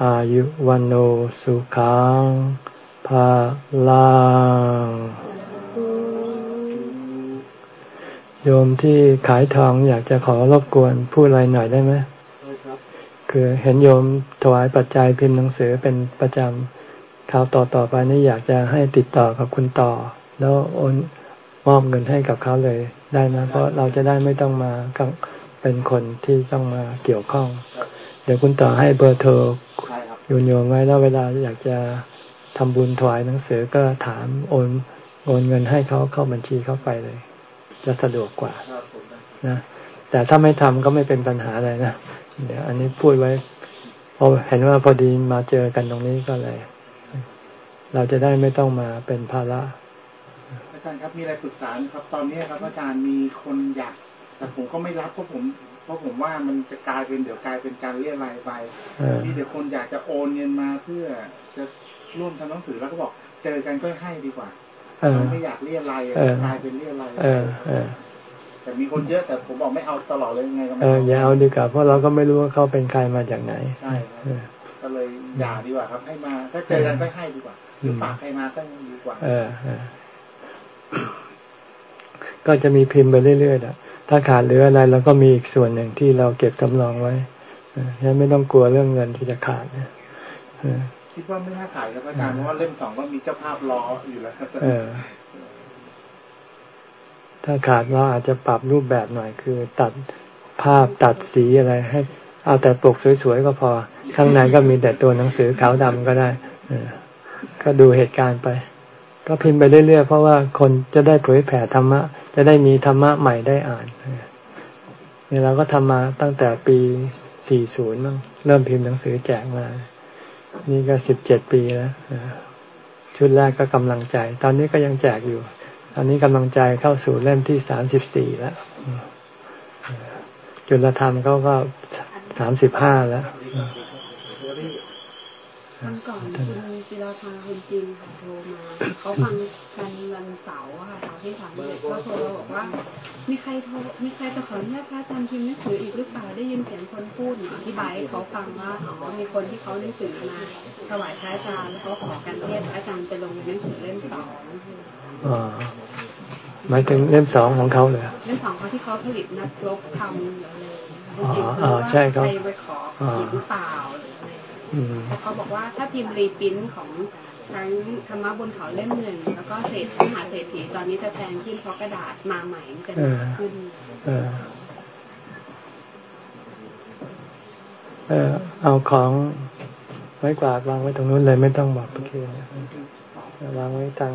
อายุวันโอสุขังภาลังโยมที่ขายทองอยากจะขอรบกวนพูดอะไรหน่อยได้ไหมคือเห็นโยมถวายปัจจัยพิมพ์หนังสือเป็นประจำคราวต่อต่อไปนี่อยากจะให้ติดต่อกับคุณต่อ แล้วโอนมอบเงินให้กับเขาเลยได้ไหมเพราะเราจะได้ไม่ต้องมาเป็นคนที่ต้องมาเกี่ยวข้อง เดี๋ยวคุณต่อให้เบอร์โทรโยนโยนไว้แล้วเวลาอยากจะทำบุญถวายหนังสือก็ถามโอนโอนเงินให้เขาเข้าบัญชีเข้าไปเลย จะสะดวกกว่านะแต่ถ้าไม่ทำก็ไม่เป็นปัญหาอะไรนะเดี๋ยวอันนี้พูดไว้พอเห็นว่าพอดีมาเจอกันตรงนี้ก็เลย เราจะได้ไม่ต้องมาเป็นภาระอาจารย์ครับมีอะไรปรึกษาครับ ตอนนี้ครับอาจารย์มีคนอยากแต่ผมก็ไม่รับเพราะผม เพราะผมว่ามันจะกลายเป็นเดี๋ยวกลายเป็นการเรียรายไปมีแต่คนอยากจะโอนเงินมาเพื่อจะร่วมทำหนังสือแล้วก็บอกเจอกันก็ให้ดีกว่าไม่อยากเรียรายกลายเป็นเรียรายแต่มีคนเยอะแต่ผมบอกไม่เอาตลอดเลยยังไงก็ไม่เอาอย่าเอาดีกว่าเพราะเราก็ไม่รู้ว่าเขาเป็นใครมาจากไหนใช่ก็เลยอย่าดีกว่าครับให้มาถ้าเจอกันก็ให้ดีกว่าหรือฝากใครมาก็ดีกว่า เออก็จะมีพิมพ์ไปเรื่อยๆอะ ถ้าขาดเหลืออะไรเราก็มีอีกส่วนหนึ่งที่เราเก็บสำรองไว้ฉะนั้นไม่ต้องกลัวเรื่องเงินที่จะขาดนะคิดว่าไม่น่าขายครับอาจารย์เพราะว่าเล่มสองก็มีเจ้าภาพรออยู่แล้วเออถ้าขาดเราอาจจะปรับรูปแบบหน่อยคือ ตัดภาพตัดสีอะไรให้ เอาแต่ปกสวยๆก็พอ ข้างในก็มีแต่ตัวหนังสือขาวดำก็ได้ก็ดูเหตุการณ์ไป ก็พิมพ์ไปเรื่อยๆ เพราะว่าคนจะได้เผยแผ่ธรรมะ จะได้มีธรรมะใหม่ได้อ่านเนี่ยเราก็ทำมาตั้งแต่ปี 40มั้งเริ่มพิมพ์หนังสือแจกมา นี่ก็ 17 ปีแล้วชุดแรกก็กำลังใจ ตอนนี้ก็ยังแจกอยู่ ตอนนี้กำลังใจเข้าสู่เล่มที่ 34 แล้ว จุลธรรมเขาก็ 35 แล้ว วันก่อนคุณศิลาภาคุณจินค่ะโทรมาเขาฟังกันวันเสาร์ค่ะเสาร์ที่สามเด็กก็โทรมาบอกว่า มีใครโทรมีใครจะขออนุญาตพระอาจารย์พิมพ์หนังสืออีกหรือเปล่าได้ยินเสียงคนพูดอธิบายเขาฟังว่าอ๋อมีคนที่เขาหนังสือมาถวายพระอาจารย์แล้วเขาขอกันเทศพระอาจารย์ไปลงหนังสือเล่มสองอ๋อหมายถึงเล่มสองของเขาเลยเล่มสองเขาที่เขาผลิตนักรบทำอะไรอ๋อใช่เขาไปขอหรือเปล่าแต่ เขาบอกว่าถ้าพิมพ์รีพิมพ์ของทั้งธรรมะบนเขาเล่มหนึ่งแล้วก็เศษมหาเศรษฐีตอนนี้จะแพงขึ้นเพราะกระดาษมาใหม่มันจะหนาขึ้นเออเอาของไว้กวาดวางไว้ตรงนู้นเลยไม่ต้องบอกประเคนวางไว้ตัง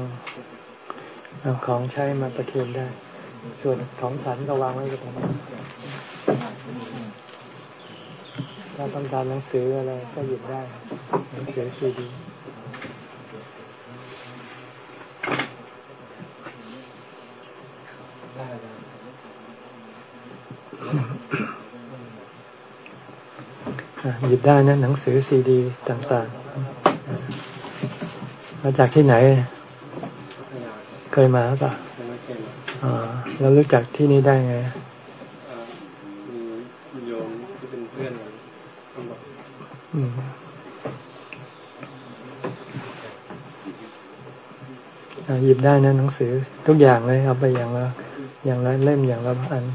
เอาของใช้มาประเคนได้ ส่วนของฉันก็วางไว้ตรงนี้ ถ้าต้องการหนังสืออะไรก็หยิบได้หนังสือซีดีหยิบได้นะหนังสือซีดี ต่างๆ มาจากที่ไหน เคยมาหรือเปล่าอ๋อแล้วรู้จักที่นี่ได้ไง หยิบได้นะหนังสือ ทุกอย่างเลยเอาไปอย่างละอย่างละเล่มอย่างละอัน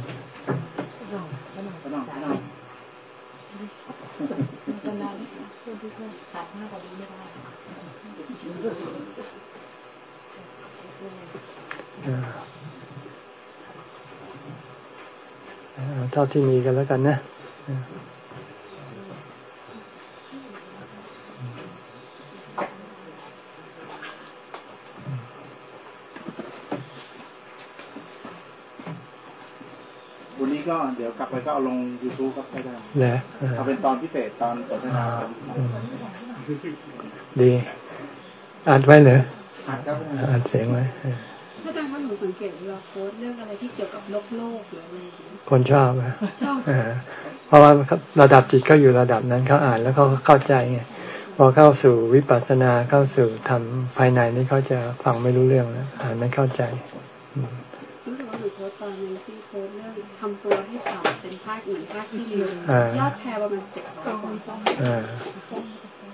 เท่าที่มีกันแล้วกันนะ ก็เดี๋ยวกลับไปก็เอาลงยูทูบครับไม่ได้แหละเอาเป็นตอนพิเศษตอนสนทนาดีอ่านไว้เหรออ่านครับอ่านเสียงไว้ถ้าอาจารย์ว่าหนูสังเกตเราโพสเรื่องอะไรที่เกี่ยวกับโลกโลกหรืออะไรคนชอบอะชอบเพราะว่าระดับจิตเขาอยู่ระดับนั้นเขาอ่านแล้วเขาเข้าใจไงพอเข้าสู่วิปัสสนาเข้าสู่ทำภายในนี่เขาจะฟังไม่รู้เรื่องแล้วอ่านไม่เข้าใจรู้สึกว่าหนูโพสตอนนึงที่ ยอดแชร์ประมาณเจ็ดร้อยคน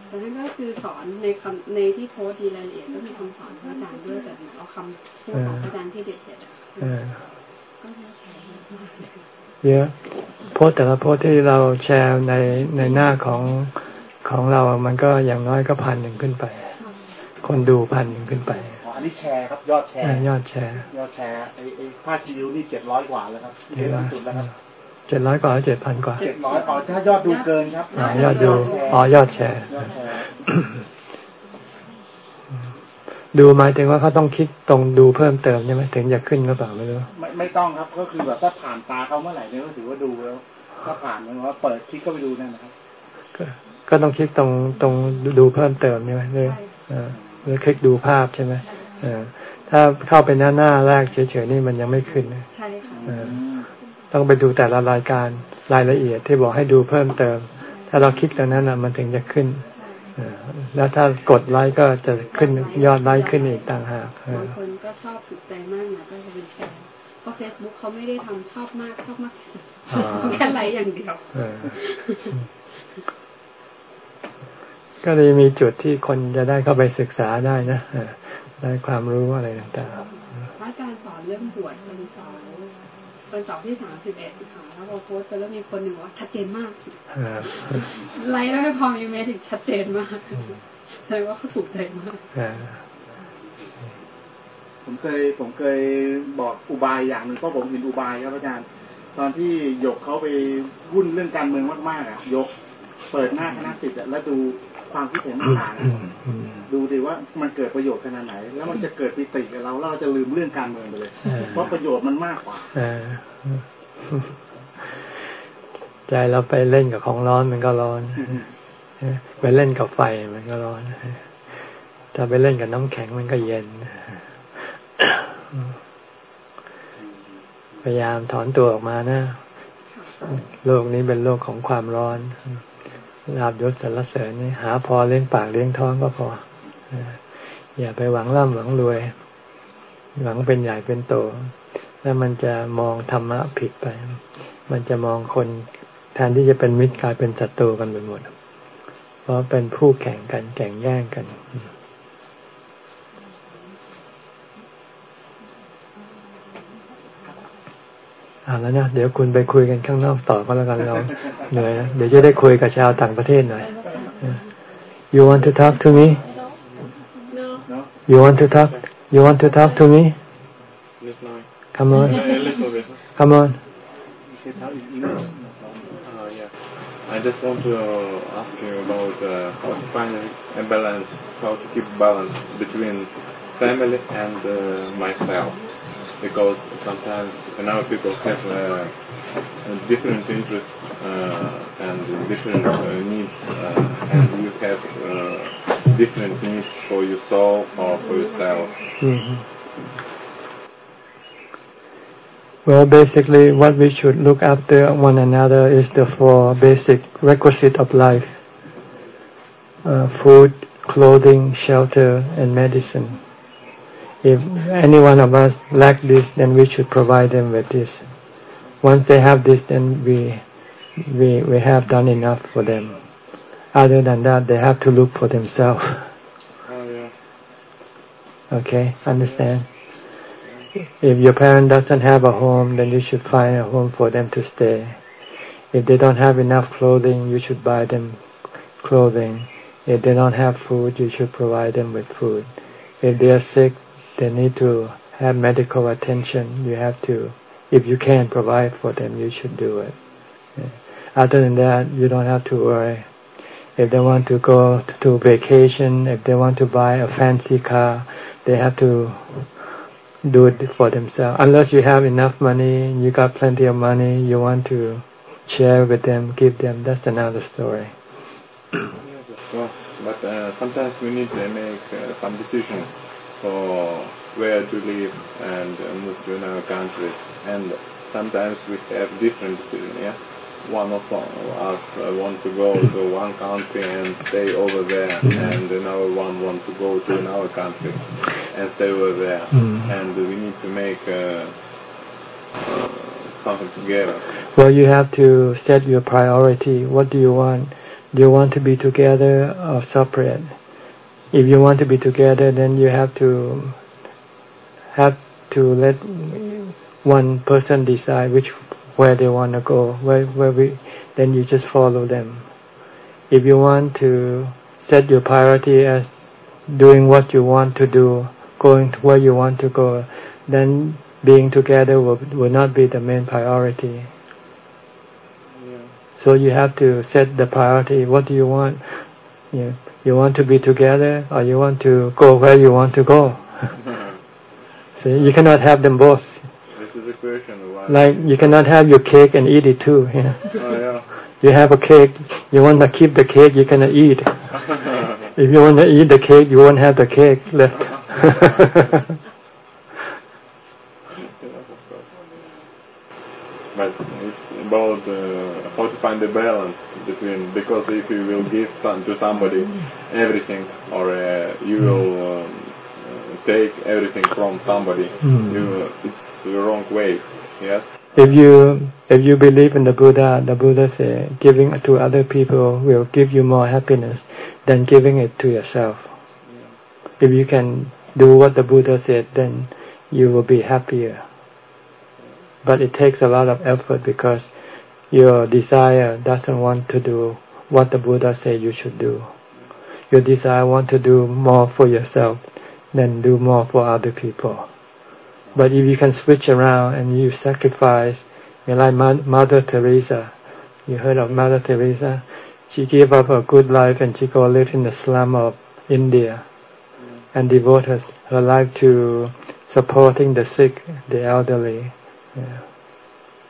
แต่นั่นก็คือสอนในคำในที่โพสดีรายละเอียดก็มีคำสอนพระอาจารย์ด้วยแต่เอาคำพูดของพระอาจารย์ที่เด็ดเด็ดก็ยอดแชร์เยอะโพสแต่ละโพสที่เราแชร์ในในหน้าของของเรา มันก็อย่างน้อยก็พันหนึ่งขึ้นไป คนดูพันหนึ่งขึ้นไปอันนี้แชร์ครับยอดแชร์ยอดแชร์ยอดแชร์ไอ้ไอ้ผ้าคิวนี่เจ็ดร้อยกว่าแล้วครับเจ็ดร้อยสุดแล้วครับ เจ็ดร้อยกว่าเจ็ดพันกว่าเจ็ดร้อยอ๋อถ้ายอดดูเกินครับยอดดูอ๋อยอดแชร์ดูหมายถึงว่าเขาต้องคิดตรงดูเพิ่มเติมใช่ไหมถึงจะขึ้นหรือเปล่าไม่รู้ไม่ไม่ต้องครับ ก็คือแบบถ้าผ่านตาเขาเมื่อไหร่เนี่ยก็ถือว่าดูแล้วถ้าผ่านมันว่าเปิดคลิกก็ไปดูนั่นนะครับก็ต้องคลิกตรงตรงดูเพิ่มเติมใช่ไหมหรือหรือคลิกดูภาพใช่ไหมถ้าเข้าไปหน้าหน้าแรกเฉยๆนี่มันยังไม่ขึ้นใช่ค่ะ ต้องไปดูแต่ละรายการรายละเอียดที่บอกให้ดูเพิ่มเติม ถ้าเราคลิกตรงนั้นนะมันถึงจะขึ้นแล้วถ้ากดไลค์ก็จะขึ้นยอดไลค์ขึ้นอีกต่างหากบางคนก็ชอบถูกใจมากนะก็จะเป็น fanpage Facebook เขาไม่ได้ทำชอบมากชอบมากแค่ไลค์อย่างเดียวก็เลยมีจุดที่คนจะได้เข้าไปศึกษาได้นะได้ความรู้อะไรต่างๆพระอาจารย์สอนเรื่องบวชเป็นสอน วันเสาร์ที่สามสิบเอ็ดค่ะแล้วพอโพสต์ไปแล้วมีคนหนึ่งว่าชัดเจนมากไลน์แล้วพอมีเมสชัดเจนมากแสดงว่าเขาถูกใจมากผมเคยผมเคยบอกอุบายอย่างหนึ่งเพราะผมเห็นอุบายครับอาจารย์ ตอนที่ยกเขาไปวุ่นเรื่องการเมืองมากๆอะยก เปิดหน้าคณะสิทธิ์แล้วดู ความคิดเห็นต่างๆดูดีว่ามันเกิดประโยชน์ขนาดไหน แล้วมันจะเกิดปิติกับเราแล้วเราจะลืมเรื่องการเมืองไปเลย เพราะประโยชน์มันมากกว่าใจเราไปเล่นกับของร้อนมันก็ร้อนไปเล่นกับไฟมันก็ร้อนถ้าไปเล่นกับน้ำแข็งมันก็เย็นพยายามถอนตัวออกมานะโลกนี้เป็นโลกของความร้อน ลาบยศสรรเสริญนี่หาพอเลี้ยงปากเลี้ยงท้องก็พอ อย่าไปหวังร่ำหวังรวย หวังเป็นใหญ่เป็นโต แล้วมันจะมองธรรมะผิดไป มันจะมองคนแทนที่จะเป็นมิตรกลายเป็นศัตรูกันไปหมด เพราะเป็นผู้แข่งกันแข่งแย่งกัน อ่าแล้วนะเดี๋ยวคุณไปคุยกันข้างนอกต่อก็แล้วกันเราเหนื่อยเดี๋ยวจะได้คุยกับชาวต่างประเทศหน่อย You want to talk to me You want to talk You want to talk to me Come on Come on I just want to ask you about uh, how to find a balance, how to keep balance between family and uh, myself. Because sometimes now people have uh, different interests uh, and different uh, needs, uh, and you have uh, different needs for your soul or for yourself. Mm-hmm. Well, basically, what we should look after one another is the four basic requisite of life: uh, food, clothing, shelter, and medicine if any one of us lack this, then we should provide them with this. Once they have this, then we we we have done enough for them. Other than that, they have to look for themselves. Oh yeah. Okay, understand. If your parent doesn't have a home, then you should find a home for them to stay. If they don't have enough clothing, you should buy them clothing. If they don't have food, you should provide them with food. If they are sick, they need to have medical attention. You have to, if you can provide for them, you should do it. Other than that, you don't have to worry. If they want to go to vacation, if they want to buy a fancy car, they have to do it for themselves. Unless you have enough money, you got plenty of money, you want to share with them, give them, that's another story. yes, of course. But uh, sometimes we need to make uh, some decisions for where to live and uh, move to another countries. And sometimes we have different decisions. Yeah, one of us uh, want to go to one country and stay over there, and another one want to go to another country and stay over there. Mm. And we need to make uh, uh, something together. Well, you have to set your priority. What do you want? Do you want to be together or separate? If you want to be together, then you have to have to let one person decide which where they want to go. Where where we then you just follow them. If you want to set your priority as doing what you want to do, going to where you want to go, then being together will will not be the main priority. Yeah. So you have to set the priority. What do you want? Yeah. You want to be together or you want to go where you want to go. See, you cannot have them both. This is a question. Why? Like you cannot have your cake and eat it too. Yeah. Oh, yeah. You have a cake, you want to keep the cake, you cannot eat. if you want to eat the cake, you won't have the cake left. but it's about uh, how to find the balance between because if you will give some, to somebody everything or uh, you will um, take everything from somebody mm. you, it's the wrong way yes? If you if you believe in the buddha the buddha say giving to other people will give you more happiness than giving it to yourself. Yeah. if you can do what the buddha said then you will be happier. But it takes a lot of effort because your desire doesn't want to do what the Buddha said you should do. Your desire want to do more for yourself than do more for other people. But if you can switch around and you sacrifice, you like Mother Teresa, you heard of Mother Teresa? She gave up a good life and she go live in the slum of India and devote her, her life to supporting the sick, the elderly. Yeah.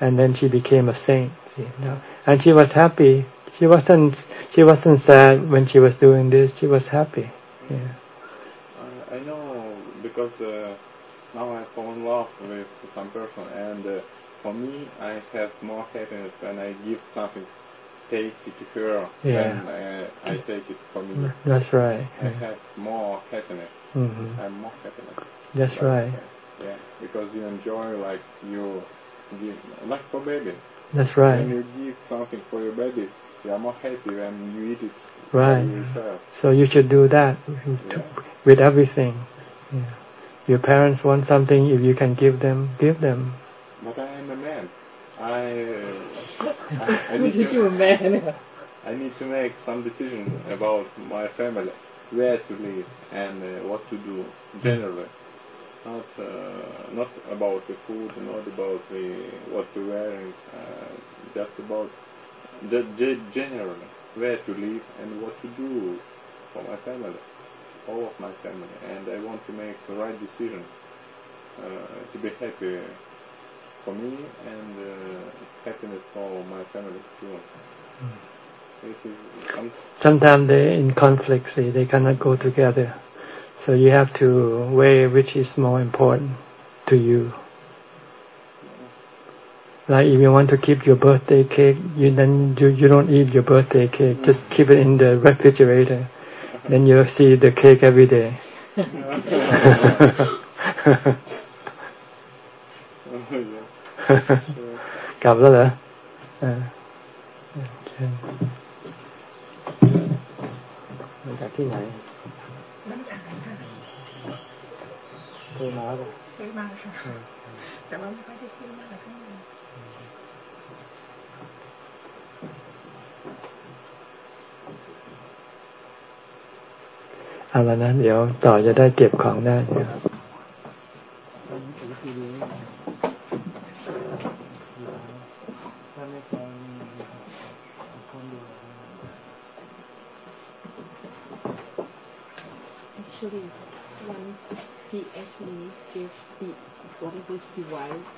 And then she became a saint. You know? And she was happy. She wasn't. She wasn't sad when she was doing this. She was happy. Yeah. I, I know because uh, now I fall in love with some person, and uh, for me, I have more happiness when I give something tasty to her yeah. than uh, I take it from me. That's right. I yeah. have more happiness. Mm-hmm. I'm more happiness. That's like, right. Yeah, because you enjoy like you give like for baby. That's right. When you give something for your baby, you are more happy when you eat it. Right. So you should do that yeah. with everything. Yeah. Your parents want something, if you can give them, give them. But I am a man. I, uh, I, I need to, a man. I need to make some decision about my family, where to live and uh, what to do generally not uh, not about the food, not about the what to wear, uh, just about the, the generally where to live and what to do for my family, all of my family, and I want to make the right decision uh, to be happy for me and uh, happiness for my family too. Mm. Sometimes they in conflict, see, they cannot go together. So you have to weigh which is more important to you. Like if you want to keep your birthday cake, you then you, you don't eat your birthday cake. Just keep it in the refrigerator. Then you'll see the cake every day. กลับแล้วเหรอเชิญมาจากที่ไหน เคยมาปะเคยมาค่ะแต่ว่าไม่ค่อยได้ขึ้นมากขึ้นเอาละนะเดี๋ยวต่อจะได้เก็บของได้ เดี๋ยว